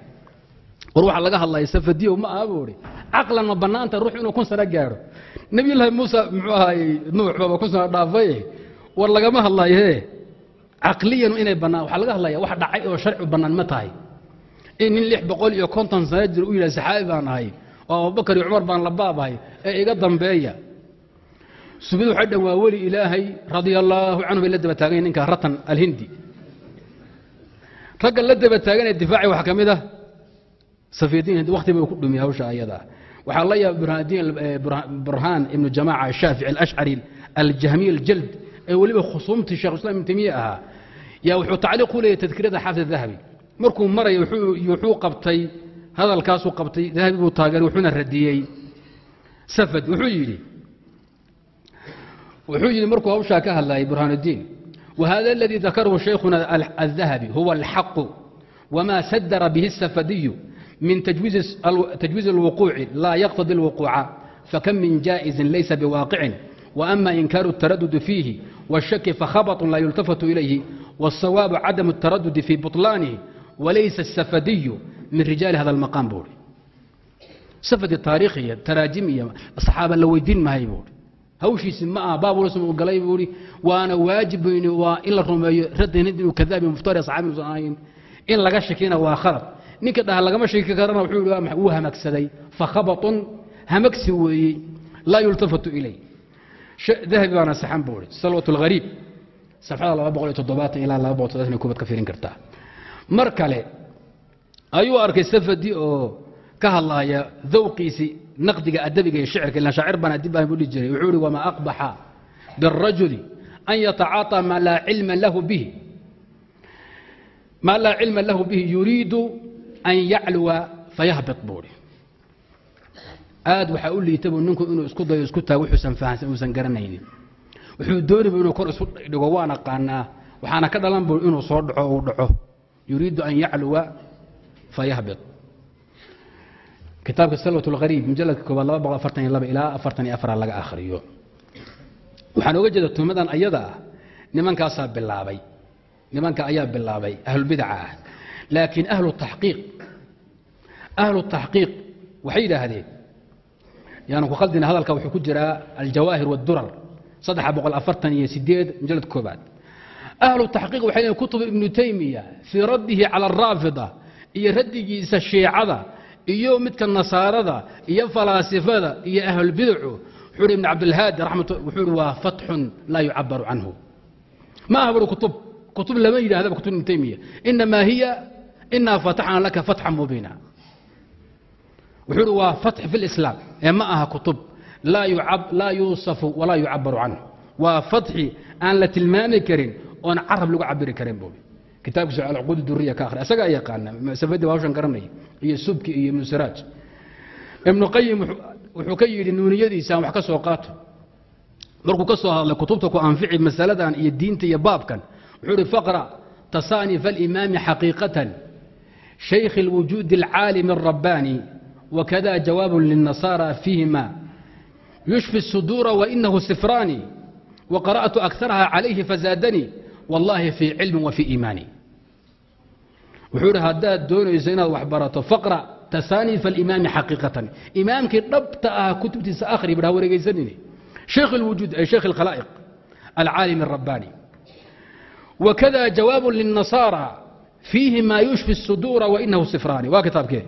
war waxaa laga hadlaya safadiyo ma aha buuhi caqlan ma bannaanta ruux inuu kun sano gaadho nebiyullaahi muuse muxuu ahaayey nuux baba kun sano dhaafay war lagama hadlaye caqliyanu inay bannaan waxaa laga hadlaya wax dhacay oo sharci bannaan ma tahay in nin lix boqol iyo konton sano jir baan ahay oo abubakar iyo cumar baan la baabahay ee iga dambeeya. Subid waxay dhan waa weli ilaahay radia allaahu canhu bay la daba taaganya ninka ratan alhindi. Ragga la daba taaganee difaaci waxaa ka mid ah safiyadiin hindi wakti buu ku dhumiyay hawsha ayadaa waxaa la yaaba burhaandiin burhaan ibnu jamaaca ashaafici alashcari aljahmiy aljald ee weliba khusuumtii shekh islam ibn temiye ahaa. Yaa wuxuu tacliiq ku leeyahy tadkirada xaafid dahabi. Markuu maraya wuxuu qabtay hadalkaasuu qabtay dahabi buu taageeray wuxuuna radiyey safad wuxuu yidhi wuxuu yidhi markuu hawshaa ka hadlayay burhaanuddiin wahada aladii dakarahu shaykhuna aldahabi huwa alxaqu wma sadara bihi الsafadiyu min tajwiizi اlwuquuci laa yaqtadi اlwuquuca fakam min jaa'izin laysa biwaaqicin وأma inkaaru الtaradudi fiihi والshaki fakhabaط laa yultafatu ilayhi والsawaabu cadamu الtaradudi fii buطlaanihi walaysa asafadiyu min rijaali hada almaqaam buui safadi taariikh iyo taraajim iyo saxaaba la weydiin mahay buui hawshiisi ma ah baabulasm u galay buui waana waajib waa in la rumeeyo radnid inuu kadaab iyo muftar saxaabi usan ahayn in laga shakina waa khalad ninka dhaha lagama shaki karana wuxuu yidhi wuu hamagsaday fakhabatun hamagsi weeye laa yultafatu ilay dahabi baana saxan buui salwat اlhariib safxada ilaa kubad ka mar kale ayuu arkay safadi oo ka hadlaaya dawqiisii naqdiga adabiga iyo shicirka ilan shaacir baan adib baan buu dhihi jiray wuxuu ihi wamaa aqbaxa biالrajuli an yatacaaطى maa laa cilma lahu bihi maa laa cilma lahu bihi yuriidu an yacluwa fayahbit buuri aad waxaa u liita bu ninku inuu isku dayo isku taago wuxuusan fahansan uusan garanaynin wuxuu doonibu inuu kor isu dhigo waan aqaanaa waxaana ka dhalan bu inuu soo dhaco uu dhaco yuriidu an yacluwa fayahbit kitaabka salwat اlhariib mujaladka koobaad laba boqol afartan iyo laba ilaa afartan iyo afara laga akhriyo waxaan oga jeeda tuumadan ayada ah nimankaasaa bilaabay nimanka ayaa bilaabay ahlulbidaca ah laakiin ahlu taxqiiq ahlu taxqiiq waxay yidhaahdeen yaanu ku khaldina hadalka wuxuu ku jiraa aljawaahir wاdurar saddex boqol afartan iyo sideed mujalad koobaad ahlu taxqiiq waxay leeyiin kutub ibnu taymiya fii raddihi cala araafida iyo raddigiisa shiicada iyo midka nasaarada iyo falaasifada iyo ahlulbidacu wuxuu hi ibn cabdilhaadi ramat wuxuu hi waa fatxun laa yucabaru canhu ma aha buri kutub kutub lama yidhahdaba kutub ibnu taymiya inamaa hiya inaa fataxna laka fatxan mubiina wuxuu hi waa fatx fi lislaam ee ma aha kutub laa yuusafu walaa yucabaru canhu waa fatxi aan la tilmaami karin oon carab lagu cabiri karin bu kitaabkiisa alcuquud duriya ka akhri asagaa yaqaana safadii hawshan garanaya iyo subki iyo ibnu siraaj ibnu qayim wuxuu ka yidhi nuuniyadiisaan wax ka soo qaato markuu ka soo hadlay kutubta ku anfici masaladan iyo diinta iyo baabkan wuxuu ihi faqra tasaanif alimaami xaqiiqatan shaykhi اlwujuudi اlcaalimi الrabbaani wakada jawaab lلnasaara fiihima yushfi الsuduura wainahu sifraani وqarأtu أkaraha calayhi fazaadanii wallahi fii cilmi wa fii iimaani wuxuu ihi haddaad doonayso inaad wax barato faqra tasaanif alimaami xaqiiqatan imaamkii dhabta ah kutubtiisa akhri bidha wareegaysanini sheekh اlwujuud ay sheekh اlkhalaa'iq alcaalim الrabbaani wakada jawaab lلnasaara fiihi ma yushfi الsuduura wainahu sifraani waa kitaabkee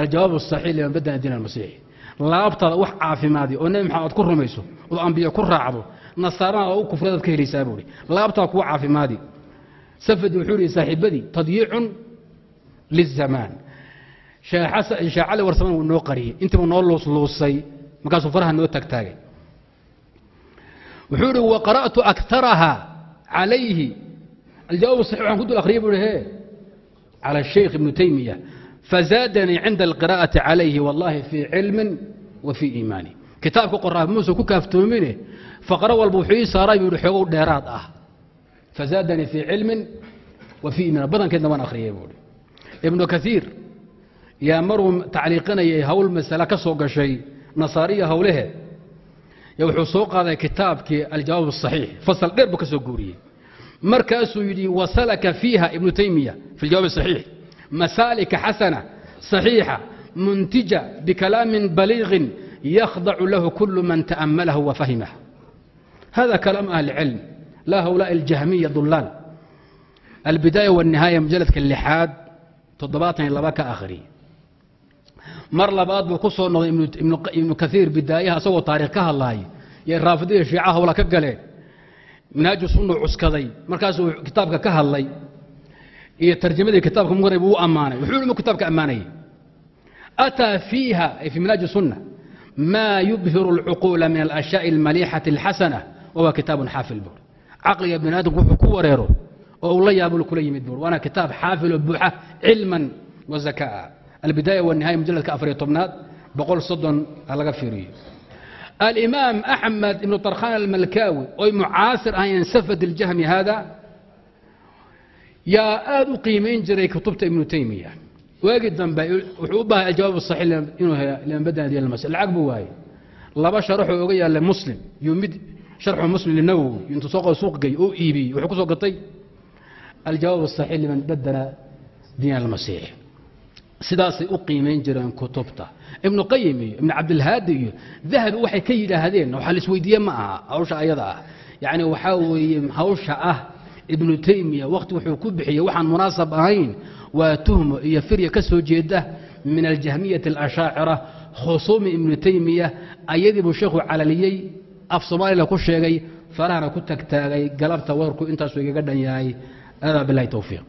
aljawaab الصaxiix liman badana diin اlmasiix laabtaada wax caafimaadi oo nebi maxamed ku rumayso oo ambiye ku raacdo nasaarana u kufri adaad ka helaysaa buui laabtaa kuwa caafimaadi. Safadi wuxuu ihi saaxiibadii tadyiicun lizamaan. Shaacale warsaman wuu noo qariyey. Intiibu noo luusluusay markaasuu faraha noo tagtaagay. Wuxuu ihi wa qara'tu calayhi. Aljawaab saxi waxaan ku dul akhriyay buu ihi he cala shaykh ibnu taymiya fazaadanii cinda alqira'ati calayhi wallaahi fii cilmin wa fii iimaani kitaabka qoraa muusa ku kaaftoomine faqro walba wuxuu ii saaray buu xoogow dheeraad ah. Fazaadanii fii cilmin wa fii iimaan badankeedna waan akhriyay buuhi ibnu kaiir yaa maruu tacliiqinayay hawl masale ka soo gashay nasaariya howlehe. Y wuxuu soo qaaday kitaabkii aljawaab asaxiix fasal dheer buu ka soo guuriyey. Markaasuu yidhi wasalaka fiiha ibnu taymiya fi ljawaab asaxiix masaalika xasana saxiixa muntija bikalaamin baliiqin yakhdacu lahu kulu man ta'amalahu wa fahimah hada kalaam ahli cilm laa hawlaءi اljahmiya dulaal albidaaya wالnihaaya mujaladka lixaad toddobaatan iyo laba ka akhri mar labaad buu ku soo noqday ibnu kaiir bidaayaha isagoo taarikh ka hadlaaya iyo raafidaya shiica hawla ka galeen minhaaju sunnu cuskaday markaasuu kitaabka ka hadlay iyo tarjamadii kitaabka muqrib uu ammaanay wuxuu imu kitaabka ammaanayay ataa fiiha ay fi minhaaji sunna maa yubhiru اlcuquula min alashyaai almaliixati اlxasana wahuwa kitaabun xaafil buur caqliga bini aadamku wuxuu ku wareero oo uu la yaabul kula yimid buur waana kitaab xaafiloo buuxa cilman wa zakaa albidaaya wالnihaya mujaladka afariyo tobnaad boqol soddon laga fiiriyo alimaam axmed ibnu tarkhan almalkaawi oy mucaasir ahayeen safad اljahmi hada yaa aad u qiimayn jiray kutubta ibnu taymiya waagi dambe wuxuu u baahay aljawaab saxi inuu hela lianbadan diin almasir lacag buu waayey laba sharaxuu oga yaallay muslim yuu mid sharxu muslim linawowi intuu soo qo suuq gey uu iibiyey wuxuu ku soo gatay aljawaab asaxi liman badala diin almasiix sidaasay u qiimayn jireen kutubta. Ibnu qayim iyo ibnu cabdilhaadi iyo dahabi waxay ka yidhaahdeen waxaa laisweydiiye ma aha hawsha ayada ah. Yacni waxaa weeye hawsha ah ibnu taymiya wakhti wuxuu ku bixiyey waxaan munaasab ahayn waa tuhmo iyo firya ka soo jeeda min aljahmiyati alashaacira khusuumi ibnu taymiya ayadii buu sheekhu calaliyey af soomaalila ku sheegay farahana ku tagtaagay galabta warku intaasuu igaga dhan yahay. Adaa bilahi towfiiq